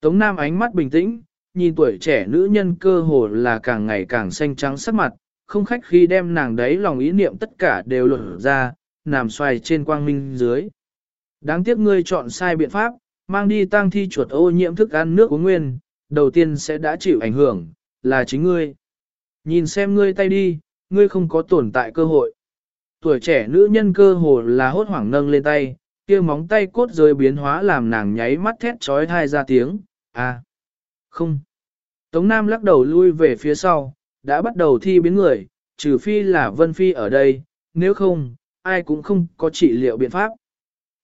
Tống Nam ánh mắt bình tĩnh, nhìn tuổi trẻ nữ nhân cơ hồ là càng ngày càng xanh trắng sắc mặt, không khách khi đem nàng đấy lòng ý niệm tất cả đều lộ ra, nằm xoay trên quang minh dưới. Đáng tiếc ngươi chọn sai biện pháp, mang đi tang thi chuột ô nhiễm thức ăn nước uống nguyên, đầu tiên sẽ đã chịu ảnh hưởng, là chính ngươi. Nhìn xem ngươi tay đi, ngươi không có tồn tại cơ hội. Tuổi trẻ nữ nhân cơ hồ là hốt hoảng nâng lên tay, kia móng tay cốt rơi biến hóa làm nàng nháy mắt thét trói thai ra tiếng, à, không. Tống Nam lắc đầu lui về phía sau, đã bắt đầu thi biến người, trừ phi là Vân Phi ở đây, nếu không, ai cũng không có trị liệu biện pháp.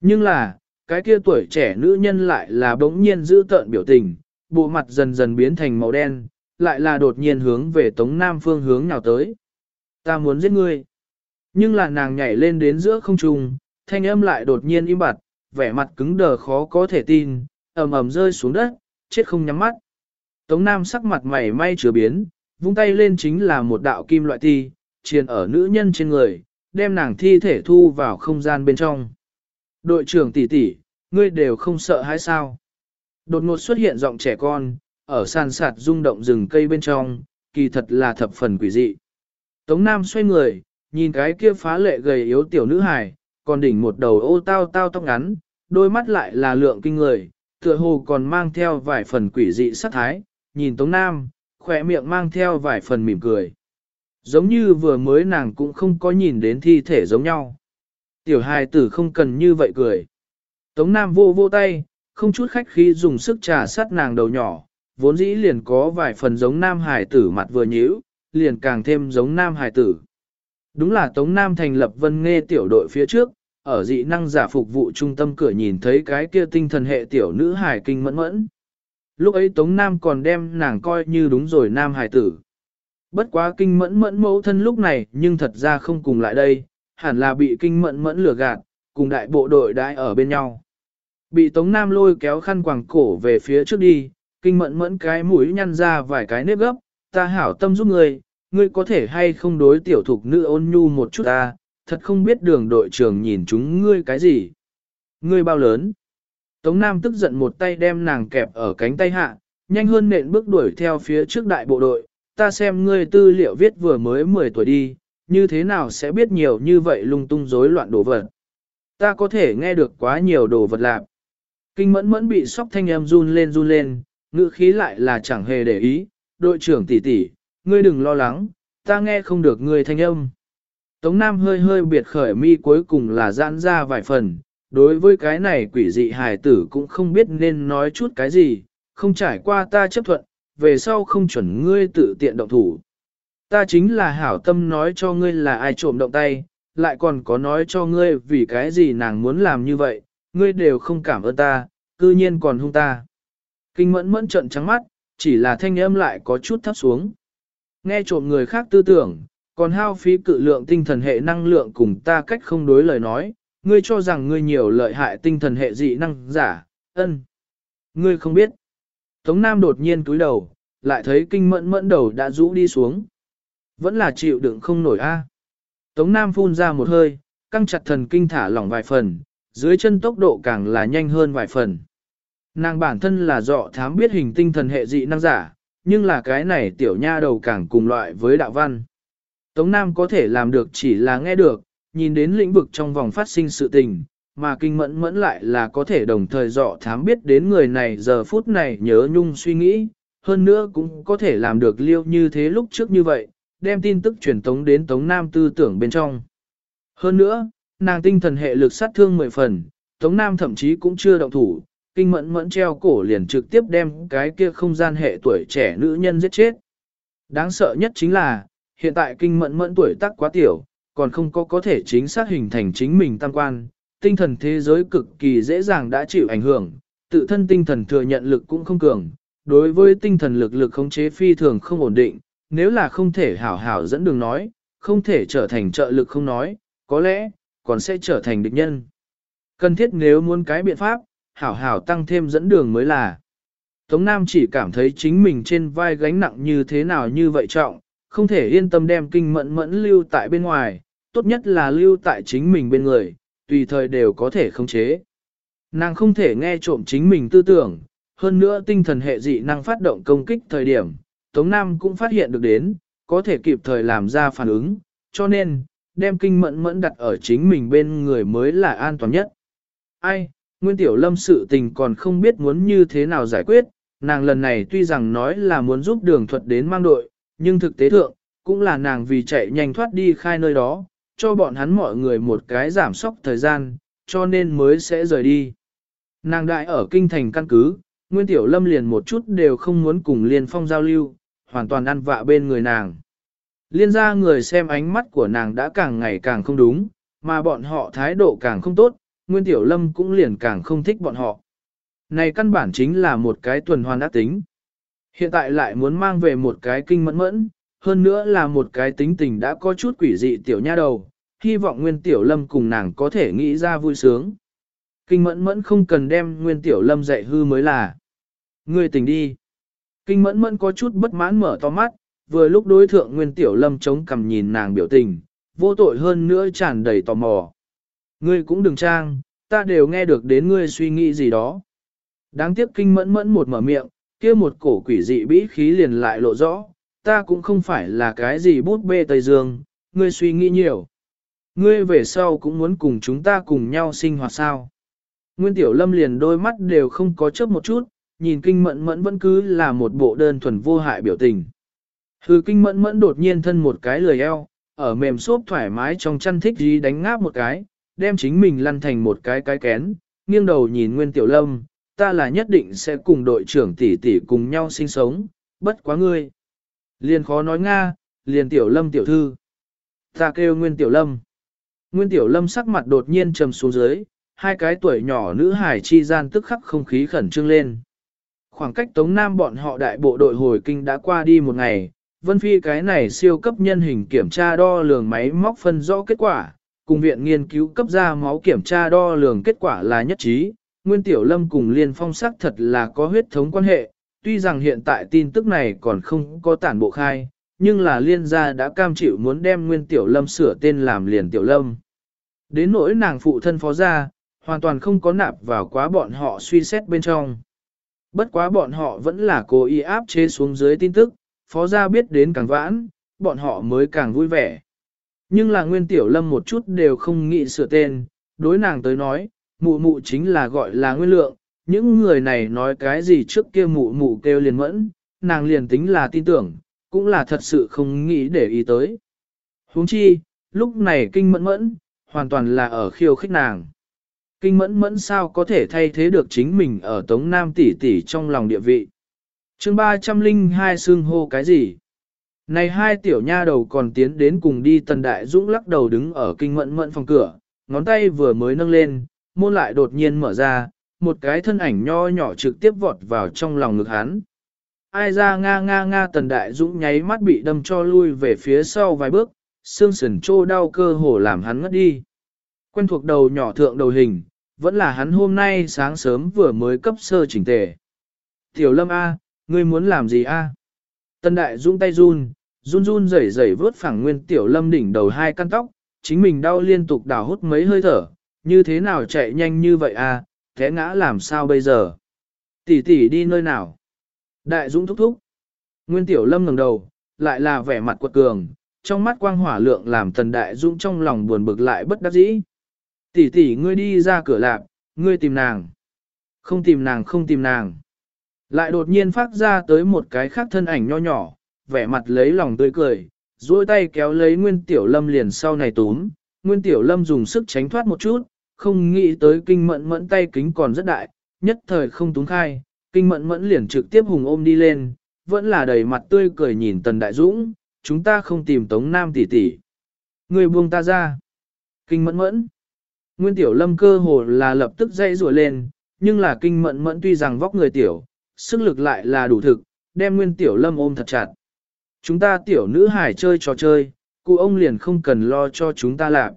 Nhưng là, cái kia tuổi trẻ nữ nhân lại là bỗng nhiên giữ tợn biểu tình, bộ mặt dần dần biến thành màu đen, lại là đột nhiên hướng về Tống Nam phương hướng nào tới. Ta muốn giết ngươi. Nhưng là nàng nhảy lên đến giữa không trung, thanh âm lại đột nhiên im bặt, vẻ mặt cứng đờ khó có thể tin, ầm ầm rơi xuống đất, chết không nhắm mắt. Tống Nam sắc mặt mày may chứa biến, vung tay lên chính là một đạo kim loại ti, triền ở nữ nhân trên người, đem nàng thi thể thu vào không gian bên trong. Đội trưởng tỷ tỷ, ngươi đều không sợ hay sao? Đột ngột xuất hiện giọng trẻ con, ở sàn sạt rung động rừng cây bên trong, kỳ thật là thập phần quỷ dị. Tống Nam xoay người, nhìn cái kia phá lệ gầy yếu tiểu nữ hài, còn đỉnh một đầu ô tao tao tóc ngắn, đôi mắt lại là lượng kinh người, tựa hồ còn mang theo vài phần quỷ dị sát thái, nhìn Tống Nam, khỏe miệng mang theo vài phần mỉm cười. Giống như vừa mới nàng cũng không có nhìn đến thi thể giống nhau. Tiểu hài tử không cần như vậy cười. Tống Nam vô vô tay, không chút khách khí dùng sức trà sát nàng đầu nhỏ, vốn dĩ liền có vài phần giống nam hài tử mặt vừa nhíu, liền càng thêm giống nam hài tử. Đúng là Tống Nam thành lập vân nghe tiểu đội phía trước, ở dị năng giả phục vụ trung tâm cửa nhìn thấy cái kia tinh thần hệ tiểu nữ hài kinh mẫn mẫn. Lúc ấy Tống Nam còn đem nàng coi như đúng rồi nam hài tử. Bất quá kinh mẫn mẫn mẫu thân lúc này nhưng thật ra không cùng lại đây, hẳn là bị kinh mẫn mẫn lừa gạt, cùng đại bộ đội đãi ở bên nhau. Bị Tống Nam lôi kéo khăn quàng cổ về phía trước đi, kinh mẫn mẫn cái mũi nhăn ra vài cái nếp gấp, ta hảo tâm giúp ngươi, ngươi có thể hay không đối tiểu thục nữ ôn nhu một chút ta, thật không biết đường đội trưởng nhìn chúng ngươi cái gì. Ngươi bao lớn? Tống Nam tức giận một tay đem nàng kẹp ở cánh tay hạ, nhanh hơn nện bước đuổi theo phía trước đại bộ đội, ta xem ngươi tư liệu viết vừa mới 10 tuổi đi, như thế nào sẽ biết nhiều như vậy lung tung rối loạn đồ vật. Ta có thể nghe được quá nhiều đồ vật lạc. Kinh mẫn mẫn bị sóc thanh em run lên run lên, ngữ khí lại là chẳng hề để ý, đội trưởng tỷ tỷ, ngươi đừng lo lắng, ta nghe không được ngươi thanh âm. Tống Nam hơi hơi biệt khởi mi cuối cùng là giãn ra vài phần, đối với cái này quỷ dị hài tử cũng không biết nên nói chút cái gì, không trải qua ta chấp thuận, về sau không chuẩn ngươi tự tiện động thủ. Ta chính là hảo tâm nói cho ngươi là ai trộm động tay, lại còn có nói cho ngươi vì cái gì nàng muốn làm như vậy, ngươi đều không cảm ơn ta, cư nhiên còn hung ta. Kinh mẫn mẫn trận trắng mắt, chỉ là thanh âm lại có chút thấp xuống. Nghe trộm người khác tư tưởng, còn hao phí cự lượng tinh thần hệ năng lượng cùng ta cách không đối lời nói, ngươi cho rằng ngươi nhiều lợi hại tinh thần hệ dị năng giả, ân. Ngươi không biết. Tống Nam đột nhiên túi đầu, lại thấy kinh mẫn mẫn đầu đã rũ đi xuống. Vẫn là chịu đựng không nổi a. Tống Nam phun ra một hơi, căng chặt thần kinh thả lỏng vài phần, dưới chân tốc độ càng là nhanh hơn vài phần. Nàng bản thân là dọ thám biết hình tinh thần hệ dị năng giả, nhưng là cái này tiểu nha đầu càng cùng loại với đạo văn. Tống Nam có thể làm được chỉ là nghe được, nhìn đến lĩnh vực trong vòng phát sinh sự tình, mà kinh mẫn mẫn lại là có thể đồng thời dọ thám biết đến người này giờ phút này nhớ nhung suy nghĩ, hơn nữa cũng có thể làm được liêu như thế lúc trước như vậy, đem tin tức truyền tống đến Tống Nam tư tưởng bên trong. Hơn nữa, nàng tinh thần hệ lực sát thương 10 phần, Tống Nam thậm chí cũng chưa động thủ, kinh mẫn mẫn treo cổ liền trực tiếp đem cái kia không gian hệ tuổi trẻ nữ nhân giết chết. Đáng sợ nhất chính là, hiện tại kinh mẫn mẫn tuổi tác quá tiểu, còn không có có thể chính xác hình thành chính mình tam quan, tinh thần thế giới cực kỳ dễ dàng đã chịu ảnh hưởng, tự thân tinh thần thừa nhận lực cũng không cường, đối với tinh thần lực lực khống chế phi thường không ổn định, nếu là không thể hảo hảo dẫn đường nói, không thể trở thành trợ lực không nói, có lẽ, còn sẽ trở thành địch nhân. Cần thiết nếu muốn cái biện pháp, hảo hảo tăng thêm dẫn đường mới là. Tống Nam chỉ cảm thấy chính mình trên vai gánh nặng như thế nào như vậy trọng, không thể yên tâm đem kinh mẫn mẫn lưu tại bên ngoài, tốt nhất là lưu tại chính mình bên người, tùy thời đều có thể khống chế. Nàng không thể nghe trộm chính mình tư tưởng, hơn nữa tinh thần hệ dị năng phát động công kích thời điểm, Tống Nam cũng phát hiện được đến, có thể kịp thời làm ra phản ứng, cho nên, đem kinh mẫn mẫn đặt ở chính mình bên người mới là an toàn nhất. Ai, Nguyên Tiểu Lâm sự tình còn không biết muốn như thế nào giải quyết, nàng lần này tuy rằng nói là muốn giúp đường thuật đến mang đội, nhưng thực tế thượng, cũng là nàng vì chạy nhanh thoát đi khai nơi đó, cho bọn hắn mọi người một cái giảm sóc thời gian, cho nên mới sẽ rời đi. Nàng đại ở kinh thành căn cứ, Nguyên Tiểu Lâm liền một chút đều không muốn cùng Liên Phong giao lưu, hoàn toàn ăn vạ bên người nàng. Liên ra người xem ánh mắt của nàng đã càng ngày càng không đúng, mà bọn họ thái độ càng không tốt, Nguyên Tiểu Lâm cũng liền càng không thích bọn họ. Này căn bản chính là một cái tuần hoàn ác tính. Hiện tại lại muốn mang về một cái kinh mẫn mẫn, hơn nữa là một cái tính tình đã có chút quỷ dị tiểu nha đầu, hy vọng Nguyên Tiểu Lâm cùng nàng có thể nghĩ ra vui sướng. Kinh mẫn mẫn không cần đem Nguyên Tiểu Lâm dạy hư mới là. Người tỉnh đi. Kinh mẫn mẫn có chút bất mãn mở to mắt, vừa lúc đối thượng Nguyên Tiểu Lâm chống cằm nhìn nàng biểu tình, vô tội hơn nữa tràn đầy tò mò. Ngươi cũng đừng trang, ta đều nghe được đến ngươi suy nghĩ gì đó. Đáng tiếc kinh mẫn mẫn một mở miệng, kia một cổ quỷ dị bĩ khí liền lại lộ rõ, ta cũng không phải là cái gì bút bê Tây Dương, ngươi suy nghĩ nhiều. Ngươi về sau cũng muốn cùng chúng ta cùng nhau sinh hoạt sao. Nguyên Tiểu Lâm liền đôi mắt đều không có chớp một chút, nhìn kinh mẫn mẫn vẫn cứ là một bộ đơn thuần vô hại biểu tình. Hừ kinh mẫn mẫn đột nhiên thân một cái lười eo, ở mềm xốp thoải mái trong chăn thích gì đánh ngáp một cái, đem chính mình lăn thành một cái cái kén, nghiêng đầu nhìn Nguyên Tiểu Lâm, ta là nhất định sẽ cùng đội trưởng tỷ tỷ cùng nhau sinh sống, bất quá ngươi. Liền khó nói Nga, liền Tiểu Lâm tiểu thư. Ta kêu Nguyên Tiểu Lâm. Nguyên Tiểu Lâm sắc mặt đột nhiên trầm xuống dưới, hai cái tuổi nhỏ nữ hải chi gian tức khắc không khí khẩn trương lên. Khoảng cách Tống Nam bọn họ đại bộ đội hồi kinh đã qua đi một ngày, Vân Phi cái này siêu cấp nhân hình kiểm tra đo lường máy móc phân rõ kết quả, cùng viện nghiên cứu cấp ra máu kiểm tra đo lường kết quả là nhất trí, Nguyên Tiểu Lâm cùng Liên Phong sắc thật là có huyết thống quan hệ, tuy rằng hiện tại tin tức này còn không có tản bộ khai, nhưng là Liên gia đã cam chịu muốn đem Nguyên Tiểu Lâm sửa tên làm Liên Tiểu Lâm. Đến nỗi nàng phụ thân phó gia, hoàn toàn không có nạp vào quá bọn họ suy xét bên trong. Bất quá bọn họ vẫn là cố ý áp chế xuống dưới tin tức, phó gia biết đến càng vãn, bọn họ mới càng vui vẻ. Nhưng là Nguyên Tiểu Lâm một chút đều không nghĩ sửa tên, đối nàng tới nói, mụ mụ chính là gọi là Nguyên Lượng, những người này nói cái gì trước kia mụ mụ kêu liền mẫn, nàng liền tính là tin tưởng, cũng là thật sự không nghĩ để ý tới. huống chi, lúc này kinh mẫn mẫn, hoàn toàn là ở khiêu khích nàng. Kinh mẫn mẫn sao có thể thay thế được chính mình ở Tống Nam tỷ tỷ trong lòng địa vị. chương 302 xương hô cái gì? Này hai tiểu nha đầu còn tiến đến cùng đi tần đại dũng lắc đầu đứng ở kinh mẫn mẫn phòng cửa, ngón tay vừa mới nâng lên, môn lại đột nhiên mở ra, một cái thân ảnh nho nhỏ trực tiếp vọt vào trong lòng ngực hắn. Ai ra nga nga nga tần đại dũng nháy mắt bị đâm cho lui về phía sau vài bước, xương sườn trô đau cơ hồ làm hắn ngất đi. Quen thuộc đầu nhỏ thượng đầu hình, vẫn là hắn hôm nay sáng sớm vừa mới cấp sơ chỉnh tề. Tiểu lâm A, ngươi muốn làm gì A? Tần đại dũng tay run, run run rẩy rẩy vớt phẳng nguyên tiểu lâm đỉnh đầu hai căn tóc, chính mình đau liên tục đào hút mấy hơi thở, như thế nào chạy nhanh như vậy à, thế ngã làm sao bây giờ? Tỷ tỷ đi nơi nào? Đại Dũng thúc thúc. Nguyên Tiểu Lâm ngẩng đầu, lại là vẻ mặt quật cường, trong mắt quang hỏa lượng làm tần đại dũng trong lòng buồn bực lại bất đắc dĩ. Tỷ tỷ ngươi đi ra cửa lạc ngươi tìm nàng. Không tìm nàng không tìm nàng. Lại đột nhiên phát ra tới một cái khác thân ảnh nho nhỏ, vẻ mặt lấy lòng tươi cười, duỗi tay kéo lấy Nguyên Tiểu Lâm liền sau này túm. Nguyên Tiểu Lâm dùng sức tránh thoát một chút, không nghĩ tới kinh mẫn mẫn tay kính còn rất đại, nhất thời không túng khai, kinh mẫn mẫn liền trực tiếp hùng ôm đi lên, vẫn là đầy mặt tươi cười nhìn Tần Đại Dũng, chúng ta không tìm Tống Nam tỷ tỷ. Người buông ta ra. Kinh mẫn mẫn. Nguyên Tiểu Lâm cơ hồ là lập tức dây rùa lên, nhưng là kinh mẫn mẫn tuy rằng vóc người tiểu, sức lực lại là đủ thực, đem Nguyên Tiểu Lâm ôm thật chặt. Chúng ta tiểu nữ hải chơi trò chơi, cụ ông liền không cần lo cho chúng ta làm.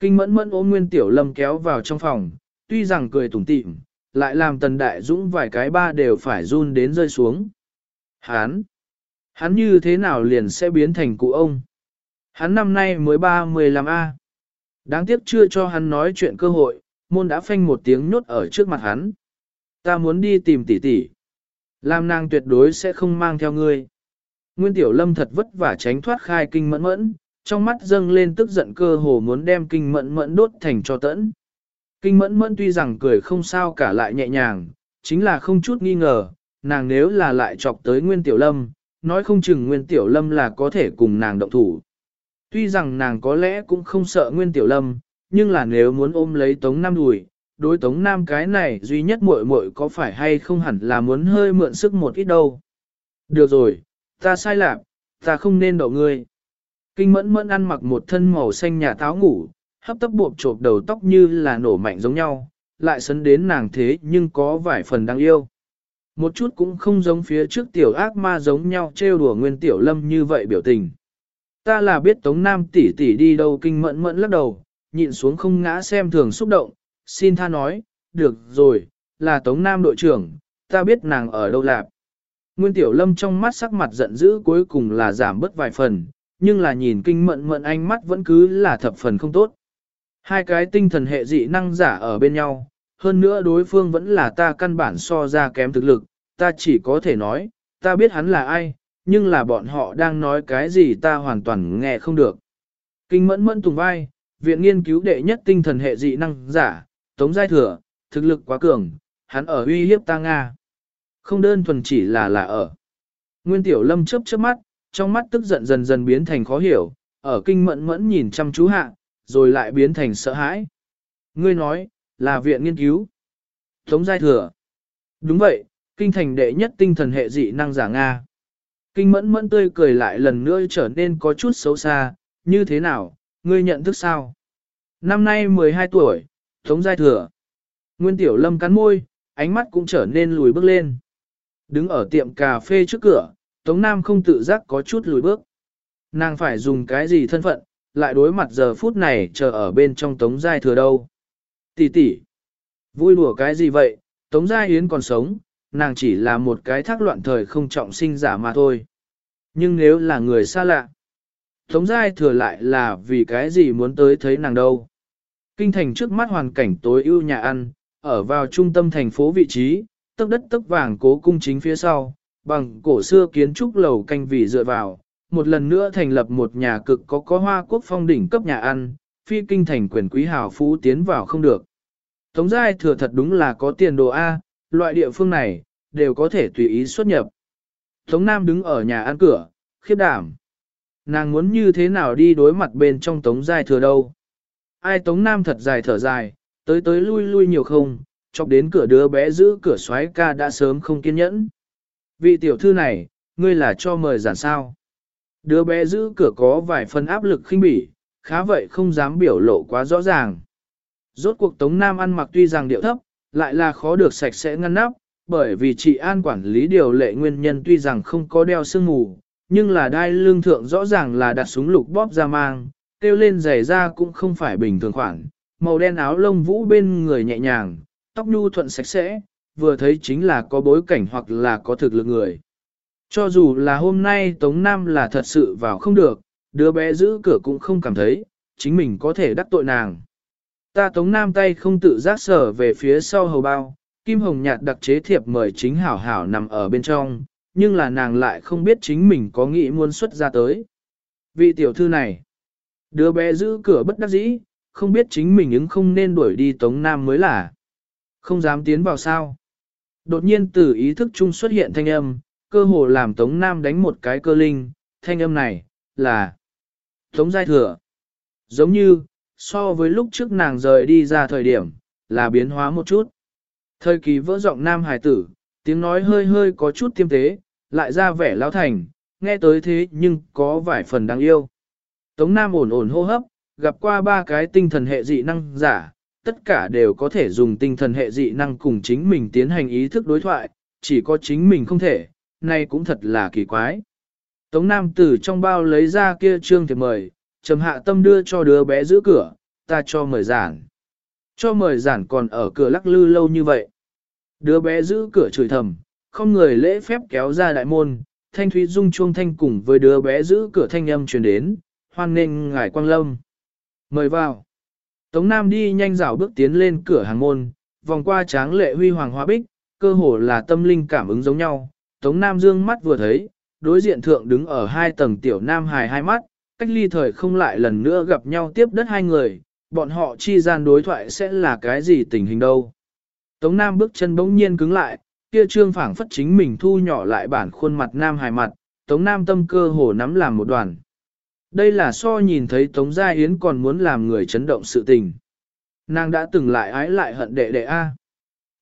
Kinh mẫn mẫn ôm Nguyên Tiểu Lâm kéo vào trong phòng, tuy rằng cười tủm tỉm, lại làm Tần Đại Dũng vài cái ba đều phải run đến rơi xuống. Hán! Hắn như thế nào liền sẽ biến thành cụ ông? Hắn năm nay mới 35 A. Đáng tiếc chưa cho hắn nói chuyện cơ hội, môn đã phanh một tiếng nhốt ở trước mặt hắn. Ta muốn đi tìm tỷ tỷ. Lam nàng tuyệt đối sẽ không mang theo ngươi. Nguyên Tiểu Lâm thật vất vả tránh thoát khai kinh mẫn mẫn, trong mắt dâng lên tức giận cơ hồ muốn đem kinh mẫn mẫn đốt thành cho tẫn. Kinh mẫn mẫn tuy rằng cười không sao cả lại nhẹ nhàng, chính là không chút nghi ngờ, nàng nếu là lại chọc tới Nguyên Tiểu Lâm, nói không chừng Nguyên Tiểu Lâm là có thể cùng nàng động thủ. Tuy rằng nàng có lẽ cũng không sợ Nguyên Tiểu Lâm, nhưng là nếu muốn ôm lấy Tống Nam đùi, đối Tống Nam cái này duy nhất muội muội có phải hay không hẳn là muốn hơi mượn sức một ít đâu. Được rồi, ta sai lạc, ta không nên đậu ngươi. Kinh mẫn mẫn ăn mặc một thân màu xanh nhà táo ngủ, hấp tấp buộc chộp đầu tóc như là nổ mạnh giống nhau, lại sấn đến nàng thế nhưng có vài phần đáng yêu. Một chút cũng không giống phía trước tiểu ác ma giống nhau trêu đùa nguyên tiểu lâm như vậy biểu tình. Ta là biết Tống Nam tỷ tỷ đi đâu kinh mẫn mẫn lắc đầu, nhịn xuống không ngã xem thường xúc động, xin tha nói, được rồi, là Tống Nam đội trưởng, ta biết nàng ở đâu lạp. Nguyên Tiểu Lâm trong mắt sắc mặt giận dữ cuối cùng là giảm bớt vài phần, nhưng là nhìn kinh mận mận ánh mắt vẫn cứ là thập phần không tốt. Hai cái tinh thần hệ dị năng giả ở bên nhau, hơn nữa đối phương vẫn là ta căn bản so ra kém thực lực, ta chỉ có thể nói, ta biết hắn là ai, nhưng là bọn họ đang nói cái gì ta hoàn toàn nghe không được. Kinh mẫn mẫn tùng vai, viện nghiên cứu đệ nhất tinh thần hệ dị năng giả, tống giai thừa, thực lực quá cường, hắn ở uy hiếp ta Nga. Không đơn thuần chỉ là là ở. Nguyên tiểu lâm chớp chớp mắt, trong mắt tức giận dần dần biến thành khó hiểu, ở kinh mẫn mẫn nhìn chăm chú hạ, rồi lại biến thành sợ hãi. Ngươi nói, là viện nghiên cứu. Tống giai thừa. Đúng vậy, kinh thành đệ nhất tinh thần hệ dị năng giả Nga. Kinh mẫn mẫn tươi cười lại lần nữa trở nên có chút xấu xa, như thế nào, ngươi nhận thức sao? Năm nay 12 tuổi, Tống Giai Thừa. Nguyên Tiểu Lâm cắn môi, ánh mắt cũng trở nên lùi bước lên. Đứng ở tiệm cà phê trước cửa, Tống Nam không tự giác có chút lùi bước. Nàng phải dùng cái gì thân phận, lại đối mặt giờ phút này chờ ở bên trong Tống Giai Thừa đâu. Tỷ tỷ, vui đùa cái gì vậy, Tống Giai Yến còn sống, nàng chỉ là một cái thác loạn thời không trọng sinh giả mà thôi. Nhưng nếu là người xa lạ, Tống Giai thừa lại là vì cái gì muốn tới thấy nàng đâu. Kinh thành trước mắt hoàn cảnh tối ưu nhà ăn, ở vào trung tâm thành phố vị trí, tấc đất tấc vàng cố cung chính phía sau, bằng cổ xưa kiến trúc lầu canh vị dựa vào, một lần nữa thành lập một nhà cực có có hoa quốc phong đỉnh cấp nhà ăn, phi kinh thành quyền quý hào phú tiến vào không được. Tống giai thừa thật đúng là có tiền đồ A, loại địa phương này, đều có thể tùy ý xuất nhập. Tống Nam đứng ở nhà ăn cửa, khiếp đảm. Nàng muốn như thế nào đi đối mặt bên trong Tống Giai thừa đâu. Ai Tống Nam thật dài thở dài, tới tới lui lui nhiều không, chọc đến cửa đứa bé giữ cửa xoáy ca đã sớm không kiên nhẫn. Vị tiểu thư này, ngươi là cho mời giản sao. Đứa bé giữ cửa có vài phần áp lực khinh bỉ, khá vậy không dám biểu lộ quá rõ ràng. Rốt cuộc Tống Nam ăn mặc tuy rằng điệu thấp, lại là khó được sạch sẽ ngăn nắp, bởi vì chị an quản lý điều lệ nguyên nhân tuy rằng không có đeo sương mù, nhưng là đai lương thượng rõ ràng là đặt súng lục bóp ra mang, tiêu lên giày ra cũng không phải bình thường khoản, màu đen áo lông vũ bên người nhẹ nhàng, tóc nhu thuận sạch sẽ, vừa thấy chính là có bối cảnh hoặc là có thực lực người. Cho dù là hôm nay Tống Nam là thật sự vào không được, đứa bé giữ cửa cũng không cảm thấy, chính mình có thể đắc tội nàng. Ta Tống Nam tay không tự giác sở về phía sau hầu bao, Kim Hồng Nhạt đặc chế thiệp mời chính hảo hảo nằm ở bên trong, nhưng là nàng lại không biết chính mình có nghĩ muốn xuất ra tới. Vị tiểu thư này, đứa bé giữ cửa bất đắc dĩ, không biết chính mình ứng không nên đuổi đi Tống Nam mới là. Không dám tiến vào sao. Đột nhiên từ ý thức chung xuất hiện thanh âm, cơ hồ làm Tống Nam đánh một cái cơ linh, thanh âm này, là Tống Giai Thừa. Giống như, so với lúc trước nàng rời đi ra thời điểm, là biến hóa một chút. Thời kỳ vỡ giọng Nam Hải tử, tiếng nói hơi hơi có chút tiêm tế, lại ra vẻ lão thành, nghe tới thế nhưng có vài phần đáng yêu. Tống Nam ổn ổn hô hấp, gặp qua ba cái tinh thần hệ dị năng giả, tất cả đều có thể dùng tinh thần hệ dị năng cùng chính mình tiến hành ý thức đối thoại, chỉ có chính mình không thể, này cũng thật là kỳ quái. Tống Nam từ trong bao lấy ra kia trương thiệp mời, trầm hạ tâm đưa cho đứa bé giữ cửa, ta cho mời giản. Cho mời giản còn ở cửa lắc lư lâu như vậy. Đứa bé giữ cửa chửi thầm, không người lễ phép kéo ra đại môn, thanh thúy dung chuông thanh cùng với đứa bé giữ cửa thanh âm truyền đến, hoan nghênh ngài quang lâm. Mời vào. Tống Nam đi nhanh dạo bước tiến lên cửa hàng môn, vòng qua tráng lệ huy hoàng hoa bích, cơ hồ là tâm linh cảm ứng giống nhau. Tống Nam dương mắt vừa thấy, đối diện thượng đứng ở hai tầng tiểu Nam hài hai mắt, cách ly thời không lại lần nữa gặp nhau tiếp đất hai người, bọn họ chi gian đối thoại sẽ là cái gì tình hình đâu. Tống Nam bước chân bỗng nhiên cứng lại, kia trương phảng phất chính mình thu nhỏ lại bản khuôn mặt Nam hài mặt, Tống Nam tâm cơ hồ nắm làm một đoàn. Đây là so nhìn thấy Tống Gia Yến còn muốn làm người chấn động sự tình. Nàng đã từng lại ái lại hận đệ đệ A.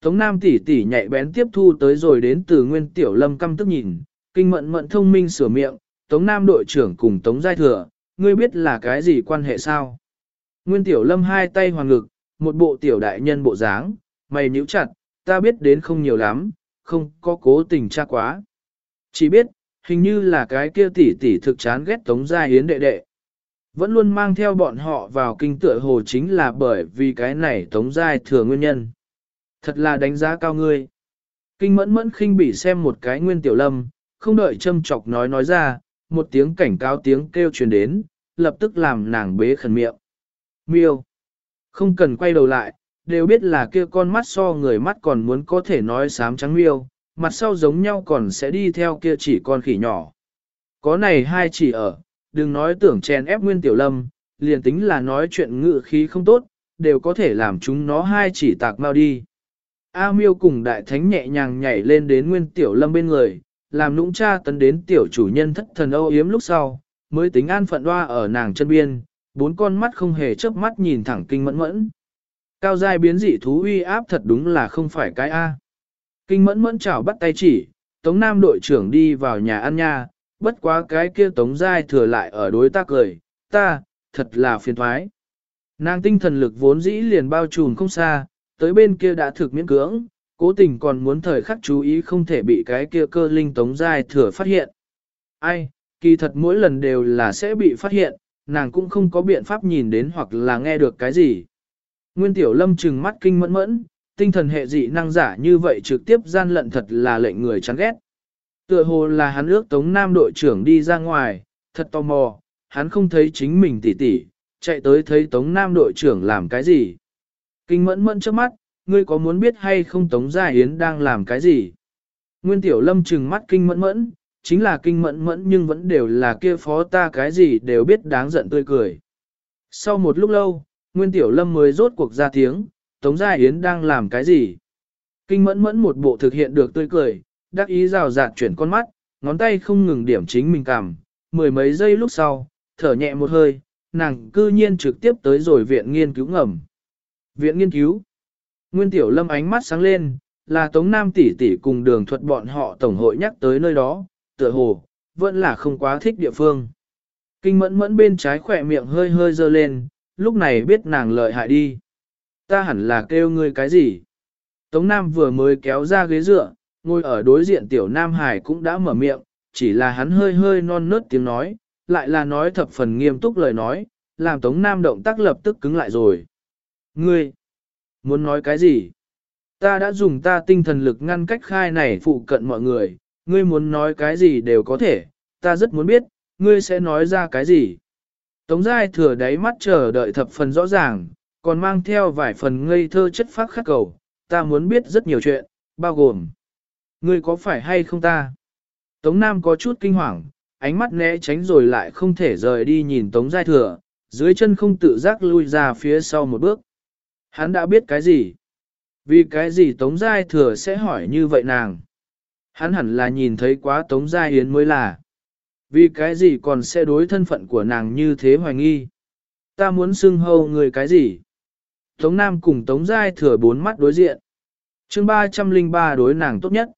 Tống Nam tỷ tỷ nhạy bén tiếp thu tới rồi đến từ nguyên tiểu lâm căm tức nhìn, kinh mận mận thông minh sửa miệng, Tống Nam đội trưởng cùng Tống Giai Thừa, ngươi biết là cái gì quan hệ sao? Nguyên tiểu lâm hai tay hoàng ngực, một bộ tiểu đại nhân bộ dáng, mày nhíu chặt, ta biết đến không nhiều lắm, không có cố tình tra quá. Chỉ biết, hình như là cái kia tỷ tỷ thực chán ghét Tống Gia Yến đệ đệ. Vẫn luôn mang theo bọn họ vào kinh tựa hồ chính là bởi vì cái này Tống Gia thừa nguyên nhân. Thật là đánh giá cao ngươi. Kinh mẫn mẫn khinh bỉ xem một cái nguyên tiểu lâm, không đợi châm chọc nói nói ra, một tiếng cảnh cáo tiếng kêu truyền đến, lập tức làm nàng bế khẩn miệng. Miêu. Không cần quay đầu lại, đều biết là kia con mắt so người mắt còn muốn có thể nói sám trắng miêu, mặt sau giống nhau còn sẽ đi theo kia chỉ con khỉ nhỏ. Có này hai chỉ ở, đừng nói tưởng chèn ép nguyên tiểu lâm, liền tính là nói chuyện ngự khí không tốt, đều có thể làm chúng nó hai chỉ tạc mau đi. A miêu cùng đại thánh nhẹ nhàng nhảy lên đến nguyên tiểu lâm bên người, làm nũng cha tấn đến tiểu chủ nhân thất thần âu yếm lúc sau, mới tính an phận đoa ở nàng chân biên, bốn con mắt không hề chớp mắt nhìn thẳng kinh mẫn mẫn. Cao giai biến dị thú uy áp thật đúng là không phải cái A. Kinh mẫn mẫn chảo bắt tay chỉ, Tống Nam đội trưởng đi vào nhà ăn nha, bất quá cái kia Tống Giai thừa lại ở đối tác cười, ta, thật là phiền thoái. Nàng tinh thần lực vốn dĩ liền bao trùm không xa, tới bên kia đã thực miễn cưỡng, cố tình còn muốn thời khắc chú ý không thể bị cái kia cơ linh Tống Giai thừa phát hiện. Ai, kỳ thật mỗi lần đều là sẽ bị phát hiện, nàng cũng không có biện pháp nhìn đến hoặc là nghe được cái gì. Nguyên Tiểu Lâm trừng mắt kinh mẫn mẫn, tinh thần hệ dị năng giả như vậy trực tiếp gian lận thật là lệnh người chán ghét. Tựa hồ là hắn ước Tống Nam đội trưởng đi ra ngoài, thật tò mò, hắn không thấy chính mình tỉ tỉ, chạy tới thấy Tống Nam đội trưởng làm cái gì. Kinh mẫn mẫn trước mắt, ngươi có muốn biết hay không Tống Gia Yến đang làm cái gì? Nguyên Tiểu Lâm trừng mắt kinh mẫn mẫn, chính là kinh mẫn mẫn nhưng vẫn đều là kia phó ta cái gì đều biết đáng giận tươi cười. Sau một lúc lâu, Nguyên Tiểu Lâm mới rốt cuộc ra tiếng, Tống Gia Yến đang làm cái gì? Kinh mẫn mẫn một bộ thực hiện được tươi cười, đắc ý rào rạt chuyển con mắt, ngón tay không ngừng điểm chính mình cảm, mười mấy giây lúc sau, thở nhẹ một hơi, nàng cư nhiên trực tiếp tới rồi viện nghiên cứu ngầm. Viện nghiên cứu. Nguyên Tiểu Lâm ánh mắt sáng lên, là Tống Nam tỷ tỷ cùng đường thuật bọn họ tổng hội nhắc tới nơi đó, tựa hồ, vẫn là không quá thích địa phương. Kinh mẫn mẫn bên trái khỏe miệng hơi hơi dơ lên, lúc này biết nàng lợi hại đi ta hẳn là kêu ngươi cái gì? Tống Nam vừa mới kéo ra ghế dựa, ngồi ở đối diện tiểu Nam Hải cũng đã mở miệng, chỉ là hắn hơi hơi non nớt tiếng nói, lại là nói thập phần nghiêm túc lời nói, làm Tống Nam động tác lập tức cứng lại rồi. Ngươi, muốn nói cái gì? Ta đã dùng ta tinh thần lực ngăn cách khai này phụ cận mọi người, ngươi muốn nói cái gì đều có thể, ta rất muốn biết, ngươi sẽ nói ra cái gì? Tống Giai thừa đáy mắt chờ đợi thập phần rõ ràng, còn mang theo vài phần ngây thơ chất phác khắc cầu, ta muốn biết rất nhiều chuyện, bao gồm. Ngươi có phải hay không ta? Tống Nam có chút kinh hoàng, ánh mắt né tránh rồi lại không thể rời đi nhìn Tống Giai Thừa, dưới chân không tự giác lui ra phía sau một bước. Hắn đã biết cái gì? Vì cái gì Tống Giai Thừa sẽ hỏi như vậy nàng? Hắn hẳn là nhìn thấy quá Tống Giai Yến mới là. Vì cái gì còn sẽ đối thân phận của nàng như thế hoài nghi? Ta muốn xưng hâu người cái gì? Tống Nam cùng Tống Giai Thừa bốn mắt đối diện. chương 303 đối nàng tốt nhất.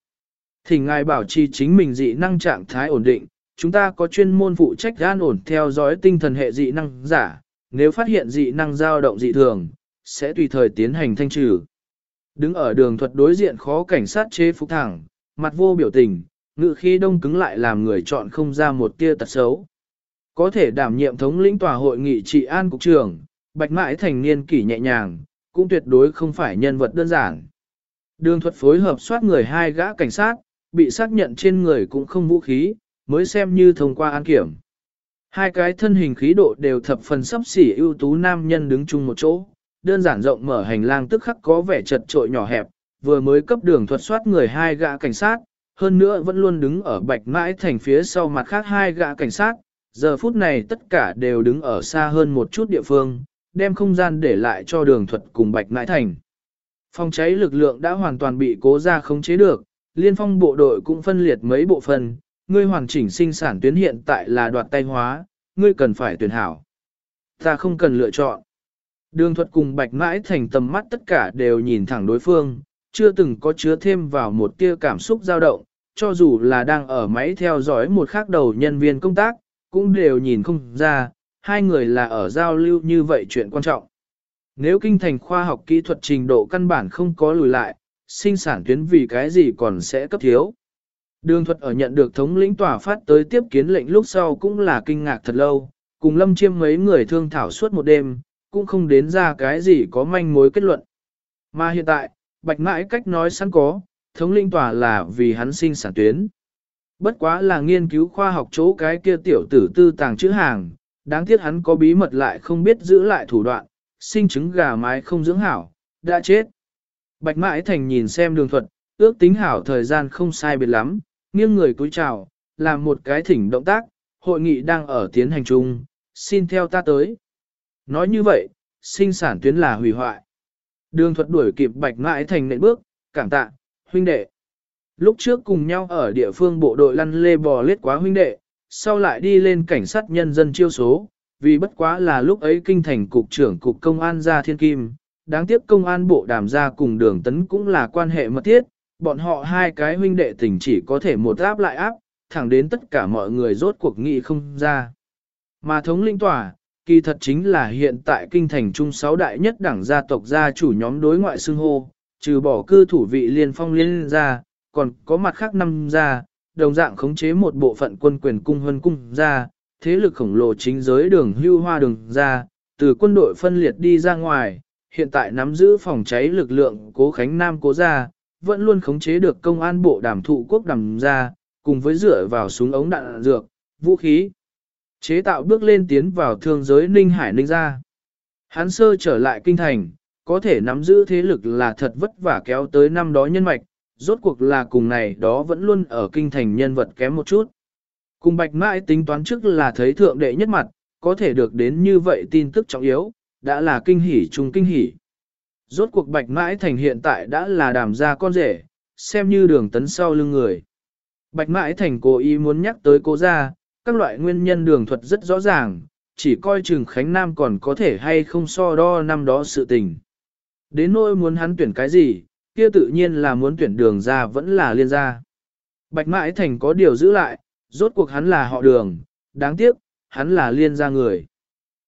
Thỉnh ngài bảo trì chính mình dị năng trạng thái ổn định, chúng ta có chuyên môn phụ trách gan ổn theo dõi tinh thần hệ dị năng giả, nếu phát hiện dị năng dao động dị thường, sẽ tùy thời tiến hành thanh trừ. Đứng ở đường thuật đối diện khó cảnh sát chế phục thẳng, mặt vô biểu tình, ngự khi đông cứng lại làm người chọn không ra một tia tật xấu. Có thể đảm nhiệm thống lĩnh tòa hội nghị trị an cục trưởng, bạch mãi thành niên kỷ nhẹ nhàng, cũng tuyệt đối không phải nhân vật đơn giản. Đường thuật phối hợp soát người hai gã cảnh sát, bị xác nhận trên người cũng không vũ khí, mới xem như thông qua an kiểm. Hai cái thân hình khí độ đều thập phần sắp xỉ ưu tú nam nhân đứng chung một chỗ, đơn giản rộng mở hành lang tức khắc có vẻ chật trội nhỏ hẹp, vừa mới cấp đường thuật soát người hai gã cảnh sát, hơn nữa vẫn luôn đứng ở bạch mãi thành phía sau mặt khác hai gã cảnh sát, giờ phút này tất cả đều đứng ở xa hơn một chút địa phương, đem không gian để lại cho đường thuật cùng bạch Nãi thành. Phòng cháy lực lượng đã hoàn toàn bị cố ra khống chế được, liên phong bộ đội cũng phân liệt mấy bộ phận, ngươi hoàn chỉnh sinh sản tuyến hiện tại là đoạt tay hóa, ngươi cần phải tuyển hảo. Ta không cần lựa chọn. Đường thuật cùng bạch mãi thành tầm mắt tất cả đều nhìn thẳng đối phương, chưa từng có chứa thêm vào một tia cảm xúc dao động, cho dù là đang ở máy theo dõi một khác đầu nhân viên công tác, cũng đều nhìn không ra, hai người là ở giao lưu như vậy chuyện quan trọng. Nếu kinh thành khoa học kỹ thuật trình độ căn bản không có lùi lại, sinh sản tuyến vì cái gì còn sẽ cấp thiếu. Đường thuật ở nhận được thống lĩnh tòa phát tới tiếp kiến lệnh lúc sau cũng là kinh ngạc thật lâu, cùng lâm chiêm mấy người thương thảo suốt một đêm, cũng không đến ra cái gì có manh mối kết luận. Mà hiện tại, bạch mãi cách nói sẵn có, thống lĩnh tòa là vì hắn sinh sản tuyến. Bất quá là nghiên cứu khoa học chỗ cái kia tiểu tử tư tàng chữ hàng, đáng tiếc hắn có bí mật lại không biết giữ lại thủ đoạn, sinh trứng gà mái không dưỡng hảo, đã chết. Bạch mãi thành nhìn xem đường thuật, ước tính hảo thời gian không sai biệt lắm, nghiêng người cúi chào, làm một cái thỉnh động tác, hội nghị đang ở tiến hành chung, xin theo ta tới. Nói như vậy, sinh sản tuyến là hủy hoại. Đường thuật đuổi kịp bạch mãi thành nệm bước, cảm tạ, huynh đệ. Lúc trước cùng nhau ở địa phương bộ đội lăn lê bò lết quá huynh đệ, sau lại đi lên cảnh sát nhân dân chiêu số, vì bất quá là lúc ấy kinh thành cục trưởng cục công an ra thiên kim, đáng tiếc công an bộ đàm ra cùng đường tấn cũng là quan hệ mật thiết, bọn họ hai cái huynh đệ tình chỉ có thể một áp lại áp, thẳng đến tất cả mọi người rốt cuộc nghị không ra. Mà thống lĩnh tòa, kỳ thật chính là hiện tại kinh thành trung sáu đại nhất đảng gia tộc gia chủ nhóm đối ngoại xưng hô, trừ bỏ cư thủ vị liên phong liên ra, còn có mặt khác năm gia, đồng dạng khống chế một bộ phận quân quyền cung huân cung ra, thế lực khổng lồ chính giới đường hưu hoa đường ra, từ quân đội phân liệt đi ra ngoài, hiện tại nắm giữ phòng cháy lực lượng cố khánh nam cố ra, vẫn luôn khống chế được công an bộ đảm thụ quốc đảm ra, cùng với dựa vào súng ống đạn dược, vũ khí. Chế tạo bước lên tiến vào thương giới Ninh Hải Ninh ra. Hắn sơ trở lại kinh thành, có thể nắm giữ thế lực là thật vất vả kéo tới năm đó nhân mạch, rốt cuộc là cùng này đó vẫn luôn ở kinh thành nhân vật kém một chút. Cùng bạch mãi tính toán trước là thấy thượng đệ nhất mặt, có thể được đến như vậy tin tức trọng yếu, đã là kinh hỉ chung kinh hỉ. Rốt cuộc bạch mãi thành hiện tại đã là đàm gia con rể, xem như đường tấn sau lưng người. Bạch mãi thành cố ý muốn nhắc tới cô gia, các loại nguyên nhân đường thuật rất rõ ràng, chỉ coi chừng Khánh Nam còn có thể hay không so đo năm đó sự tình. Đến nỗi muốn hắn tuyển cái gì, kia tự nhiên là muốn tuyển đường ra vẫn là liên gia. Bạch mãi thành có điều giữ lại, rốt cuộc hắn là họ đường, đáng tiếc, hắn là liên gia người.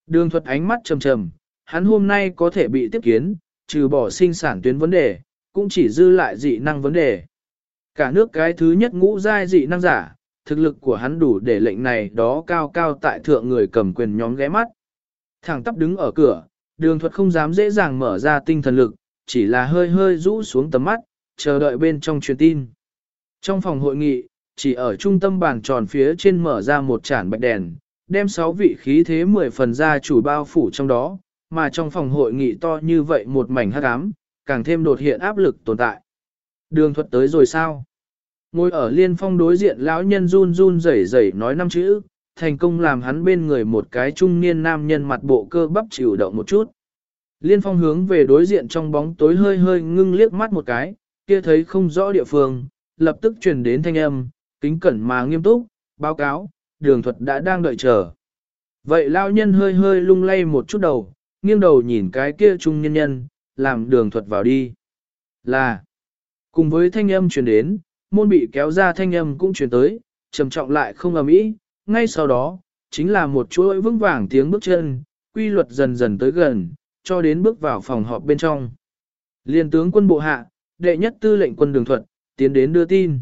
Đường thuật ánh mắt trầm trầm, hắn hôm nay có thể bị tiếp kiến, trừ bỏ sinh sản tuyến vấn đề, cũng chỉ dư lại dị năng vấn đề. Cả nước cái thứ nhất ngũ giai dị năng giả, thực lực của hắn đủ để lệnh này đó cao cao tại thượng người cầm quyền nhóm ghé mắt. Thẳng tắp đứng ở cửa, đường thuật không dám dễ dàng mở ra tinh thần lực, chỉ là hơi hơi rũ xuống tầm mắt, chờ đợi bên trong truyền tin. Trong phòng hội nghị, chỉ ở trung tâm bàn tròn phía trên mở ra một chản bạch đèn, đem sáu vị khí thế mười phần ra chủ bao phủ trong đó, mà trong phòng hội nghị to như vậy một mảnh hắc ám, càng thêm đột hiện áp lực tồn tại. Đường thuật tới rồi sao? Ngồi ở liên phong đối diện lão nhân run run rẩy rẩy nói năm chữ, thành công làm hắn bên người một cái trung niên nam nhân mặt bộ cơ bắp chịu động một chút. Liên phong hướng về đối diện trong bóng tối hơi hơi ngưng liếc mắt một cái, kia thấy không rõ địa phương, lập tức truyền đến thanh âm, kính cẩn mà nghiêm túc, báo cáo, đường thuật đã đang đợi chờ. Vậy lao nhân hơi hơi lung lay một chút đầu, nghiêng đầu nhìn cái kia trung nhân nhân, làm đường thuật vào đi. Là, cùng với thanh âm truyền đến, môn bị kéo ra thanh âm cũng truyền tới, trầm trọng lại không ầm ĩ, ngay sau đó, chính là một chuỗi vững vàng tiếng bước chân, quy luật dần dần tới gần, cho đến bước vào phòng họp bên trong. Liên tướng quân bộ hạ, đệ nhất tư lệnh quân đường thuật, tiến đến đưa tin.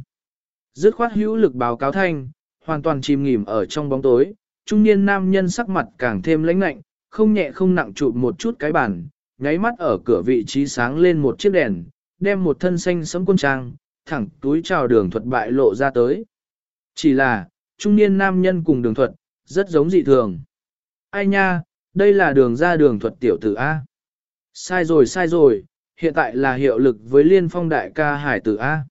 Dứt khoát hữu lực báo cáo thanh, hoàn toàn chìm nghỉm ở trong bóng tối, trung niên nam nhân sắc mặt càng thêm lãnh lạnh, không nhẹ không nặng chụp một chút cái bàn, nháy mắt ở cửa vị trí sáng lên một chiếc đèn, đem một thân xanh sẫm quân trang, thẳng túi chào đường thuật bại lộ ra tới. Chỉ là, trung niên nam nhân cùng đường thuật, rất giống dị thường. Ai nha, đây là đường ra đường thuật tiểu tử A. Sai rồi sai rồi, hiện tại là hiệu lực với liên phong đại ca hải tử A.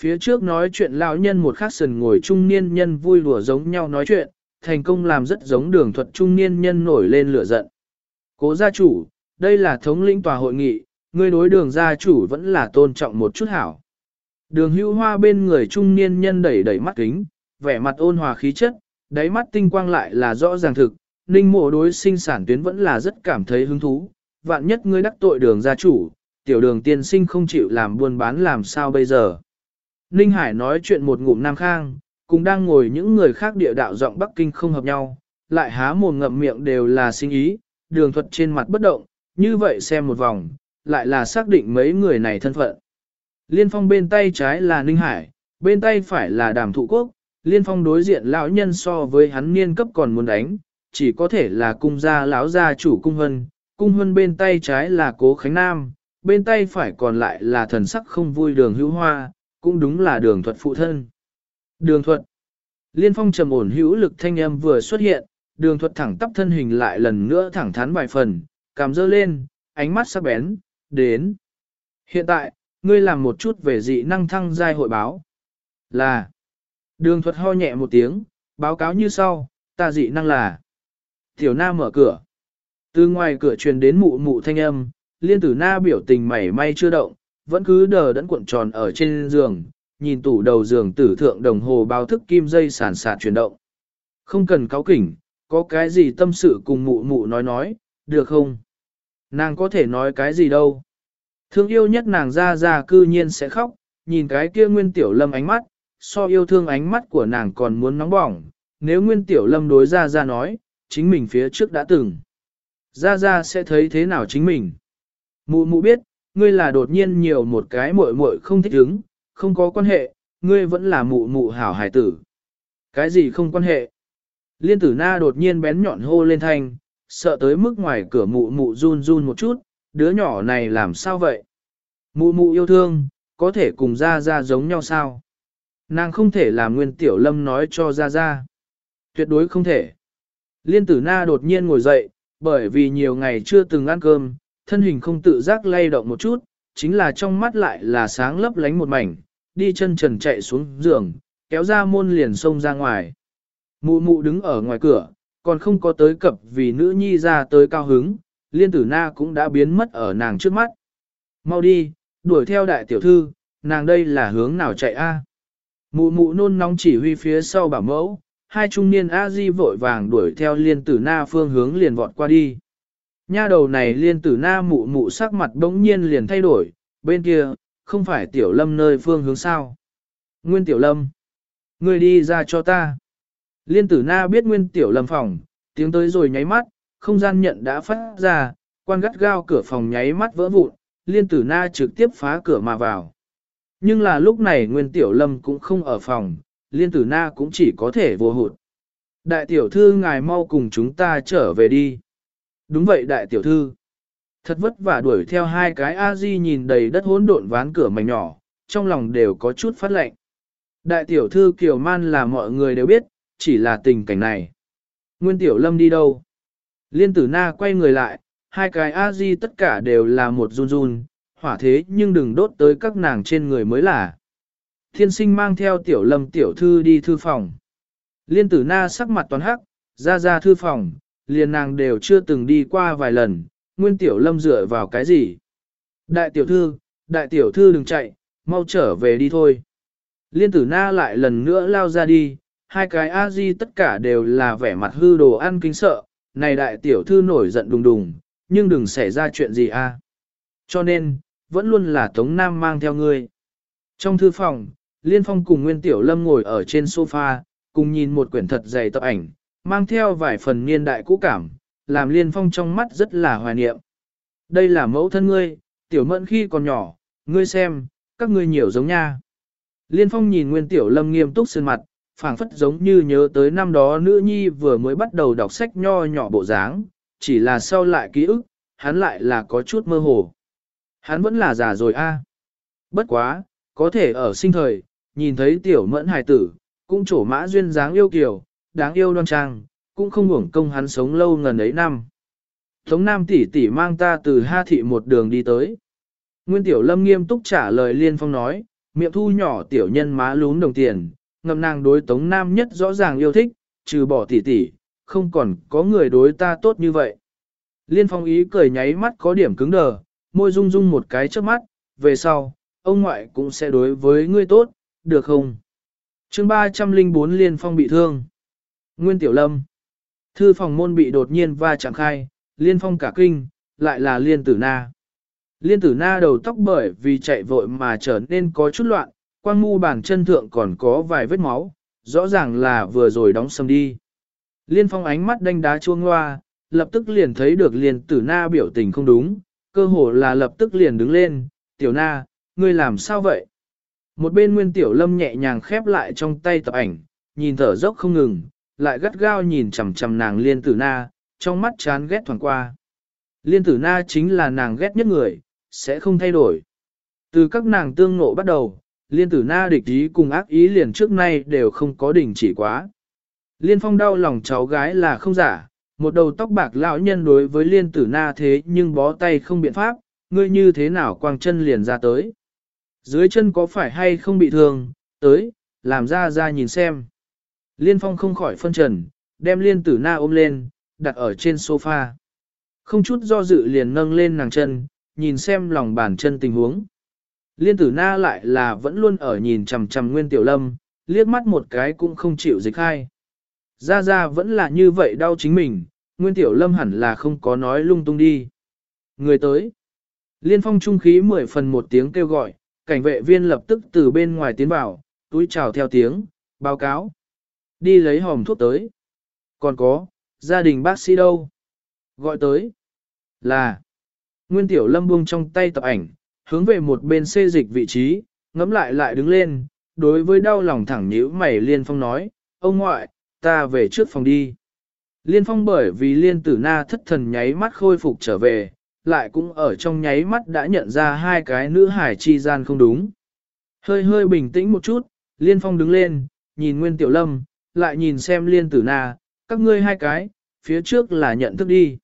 Phía trước nói chuyện lão nhân một khắc sần ngồi trung niên nhân vui đùa giống nhau nói chuyện, thành công làm rất giống đường thuật trung niên nhân nổi lên lửa giận. Cố gia chủ, đây là thống lĩnh tòa hội nghị, người đối đường gia chủ vẫn là tôn trọng một chút hảo. Đường hưu hoa bên người trung niên nhân đẩy đẩy mắt kính, vẻ mặt ôn hòa khí chất, đáy mắt tinh quang lại là rõ ràng thực, ninh mộ đối sinh sản tuyến vẫn là rất cảm thấy hứng thú. Vạn nhất ngươi đắc tội đường gia chủ, tiểu đường tiên sinh không chịu làm buôn bán làm sao bây giờ. Ninh Hải nói chuyện một ngụm nam khang, cùng đang ngồi những người khác địa đạo giọng Bắc Kinh không hợp nhau, lại há mồm ngậm miệng đều là sinh ý, đường thuật trên mặt bất động, như vậy xem một vòng, lại là xác định mấy người này thân phận. Liên phong bên tay trái là Ninh Hải, bên tay phải là đàm thụ quốc, liên phong đối diện lão nhân so với hắn niên cấp còn muốn đánh, chỉ có thể là cung gia lão gia chủ cung hân, cung hân bên tay trái là cố khánh nam, bên tay phải còn lại là thần sắc không vui đường hữu hoa, cũng đúng là đường thuật phụ thân. Đường thuật. Liên phong trầm ổn hữu lực thanh âm vừa xuất hiện, đường thuật thẳng tắp thân hình lại lần nữa thẳng thắn vài phần, cảm dơ lên, ánh mắt sắc bén, đến. Hiện tại, ngươi làm một chút về dị năng thăng giai hội báo. Là. Đường thuật ho nhẹ một tiếng, báo cáo như sau, ta dị năng là. Tiểu na mở cửa. Từ ngoài cửa truyền đến mụ mụ thanh âm, liên tử na biểu tình mảy may chưa động, vẫn cứ đờ đẫn cuộn tròn ở trên giường, nhìn tủ đầu giường tử thượng đồng hồ báo thức kim dây sản sạt chuyển động. Không cần cáo kỉnh, có cái gì tâm sự cùng mụ mụ nói nói, được không? Nàng có thể nói cái gì đâu. Thương yêu nhất nàng ra ra cư nhiên sẽ khóc, nhìn cái kia nguyên tiểu lâm ánh mắt, so yêu thương ánh mắt của nàng còn muốn nóng bỏng, nếu nguyên tiểu lâm đối ra ra nói, chính mình phía trước đã từng. Ra ra sẽ thấy thế nào chính mình. Mụ mụ biết, ngươi là đột nhiên nhiều một cái muội muội không thích ứng, không có quan hệ, ngươi vẫn là mụ mụ hảo hải tử. Cái gì không quan hệ? Liên tử na đột nhiên bén nhọn hô lên thanh, sợ tới mức ngoài cửa mụ mụ run run một chút, đứa nhỏ này làm sao vậy? Mụ mụ yêu thương, có thể cùng ra ra giống nhau sao? Nàng không thể làm nguyên tiểu lâm nói cho ra ra. Tuyệt đối không thể. Liên tử na đột nhiên ngồi dậy, bởi vì nhiều ngày chưa từng ăn cơm, thân hình không tự giác lay động một chút, chính là trong mắt lại là sáng lấp lánh một mảnh, đi chân trần chạy xuống giường, kéo ra môn liền xông ra ngoài. Mụ mụ đứng ở ngoài cửa, còn không có tới cập vì nữ nhi ra tới cao hứng, liên tử na cũng đã biến mất ở nàng trước mắt. Mau đi, đuổi theo đại tiểu thư, nàng đây là hướng nào chạy a? Mụ mụ nôn nóng chỉ huy phía sau bảo mẫu, hai trung niên a di vội vàng đuổi theo liên tử na phương hướng liền vọt qua đi. Nha đầu này liên tử na mụ mụ sắc mặt bỗng nhiên liền thay đổi, bên kia, không phải tiểu lâm nơi phương hướng sao. Nguyên tiểu lâm, người đi ra cho ta. Liên tử na biết nguyên tiểu lâm phòng, tiếng tới rồi nháy mắt, không gian nhận đã phát ra, quan gắt gao cửa phòng nháy mắt vỡ vụn, liên tử na trực tiếp phá cửa mà vào. Nhưng là lúc này nguyên tiểu lâm cũng không ở phòng, liên tử na cũng chỉ có thể vô hụt. Đại tiểu thư ngài mau cùng chúng ta trở về đi. Đúng vậy đại tiểu thư. Thật vất vả đuổi theo hai cái A-di nhìn đầy đất hỗn độn ván cửa mảnh nhỏ, trong lòng đều có chút phát lệnh. Đại tiểu thư Kiều Man là mọi người đều biết, chỉ là tình cảnh này. Nguyên tiểu lâm đi đâu? Liên tử na quay người lại, hai cái A-di tất cả đều là một run run, hỏa thế nhưng đừng đốt tới các nàng trên người mới là. Thiên sinh mang theo tiểu lâm tiểu thư đi thư phòng. Liên tử na sắc mặt toán hắc, ra ra thư phòng, liền nàng đều chưa từng đi qua vài lần, nguyên tiểu lâm dựa vào cái gì. Đại tiểu thư, đại tiểu thư đừng chạy, mau trở về đi thôi. Liên tử na lại lần nữa lao ra đi, hai cái a di tất cả đều là vẻ mặt hư đồ ăn kính sợ, này đại tiểu thư nổi giận đùng đùng, nhưng đừng xảy ra chuyện gì a. Cho nên, vẫn luôn là Tống Nam mang theo ngươi. Trong thư phòng, Liên Phong cùng Nguyên Tiểu Lâm ngồi ở trên sofa, cùng nhìn một quyển thật dày tập ảnh, mang theo vài phần niên đại cũ cảm, làm Liên Phong trong mắt rất là hoài niệm. Đây là mẫu thân ngươi, Tiểu Mẫn khi còn nhỏ, ngươi xem, các ngươi nhiều giống nha. Liên Phong nhìn Nguyên Tiểu Lâm nghiêm túc sơn mặt, phảng phất giống như nhớ tới năm đó nữ nhi vừa mới bắt đầu đọc sách nho nhỏ bộ dáng, chỉ là sau lại ký ức, hắn lại là có chút mơ hồ. Hắn vẫn là già rồi a. Bất quá, có thể ở sinh thời, nhìn thấy tiểu mẫn hài tử, cũng trổ mã duyên dáng yêu kiều, đáng yêu đoan trang, cũng không hưởng công hắn sống lâu ngần ấy năm. Tống Nam tỷ tỷ mang ta từ Ha Thị một đường đi tới. Nguyên Tiểu Lâm nghiêm túc trả lời Liên Phong nói, miệng thu nhỏ tiểu nhân má lún đồng tiền, ngầm nàng đối Tống Nam nhất rõ ràng yêu thích, trừ bỏ tỷ tỷ, không còn có người đối ta tốt như vậy. Liên Phong ý cười nháy mắt có điểm cứng đờ, môi rung rung một cái trước mắt, về sau, ông ngoại cũng sẽ đối với ngươi tốt, được không? chương 304 Liên Phong bị thương. Nguyên Tiểu Lâm. Thư phòng môn bị đột nhiên va chạm khai, Liên Phong cả kinh, lại là Liên Tử Na. Liên Tử Na đầu tóc bởi vì chạy vội mà trở nên có chút loạn, quang mu bàn chân thượng còn có vài vết máu, rõ ràng là vừa rồi đóng sầm đi. Liên Phong ánh mắt đanh đá chuông hoa, lập tức liền thấy được Liên Tử Na biểu tình không đúng, cơ hồ là lập tức liền đứng lên, Tiểu Na, ngươi làm sao vậy? Một bên Nguyên Tiểu Lâm nhẹ nhàng khép lại trong tay tập ảnh, nhìn thở dốc không ngừng, lại gắt gao nhìn chằm chằm nàng Liên Tử Na, trong mắt chán ghét thoáng qua. Liên Tử Na chính là nàng ghét nhất người, sẽ không thay đổi. Từ các nàng tương ngộ bắt đầu, Liên Tử Na địch ý cùng ác ý liền trước nay đều không có đình chỉ quá. Liên Phong đau lòng cháu gái là không giả, một đầu tóc bạc lão nhân đối với Liên Tử Na thế nhưng bó tay không biện pháp, ngươi như thế nào quang chân liền ra tới. Dưới chân có phải hay không bị thương, tới, làm ra ra nhìn xem. Liên phong không khỏi phân trần, đem liên tử na ôm lên, đặt ở trên sofa. Không chút do dự liền nâng lên nàng chân, nhìn xem lòng bàn chân tình huống. Liên tử na lại là vẫn luôn ở nhìn chằm chằm nguyên tiểu lâm, liếc mắt một cái cũng không chịu dịch khai. Ra ra vẫn là như vậy đau chính mình, nguyên tiểu lâm hẳn là không có nói lung tung đi. Người tới. Liên phong trung khí mười phần một tiếng kêu gọi, cảnh vệ viên lập tức từ bên ngoài tiến vào, túi chào theo tiếng, báo cáo. Đi lấy hòm thuốc tới. Còn có, gia đình bác sĩ đâu? Gọi tới. Là. Nguyên tiểu lâm buông trong tay tập ảnh, hướng về một bên xê dịch vị trí, ngắm lại lại đứng lên, đối với đau lòng thẳng nhíu mày Liên Phong nói, ông ngoại, ta về trước phòng đi. Liên Phong bởi vì Liên Tử Na thất thần nháy mắt khôi phục trở về, lại cũng ở trong nháy mắt đã nhận ra hai cái nữ hải chi gian không đúng. Hơi hơi bình tĩnh một chút, Liên Phong đứng lên, nhìn Nguyên Tiểu Lâm, lại nhìn xem Liên Tử Na, các ngươi hai cái, phía trước là nhận thức đi.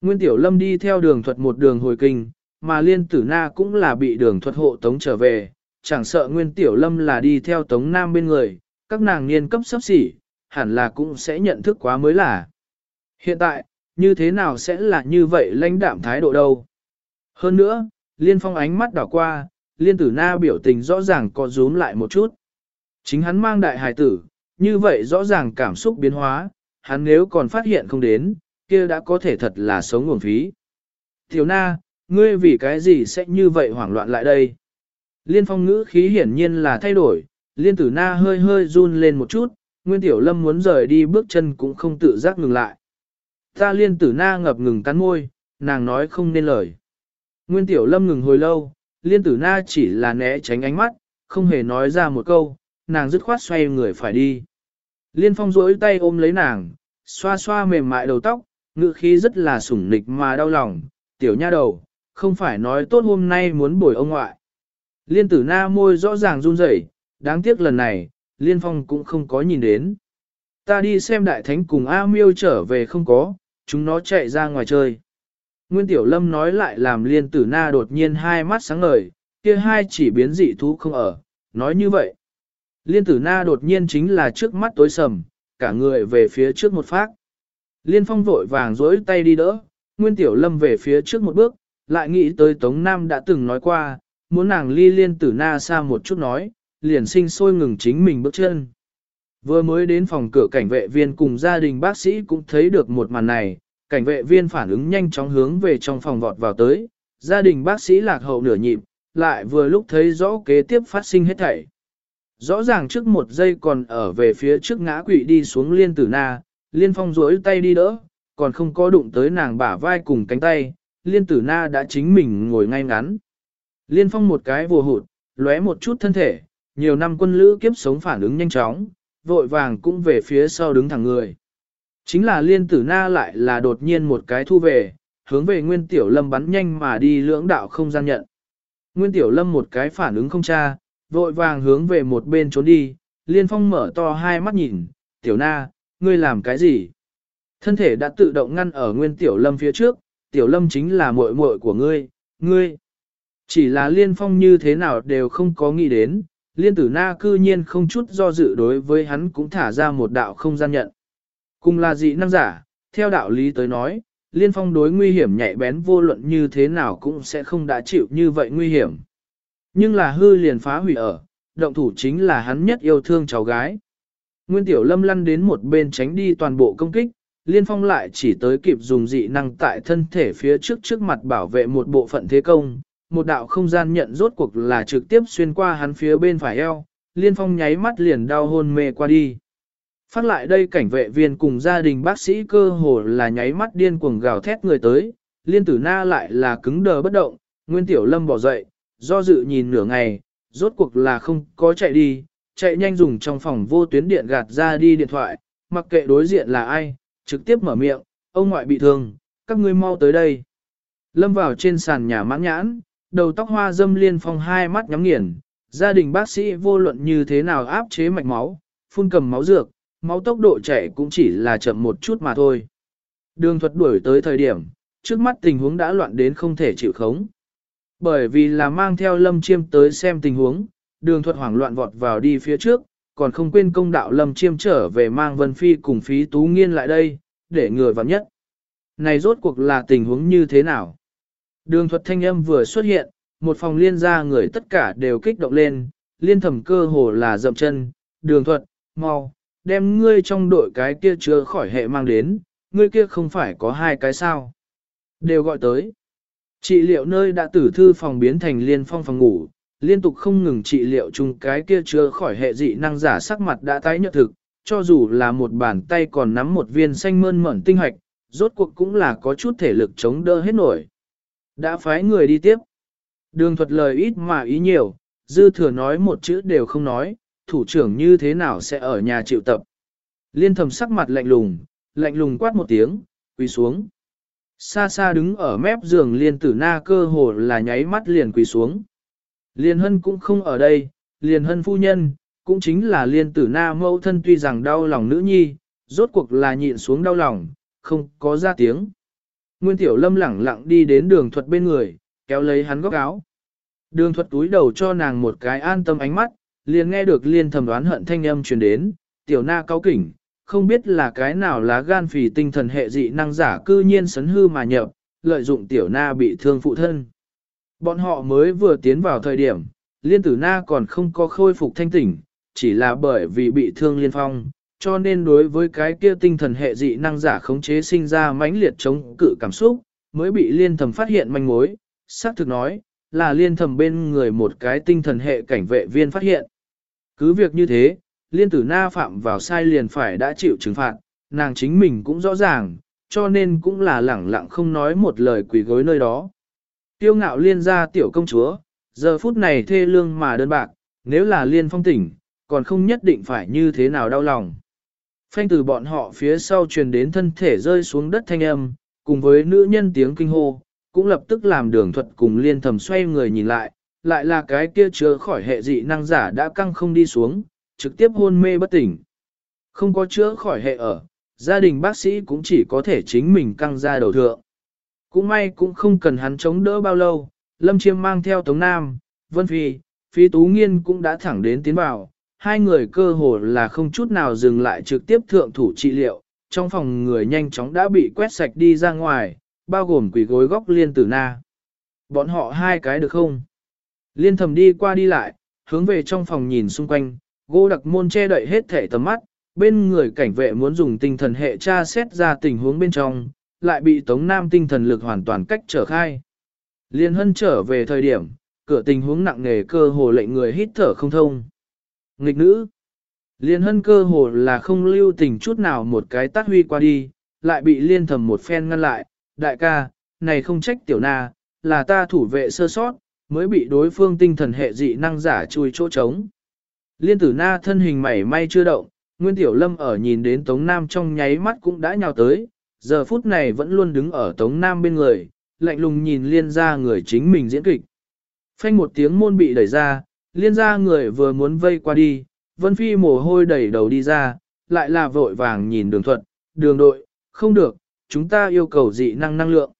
Nguyên Tiểu Lâm đi theo đường thuật một đường hồi kinh, mà Liên Tử Na cũng là bị đường thuật hộ tống trở về, chẳng sợ Nguyên Tiểu Lâm là đi theo tống nam bên người, các nàng niên cấp sắp xỉ, hẳn là cũng sẽ nhận thức quá mới là. Hiện tại, như thế nào sẽ là như vậy lãnh đạm thái độ đâu. Hơn nữa, liên phong ánh mắt đảo qua, liên tử na biểu tình rõ ràng có rúm lại một chút. Chính hắn mang đại hài tử, như vậy rõ ràng cảm xúc biến hóa, hắn nếu còn phát hiện không đến, kia đã có thể thật là sống nguồn phí. Tiểu na, ngươi vì cái gì sẽ như vậy hoảng loạn lại đây? Liên phong ngữ khí hiển nhiên là thay đổi, liên tử na hơi hơi run lên một chút, nguyên tiểu lâm muốn rời đi bước chân cũng không tự giác ngừng lại. Ta liên tử na ngập ngừng cắn môi, nàng nói không nên lời. Nguyên tiểu lâm ngừng hồi lâu, liên tử na chỉ là né tránh ánh mắt, không hề nói ra một câu, nàng dứt khoát xoay người phải đi. Liên phong rỗi tay ôm lấy nàng, xoa xoa mềm mại đầu tóc, ngự khí rất là sủng nịch mà đau lòng, tiểu nha đầu, không phải nói tốt hôm nay muốn bồi ông ngoại. Liên tử na môi rõ ràng run rẩy, đáng tiếc lần này, liên phong cũng không có nhìn đến. Ta đi xem đại thánh cùng A miêu trở về không có, chúng nó chạy ra ngoài chơi. Nguyên Tiểu Lâm nói lại làm liên tử na đột nhiên hai mắt sáng ngời, kia hai chỉ biến dị thú không ở, nói như vậy. Liên tử na đột nhiên chính là trước mắt tối sầm, cả người về phía trước một phát. Liên phong vội vàng dối tay đi đỡ, Nguyên Tiểu Lâm về phía trước một bước, lại nghĩ tới Tống Nam đã từng nói qua, muốn nàng ly liên tử na xa một chút nói, liền sinh sôi ngừng chính mình bước chân. Vừa mới đến phòng cửa cảnh vệ viên cùng gia đình bác sĩ cũng thấy được một màn này, cảnh vệ viên phản ứng nhanh chóng hướng về trong phòng vọt vào tới, gia đình bác sĩ lạc hậu nửa nhịp, lại vừa lúc thấy rõ kế tiếp phát sinh hết thảy. Rõ ràng trước một giây còn ở về phía trước ngã quỵ đi xuống liên tử na, liên phong duỗi tay đi đỡ, còn không có đụng tới nàng bả vai cùng cánh tay, liên tử na đã chính mình ngồi ngay ngắn. Liên phong một cái vùa hụt, lóe một chút thân thể, nhiều năm quân lữ kiếp sống phản ứng nhanh chóng, vội vàng cũng về phía sau đứng thẳng người. Chính là liên tử na lại là đột nhiên một cái thu về, hướng về nguyên tiểu lâm bắn nhanh mà đi lưỡng đạo không gian nhận. Nguyên tiểu lâm một cái phản ứng không cha, vội vàng hướng về một bên trốn đi, liên phong mở to hai mắt nhìn, tiểu na, ngươi làm cái gì? Thân thể đã tự động ngăn ở nguyên tiểu lâm phía trước, tiểu lâm chính là muội muội của ngươi, ngươi. Chỉ là liên phong như thế nào đều không có nghĩ đến, liên tử na cư nhiên không chút do dự đối với hắn cũng thả ra một đạo không gian nhận. Cùng là dị năng giả, theo đạo lý tới nói, liên phong đối nguy hiểm nhạy bén vô luận như thế nào cũng sẽ không đã chịu như vậy nguy hiểm. Nhưng là hư liền phá hủy ở, động thủ chính là hắn nhất yêu thương cháu gái. Nguyên tiểu lâm lăn đến một bên tránh đi toàn bộ công kích, liên phong lại chỉ tới kịp dùng dị năng tại thân thể phía trước trước mặt bảo vệ một bộ phận thế công, một đạo không gian nhận rốt cuộc là trực tiếp xuyên qua hắn phía bên phải eo, liên phong nháy mắt liền đau hôn mê qua đi. Phát lại đây cảnh vệ viên cùng gia đình bác sĩ cơ hồ là nháy mắt điên cuồng gào thét người tới, liên tử na lại là cứng đờ bất động, nguyên tiểu lâm bỏ dậy, do dự nhìn nửa ngày, rốt cuộc là không có chạy đi, chạy nhanh dùng trong phòng vô tuyến điện gạt ra đi điện thoại, mặc kệ đối diện là ai, trực tiếp mở miệng, ông ngoại bị thương, các ngươi mau tới đây. Lâm vào trên sàn nhà mãn nhãn, đầu tóc hoa dâm liên phong hai mắt nhắm nghiền, gia đình bác sĩ vô luận như thế nào áp chế mạch máu, phun cầm máu dược, máu tốc độ chảy cũng chỉ là chậm một chút mà thôi. Đường thuật đuổi tới thời điểm, trước mắt tình huống đã loạn đến không thể chịu khống. Bởi vì là mang theo lâm chiêm tới xem tình huống, đường thuật hoảng loạn vọt vào đi phía trước, còn không quên công đạo lâm chiêm trở về mang vân phi cùng phí tú nghiên lại đây, để ngừa vặn nhất. Này rốt cuộc là tình huống như thế nào? Đường thuật thanh âm vừa xuất hiện, một phòng liên gia người tất cả đều kích động lên, liên thẩm cơ hồ là dậm chân, đường thuật, mau, đem ngươi trong đội cái kia chứa khỏi hệ mang đến, ngươi kia không phải có hai cái sao. Đều gọi tới. Trị liệu nơi đã tử thư phòng biến thành liên phong phòng ngủ, liên tục không ngừng trị liệu chung cái kia chứa khỏi hệ dị năng giả sắc mặt đã tái nhợt thực, cho dù là một bàn tay còn nắm một viên xanh mơn mởn tinh hoạch, rốt cuộc cũng là có chút thể lực chống đỡ hết nổi. Đã phái người đi tiếp. Đường thuật lời ít mà ý nhiều, dư thừa nói một chữ đều không nói, thủ trưởng như thế nào sẽ ở nhà chịu tập. Liên thầm sắc mặt lạnh lùng, lạnh lùng quát một tiếng, quỳ xuống. Xa xa đứng ở mép giường liên tử na cơ hồ là nháy mắt liền quỳ xuống. Liên hân cũng không ở đây, liền hân phu nhân, cũng chính là liên tử na mâu thân tuy rằng đau lòng nữ nhi, rốt cuộc là nhịn xuống đau lòng, không có ra tiếng. Nguyên tiểu lâm lẳng lặng đi đến đường thuật bên người, kéo lấy hắn góc áo. Đường thuật túi đầu cho nàng một cái an tâm ánh mắt, liền nghe được liên thầm đoán hận thanh âm truyền đến, tiểu na cao kỉnh, không biết là cái nào lá gan phì tinh thần hệ dị năng giả cư nhiên sấn hư mà nhập, lợi dụng tiểu na bị thương phụ thân. Bọn họ mới vừa tiến vào thời điểm, liên tử na còn không có khôi phục thanh tỉnh, chỉ là bởi vì bị thương liên phong, cho nên đối với cái kia tinh thần hệ dị năng giả khống chế sinh ra mãnh liệt chống cự cảm xúc, mới bị liên thầm phát hiện manh mối, xác thực nói, là liên thầm bên người một cái tinh thần hệ cảnh vệ viên phát hiện. Cứ việc như thế, liên tử na phạm vào sai liền phải đã chịu trừng phạt, nàng chính mình cũng rõ ràng, cho nên cũng là lẳng lặng không nói một lời quỷ gối nơi đó. Tiêu ngạo liên ra tiểu công chúa, giờ phút này thê lương mà đơn bạc, nếu là liên phong tỉnh, còn không nhất định phải như thế nào đau lòng. Phanh từ bọn họ phía sau truyền đến thân thể rơi xuống đất thanh âm, cùng với nữ nhân tiếng kinh hô, cũng lập tức làm đường thuật cùng liên thầm xoay người nhìn lại, lại là cái kia chứa khỏi hệ dị năng giả đã căng không đi xuống, trực tiếp hôn mê bất tỉnh. Không có chữa khỏi hệ ở, gia đình bác sĩ cũng chỉ có thể chính mình căng ra đầu thượng. Cũng may cũng không cần hắn chống đỡ bao lâu, Lâm Chiêm mang theo Tống Nam, Vân Phi, Phi Tú Nghiên cũng đã thẳng đến tiến vào, hai người cơ hồ là không chút nào dừng lại trực tiếp thượng thủ trị liệu, trong phòng người nhanh chóng đã bị quét sạch đi ra ngoài, bao gồm quỷ gối góc liên tử na. Bọn họ hai cái được không? Liên thầm đi qua đi lại, hướng về trong phòng nhìn xung quanh, gỗ đặc môn che đậy hết thể tầm mắt, bên người cảnh vệ muốn dùng tinh thần hệ tra xét ra tình huống bên trong, lại bị Tống Nam tinh thần lực hoàn toàn cách trở khai. Liên hân trở về thời điểm, cửa tình huống nặng nề cơ hồ lệnh người hít thở không thông. Nghịch nữ. Liên hân cơ hồ là không lưu tình chút nào một cái tát huy qua đi, lại bị liên thầm một phen ngăn lại. Đại ca, này không trách tiểu na, là ta thủ vệ sơ sót, mới bị đối phương tinh thần hệ dị năng giả chui chỗ trống. Liên tử na thân hình mảy may chưa động, Nguyên Tiểu Lâm ở nhìn đến Tống Nam trong nháy mắt cũng đã nhào tới, giờ phút này vẫn luôn đứng ở Tống Nam bên người, lạnh lùng nhìn liên ra người chính mình diễn kịch. Phanh một tiếng môn bị đẩy ra, liên ra người vừa muốn vây qua đi, Vân Phi mồ hôi đẩy đầu đi ra, lại là vội vàng nhìn đường thuận, đường đội, không được, chúng ta yêu cầu dị năng năng lượng.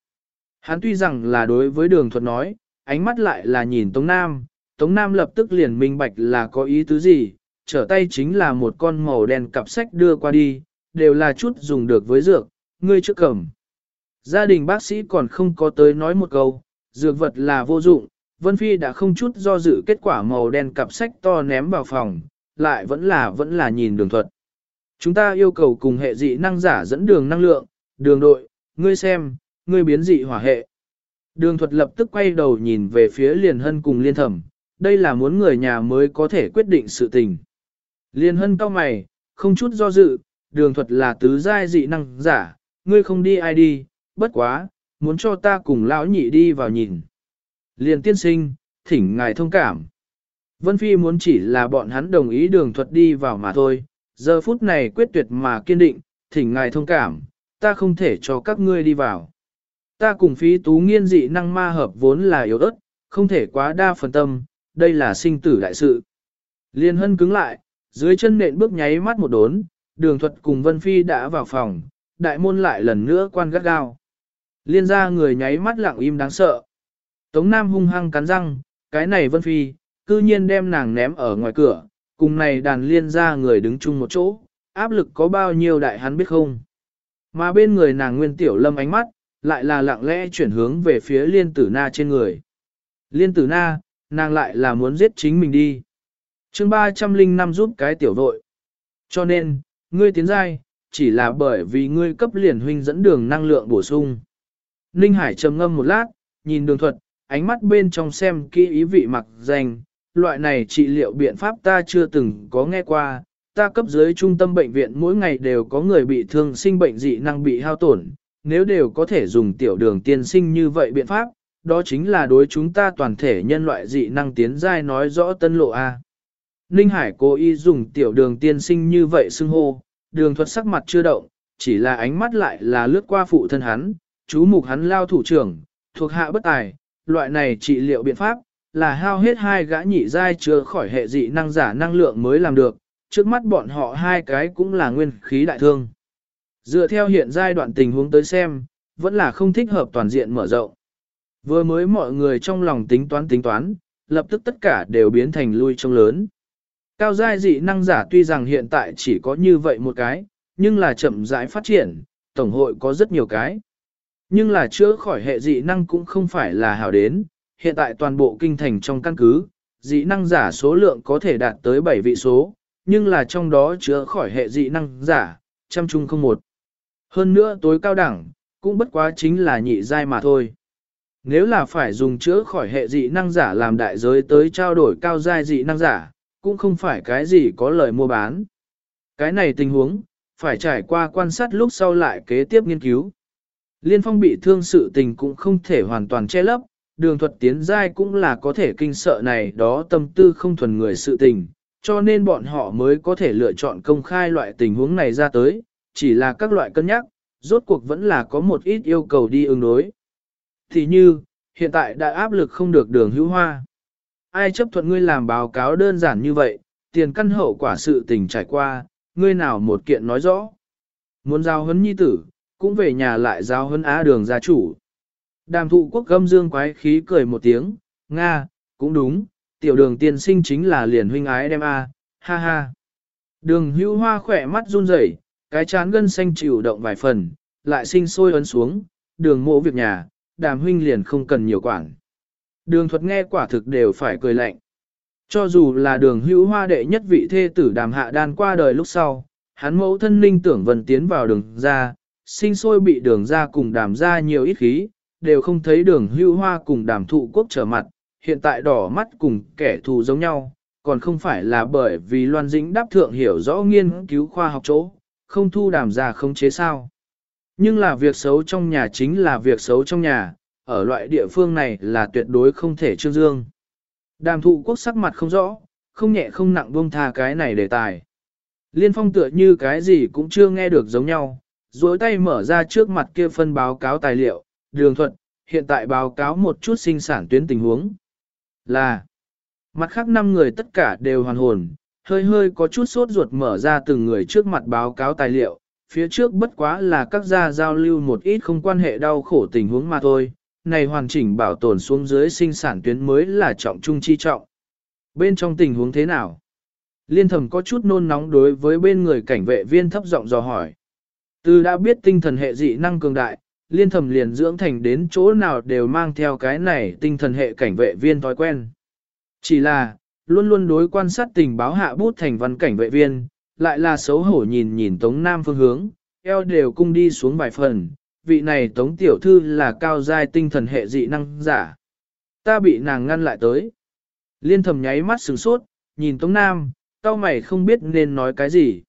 Hắn tuy rằng là đối với đường thuật nói, ánh mắt lại là nhìn Tống Nam, Tống Nam lập tức liền minh bạch là có ý tứ gì, trở tay chính là một con màu đen cặp sách đưa qua đi, đều là chút dùng được với dược, ngươi trước cầm. Gia đình bác sĩ còn không có tới nói một câu, dược vật là vô dụng, Vân Phi đã không chút do dự kết quả màu đen cặp sách to ném vào phòng, lại vẫn là vẫn là nhìn đường thuật. Chúng ta yêu cầu cùng hệ dị năng giả dẫn đường năng lượng, đường đội, ngươi xem, ngươi biến dị hỏa hệ. Đường thuật lập tức quay đầu nhìn về phía liền hân cùng liên thẩm, đây là muốn người nhà mới có thể quyết định sự tình. Liên hân cao mày, không chút do dự, đường thuật là tứ giai dị năng giả, ngươi không đi ai đi, bất quá, muốn cho ta cùng lão nhị đi vào nhìn. Liên tiên sinh, thỉnh ngài thông cảm. Vân Phi muốn chỉ là bọn hắn đồng ý đường thuật đi vào mà thôi, giờ phút này quyết tuyệt mà kiên định, thỉnh ngài thông cảm, ta không thể cho các ngươi đi vào. Ta cùng phí tú nghiên dị năng ma hợp vốn là yếu ớt, không thể quá đa phần tâm, đây là sinh tử đại sự. Liên hân cứng lại, dưới chân nện bước nháy mắt một đốn, đường thuật cùng Vân Phi đã vào phòng, đại môn lại lần nữa quan gắt gao. Liên ra người nháy mắt lặng im đáng sợ. Tống Nam hung hăng cắn răng, cái này Vân Phi, cư nhiên đem nàng ném ở ngoài cửa, cùng này đàn liên ra người đứng chung một chỗ, áp lực có bao nhiêu đại hắn biết không. Mà bên người nàng nguyên tiểu lâm ánh mắt, lại là lặng lẽ chuyển hướng về phía liên tử na trên người. Liên tử na, nàng lại là muốn giết chính mình đi. chương 305 giúp cái tiểu vội. Cho nên, ngươi tiến giai, chỉ là bởi vì ngươi cấp liền huynh dẫn đường năng lượng bổ sung. Ninh Hải trầm ngâm một lát, nhìn đường thuật, ánh mắt bên trong xem kỹ ý vị mặc danh, loại này trị liệu biện pháp ta chưa từng có nghe qua, ta cấp dưới trung tâm bệnh viện mỗi ngày đều có người bị thương sinh bệnh dị năng bị hao tổn, nếu đều có thể dùng tiểu đường tiên sinh như vậy biện pháp, đó chính là đối chúng ta toàn thể nhân loại dị năng tiến giai nói rõ tân lộ A. Ninh Hải cố ý dùng tiểu đường tiên sinh như vậy xưng hô, đường thuật sắc mặt chưa động, chỉ là ánh mắt lại là lướt qua phụ thân hắn, chú mục hắn lao thủ trưởng, thuộc hạ bất tài, loại này trị liệu biện pháp, là hao hết hai gã nhị giai chứa khỏi hệ dị năng giả năng lượng mới làm được, trước mắt bọn họ hai cái cũng là nguyên khí đại thương. Dựa theo hiện giai đoạn tình huống tới xem, vẫn là không thích hợp toàn diện mở rộng. Vừa mới mọi người trong lòng tính toán tính toán, lập tức tất cả đều biến thành lui trông lớn. Cao giai dị năng giả tuy rằng hiện tại chỉ có như vậy một cái, nhưng là chậm rãi phát triển, tổng hội có rất nhiều cái. Nhưng là chữa khỏi hệ dị năng cũng không phải là hảo đến, hiện tại toàn bộ kinh thành trong căn cứ, dị năng giả số lượng có thể đạt tới 7 vị số, nhưng là trong đó chữa khỏi hệ dị năng giả, trăm chung không một. Hơn nữa tối cao đẳng, cũng bất quá chính là nhị giai mà thôi. Nếu là phải dùng chữa khỏi hệ dị năng giả làm đại giới tới trao đổi cao giai dị năng giả, cũng không phải cái gì có lời mua bán. Cái này tình huống, phải trải qua quan sát lúc sau lại kế tiếp nghiên cứu. Liên phong bị thương sự tình cũng không thể hoàn toàn che lấp, đường thuật tiến giai cũng là có thể kinh sợ này đó tâm tư không thuần người sự tình, cho nên bọn họ mới có thể lựa chọn công khai loại tình huống này ra tới, chỉ là các loại cân nhắc, rốt cuộc vẫn là có một ít yêu cầu đi ứng đối. Thì như, hiện tại đã áp lực không được đường hữu hoa. Ai chấp thuận ngươi làm báo cáo đơn giản như vậy, tiền căn hậu quả sự tình trải qua, ngươi nào một kiện nói rõ. Muốn giao hấn nhi tử, cũng về nhà lại giao hấn á đường gia chủ. Đàm thụ quốc gâm dương quái khí cười một tiếng, Nga, cũng đúng, tiểu đường tiên sinh chính là liền huynh ái đem a, ha ha. Đường hữu hoa khỏe mắt run rẩy, cái chán gân xanh chịu động vài phần, lại sinh sôi ấn xuống, đường mộ việc nhà, đàm huynh liền không cần nhiều quản. Đường thuật nghe quả thực đều phải cười lạnh. Cho dù là đường hữu hoa đệ nhất vị thê tử đàm hạ đan qua đời lúc sau, hắn mẫu thân linh tưởng vần tiến vào đường ra, sinh sôi bị đường ra cùng đàm ra nhiều ít khí, đều không thấy đường hưu hoa cùng đàm thụ quốc trở mặt, hiện tại đỏ mắt cùng kẻ thù giống nhau, còn không phải là bởi vì loan dĩnh đáp thượng hiểu rõ nghiên cứu khoa học chỗ, không thu đàm ra không chế sao. Nhưng là việc xấu trong nhà chính là việc xấu trong nhà, ở loại địa phương này là tuyệt đối không thể trương dương. Đàm thụ quốc sắc mặt không rõ, không nhẹ không nặng buông tha cái này đề tài. Liên phong tựa như cái gì cũng chưa nghe được giống nhau, duỗi tay mở ra trước mặt kia phân báo cáo tài liệu, đường Thuận hiện tại báo cáo một chút sinh sản tuyến tình huống. Là, mặt khác năm người tất cả đều hoàn hồn, hơi hơi có chút sốt ruột mở ra từng người trước mặt báo cáo tài liệu, phía trước bất quá là các gia giao lưu một ít không quan hệ đau khổ tình huống mà thôi, này hoàn chỉnh bảo tồn xuống dưới sinh sản tuyến mới là trọng trung chi trọng. Bên trong tình huống thế nào? Liên thầm có chút nôn nóng đối với bên người cảnh vệ viên thấp giọng dò hỏi. Từ đã biết tinh thần hệ dị năng cường đại, liên thầm liền dưỡng thành đến chỗ nào đều mang theo cái này tinh thần hệ cảnh vệ viên thói quen. Chỉ là, luôn luôn đối quan sát tình báo hạ bút thành văn cảnh vệ viên, lại là xấu hổ nhìn nhìn Tống Nam phương hướng, eo đều cung đi xuống vài phần, vị này Tống Tiểu Thư là cao giai tinh thần hệ dị năng giả. Ta bị nàng ngăn lại tới. Liên thầm nháy mắt sửng sốt, nhìn Tống Nam, tao mày không biết nên nói cái gì.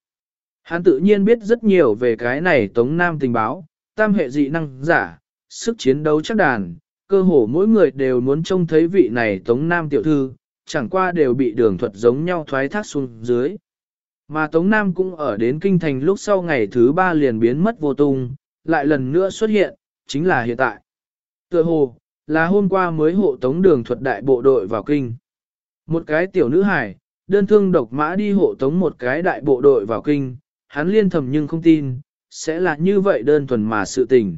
Hắn tự nhiên biết rất nhiều về cái này Tống Nam tình báo, tam hệ dị năng giả, sức chiến đấu chắc đàn, cơ hồ mỗi người đều muốn trông thấy vị này Tống Nam tiểu thư, chẳng qua đều bị đường thuật giống nhau thoái thác xuống dưới. Mà Tống Nam cũng ở đến kinh thành lúc sau ngày thứ ba liền biến mất vô tung, lại lần nữa xuất hiện, chính là hiện tại. Tựa hồ, là hôm qua mới hộ Tống đường thuật đại bộ đội vào kinh. Một cái tiểu nữ hải, đơn thương độc mã đi hộ Tống một cái đại bộ đội vào kinh, hắn liên thầm nhưng không tin, sẽ là như vậy đơn thuần mà sự tình.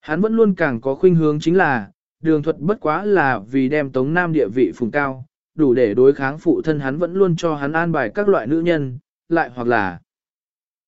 Hắn vẫn luôn càng có khuynh hướng chính là, đường thuật bất quá là vì đem Tống Nam địa vị phùng cao, đủ để đối kháng phụ thân hắn vẫn luôn cho hắn an bài các loại nữ nhân, lại hoặc là